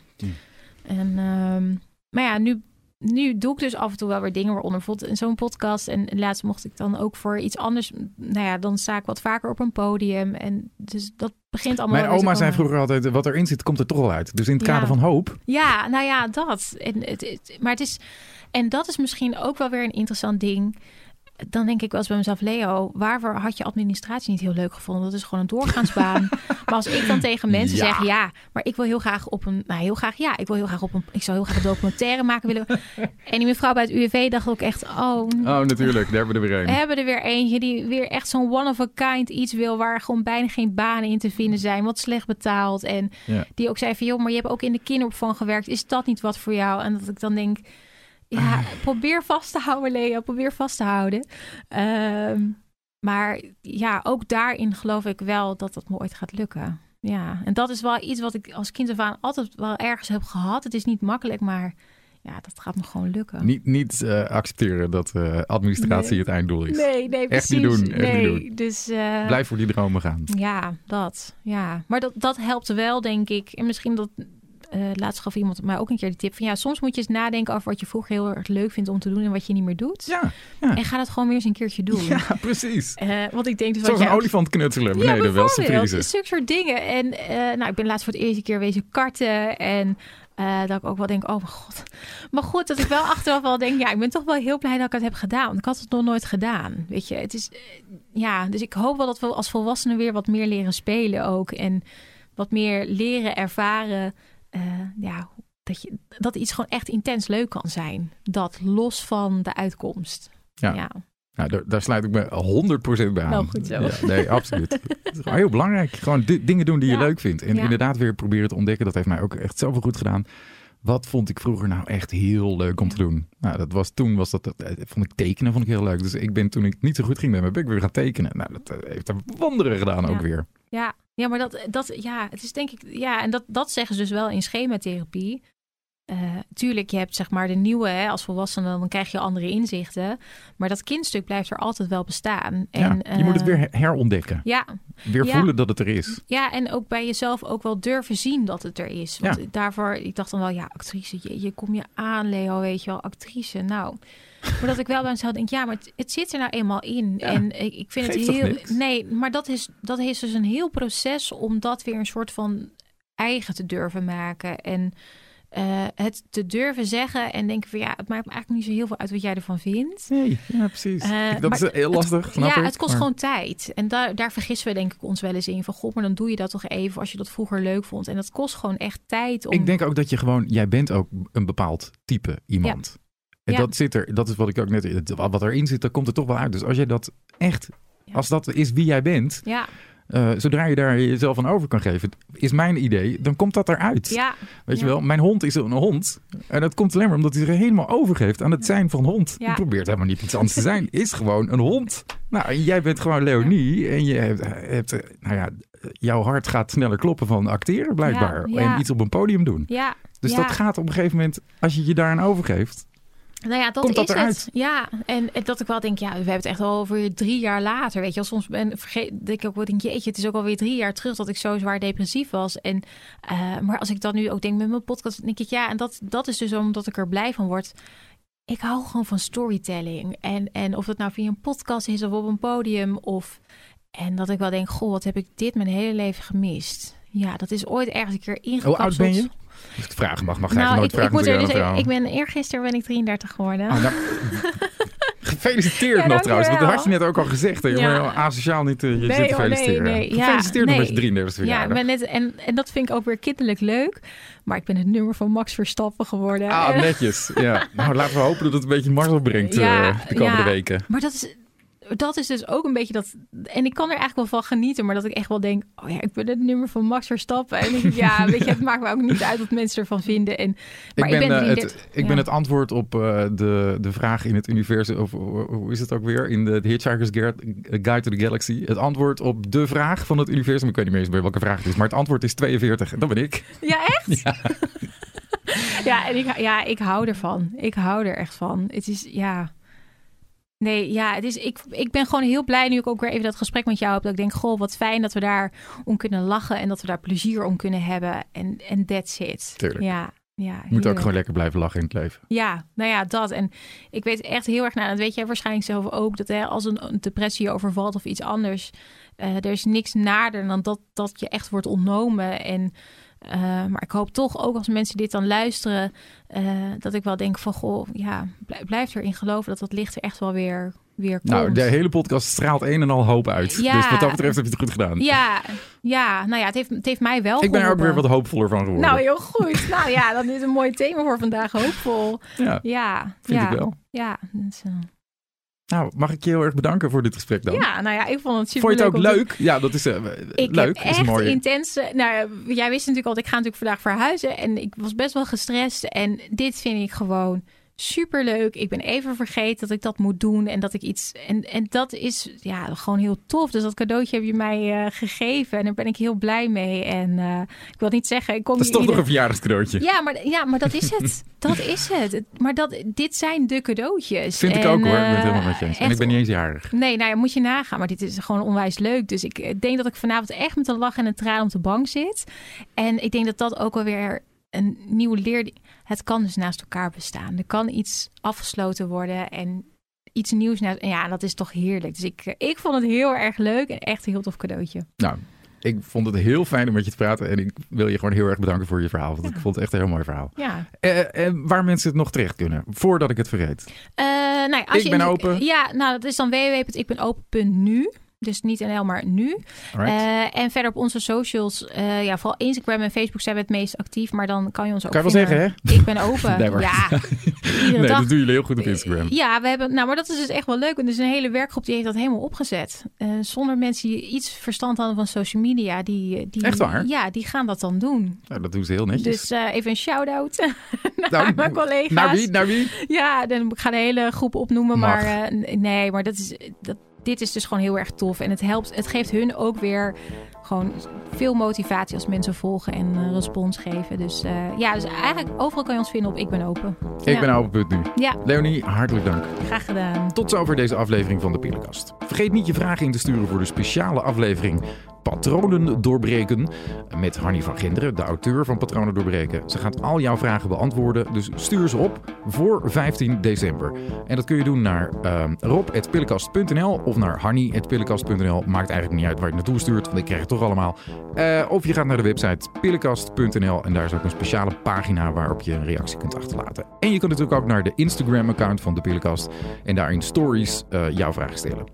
A: En, ehm, maar ja, nu, nu doe ik dus af en toe wel weer dingen, waaronder bijvoorbeeld in zo'n podcast. En laatst mocht ik dan ook voor iets anders, nou ja, dan sta ik wat vaker op een podium. En dus dat begint allemaal
B: Mijn oma zei vroeger altijd, wat erin zit, komt er toch wel uit. Dus in het
A: Ja.
B: kader van hoop.
A: Ja, nou ja, dat. En, het, het- maar het is, en dat is misschien ook wel weer een interessant ding. Dan denk ik wel eens bij mezelf, Leo, waarvoor had je administratie niet heel leuk gevonden? Dat is gewoon een doorgaansbaan. maar als ik dan tegen mensen
B: Ja.
A: zeg, ja, maar ik wil heel graag op een, nou heel graag, ja, ik wil heel graag op een, ik zou heel graag een documentaire maken willen. en die mevrouw bij het UWV dacht ook echt, oh,
B: Oh, natuurlijk. Daar hebben we er weer
A: we
B: een.
A: hebben er weer eentje die weer echt zo'n one of a kind iets wil waar gewoon bijna geen banen in te vinden zijn, wat slecht betaald. En
B: Ja.
A: die ook zei van joh, maar je hebt ook in de kinderopvang gewerkt, is dat niet wat voor jou? En dat ik dan denk, ja, probeer vast te houden, Leo. Probeer vast te houden. Ehm, maar ja, ook daarin geloof ik wel dat dat me ooit gaat lukken. Ja, en dat is wel iets wat ik als kind af aan altijd wel ergens heb gehad. Het is niet makkelijk, maar ja, dat gaat me gewoon lukken.
B: Niet, niet uh, accepteren dat uh, administratie
A: Nee.
B: het einddoel is.
A: Nee, nee,
B: Echt
A: precies.
B: niet doen, echt
A: nee,
B: niet doen.
A: Dus, eh,
B: Blijf voor die dromen gaan.
A: Ja, dat. Ja, maar dat, dat helpt wel, denk ik. En misschien dat. Eh laatst gaf iemand mij ook een keer de tip van ja, soms moet je eens nadenken over wat je vroeger heel erg leuk vindt om te doen en wat je niet meer doet.
B: Ja, ja.
A: En ga dat gewoon weer eens een keertje doen.
B: ja precies.
A: Eh, want ik denk dus
B: Zoals een olifant knutselen
A: Ja,
B: beneden wel
A: bijvoorbeeld.
B: surprise.
A: Zulke soort dingen. En eh, nou, ik ben laatst voor het eerste keer wezen karten. En eh, dat ik ook wel denk, oh mijn god. Maar goed, dat ik wel achteraf wel denk, ja, ik ben toch wel heel blij dat ik het heb gedaan. Want ik had het nog nooit gedaan. Weet je, het is, ja, dus ik hoop wel dat we als volwassenen weer wat meer leren spelen ook. En wat meer leren ervaren. Eh, ja, dat, je, dat iets gewoon echt intens leuk kan zijn. Dat los van de uitkomst.
B: Ja.
A: ja.
B: Nou, daar, daar sluit ik me 100% bij aan.
A: Nou, goed zo.
B: Ja, nee, absoluut. Het is gewoon heel belangrijk. Gewoon di- dingen doen die je leuk vindt. En
A: Ja.
B: inderdaad weer proberen te ontdekken. Dat heeft mij ook echt zoveel goed gedaan. Wat vond ik vroeger nou echt heel leuk om te doen? Nou, dat was toen was dat, dat, eh, vond ik tekenen vond ik heel leuk. Dus ik ben toen ik niet zo goed ging met mijn ben ik weer gaan tekenen. Nou, dat eh, heeft er wonderen gedaan ook weer.
A: Ja, ja maar dat, dat, ja, het is denk ik, ja, en dat, dat zeggen ze dus wel in schematherapie. Eh tuurlijk, je hebt zeg maar de nieuwe, hè, als volwassene, dan krijg je andere inzichten. Maar dat kindstuk blijft er altijd wel bestaan. En,
B: ja, je moet het
A: eh,
B: weer her- herontdekken.
A: Ja,
B: Weer
A: ja.
B: voelen dat het er is.
A: ja, en ook bij jezelf ook wel durven zien dat het er is. Want daarvoor, ik dacht dan wel, ja, actrice, je, je kom je aan, Leo, weet je wel, actrice. Nou, maar dat ik wel bij mezelf denk, ja, maar het, het zit er nou eenmaal in.
B: Ja,
A: en ik, ik vind het heel. Nee, maar dat is, dat is dus een heel proces om dat weer een soort van eigen te durven maken. En eh, het te durven zeggen en denken van ja, het maakt me eigenlijk niet zo heel veel uit wat jij ervan vindt.
B: Nee, ja, precies.
A: Eh,
B: dat is heel lastig, snap
A: ja,
B: ik.
A: het kost
B: Maar-
A: gewoon tijd. En daar, daar vergissen we denk ik ons wel eens in. Van god, maar dan doe je dat toch even als je dat vroeger leuk vond. En dat kost gewoon echt tijd om...
B: Ik denk ook dat je gewoon, jij bent ook een bepaald type iemand. En
A: Ja.
B: dat zit er, dat is wat ik ook net, wat erin zit, dat komt er toch wel uit. Dus als jij dat echt, als dat is wie jij bent,
A: Ja,
B: eh, zodra je daar jezelf aan over kan geven, is mijn idee, dan komt dat eruit.
A: ja,
B: Weet je wel, mijn hond is een hond. En dat komt alleen maar omdat hij zich helemaal overgeeft aan het zijn van hond.
A: Ja.
B: Je probeert helemaal niet iets anders te zijn. Is gewoon een hond. Nou, jij bent gewoon Leonie. En je hebt, hebt, nou ja, jouw hart gaat sneller kloppen van acteren blijkbaar. En iets op een podium doen.
A: ja.
B: Dus dat gaat op een gegeven moment, als je je daaraan overgeeft.
A: Nou ja, dat
B: Komt dat
A: is
B: eruit?
A: het. Ja, en, en dat ik wel denk, ja, we hebben het echt al over drie jaar later. Weet je, soms ben vergeet, denk ik ook wel, denk jeetje, het is ook alweer drie jaar terug dat ik zo zwaar depressief was. En, eh, maar als ik dan nu ook denk met mijn podcast, denk ik, ja, en dat, dat is dus omdat ik er blij van word. Ik hou gewoon van storytelling. En, en of het nou via een podcast is of op een podium. Of, en dat ik wel denk, goh, wat heb ik dit mijn hele leven gemist. Ja, dat is ooit ergens een keer
B: Hoe
A: ingekapseld.
B: oud ben je? Als ik vragen mag, mag
A: Nou,
B: nooit
A: ik, ik,
B: vragen.
A: moet er
B: natuurlijk
A: dus,
B: aan een
A: ik
B: vrouw.
A: ben eergisteren ben ik 33 geworden.
B: Oh, nou, gefeliciteerd
A: Ja,
B: nog trouwens. Want dat had je net ook al gezegd. hè. Je
A: Ja.
B: moet asociaal niet eh, je
A: Nee,
B: zit te
A: nee, nee. Ja,
B: Gefeliciteerd nog met je 33
A: Ja,
B: verjaardag.
A: ik net, en, en dat vind ik ook weer kinderlijk leuk. Maar ik ben het nummer van Max Verstappen geworden.
B: Ah, netjes. Ja. Nou, laten we hopen dat het een beetje Marcel brengt
A: Ja,
B: eh, de komende
A: ja.
B: weken.
A: Maar dat is, dat is dus ook een beetje dat... En ik kan er eigenlijk wel van genieten. Maar dat ik echt wel denk... Oh ja, ik ben het nummer van Max Verstappen. En ik, ja, weet je, het maakt me ook niet uit wat mensen ervan vinden. En, maar
B: ik ben, eh,
A: 33,
B: het, ik
A: ja.
B: ben het antwoord op eh, de, de vraag in het universum, of hoe is het ook weer, in de Hitchhiker's Guide, to the Galaxy. Het antwoord op de vraag van het universum, ik weet niet meer eens meer welke vraag het is, maar het antwoord is 42. En dat ben ik.
A: Ja, echt? Ja, en ik, ja, ik hou ervan. Ik hou er echt van. Het is, ja... Nee, ja, het is, ik, ik ben gewoon heel blij nu ik ook weer even dat gesprek met jou heb. Dat ik denk, goh, wat fijn dat we daar om kunnen lachen en dat we daar plezier om kunnen hebben. En en that's it.
B: Tuurlijk.
A: Ja, ja.
B: Je moet ook gewoon lekker blijven lachen in het leven.
A: Ja, nou ja, dat. En ik weet echt heel erg, nou, dat weet jij waarschijnlijk zelf ook, dat hè, als een, een depressie je overvalt of iets anders, eh, er is niks naarder dan dat, dat je echt wordt ontnomen. En, eh, maar ik hoop toch ook als mensen dit dan luisteren, eh, dat ik wel denk van, goh, ja, blijf, blijf erin geloven dat dat licht er echt wel weer, weer komt.
B: Nou, de hele podcast straalt een en al hoop uit.
A: Ja.
B: Dus wat dat betreft heb je het goed gedaan.
A: Ja, ja, nou ja, het heeft, het heeft mij wel
B: ik ben er ook weer wat hoopvoller van geworden.
A: Nou, heel goed. nou ja, dan is een mooi thema voor vandaag, hoopvol.
B: ja,
A: Ja,
B: vind
A: ja,
B: ik wel.
A: Ja, dus, eh,
B: Nou, mag ik je heel erg bedanken voor dit gesprek dan?
A: Ja, nou ja, ik vond het super
B: Vond je het ook leuk? Ja, dat is eh,
A: Ik
B: leuk.
A: heb
B: is
A: echt
B: mooi.
A: intense... Nou, jij wist natuurlijk al, ik ga natuurlijk vandaag verhuizen. En ik was best wel gestrest. En dit vind ik gewoon superleuk. Ik ben even vergeten dat ik dat moet doen en dat ik iets. En, en dat is ja, gewoon heel tof. Dus dat cadeautje heb je mij uh, gegeven en daar ben ik heel blij mee. En uh, ik wil niet zeggen, ik kom.
B: Dat is toch nog een verjaardagscadeautje.
A: Ja, maar, ja, maar dat is het. dat is het. Maar dat, dit zijn de cadeautjes.
B: Vind
A: en,
B: ik ook hoor. Ik ben het
A: uh,
B: helemaal met je eens. En ik ben niet eens jarig.
A: Nee, nou ja, moet je nagaan. Maar dit is gewoon onwijs leuk. Dus ik denk dat ik vanavond echt met een lach en een traan op de bank zit. En ik denk dat dat ook alweer een nieuwe leer. Het kan dus naast elkaar bestaan. Er kan iets afgesloten worden en iets nieuws. Naast, ja, dat is toch heerlijk. Dus ik, ik vond het heel erg leuk en echt een heel tof cadeautje.
B: Nou, ik vond het heel fijn om met je te praten. En ik wil je gewoon heel erg bedanken voor je verhaal. Want ja. ik vond het echt een heel mooi verhaal.
A: Ja.
B: Uh, en waar mensen het nog terecht kunnen, voordat ik het vergeet.
A: Uh, nou ja, als
B: ik
A: je
B: ben open.
A: Ja, nou dat is dan www.ikbenopen.nu. Dus niet NL, maar nu. Uh, en verder op onze socials, uh, ja, vooral Instagram en Facebook zijn we het meest actief. Maar dan kan je ons ook
B: Kan je wel zeggen, hè?
A: Ik ben open.
B: nee.
A: Ja,
B: nee,
A: dag.
B: dat doen jullie heel goed op Instagram.
A: Ja, we hebben, nou, maar dat is dus echt wel leuk. Want er is een hele werkgroep die heeft dat helemaal opgezet. Uh, zonder mensen die iets verstand hadden van social media. Die, die,
B: echt waar?
A: Ja, die gaan dat dan doen.
B: Nou, dat doen ze heel netjes.
A: Dus even een shout-out naar
B: nou,
A: mijn collega's.
B: Naar wie? Naar wie?
A: Ja, dan ga de hele groep opnoemen.
B: Mag.
A: Maar nee, maar dat is... Dat, dit is dus gewoon heel erg tof. En het helpt, het geeft hun ook weer gewoon veel motivatie als mensen volgen en uh, respons geven. Dus uh, ja, dus eigenlijk overal kan je ons vinden op Ik Ben Open.
B: Ik
A: ja.
B: ben open nu.
A: Ja.
B: Leonie, hartelijk dank.
A: Graag gedaan.
B: Tot zover deze aflevering van de Pillenkast. Vergeet niet je vragen in te sturen voor de speciale aflevering Patronen doorbreken. Met Hanny van Ginderen, de auteur van Patronen doorbreken. Ze gaat al jouw vragen beantwoorden, dus stuur ze op voor 15 december. En dat kun je doen naar uh, rob.pillenkast.nl of naar hanny.pillenkast.nl. Maakt eigenlijk niet uit waar je naartoe stuurt, want ik krijg het toch allemaal. Uh, of je gaat naar de website pillenkast.nl en daar is ook een speciale pagina waarop je een reactie kunt achterlaten. En je kunt natuurlijk ook naar de Instagram-account van de Pillenkast en daar in stories uh, jouw vraag stellen.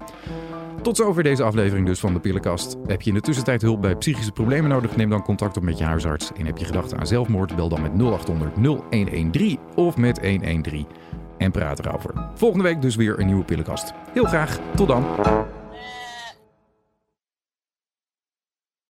B: Tot zover deze aflevering dus van de Pillenkast. Heb je in de tussentijd hulp bij psychische problemen nodig? Neem dan contact op met je huisarts. En heb je gedachten aan zelfmoord? Bel dan met 0800 0113 of met 113 en praat erover. Volgende week dus weer een nieuwe Pillenkast. Heel graag, tot dan!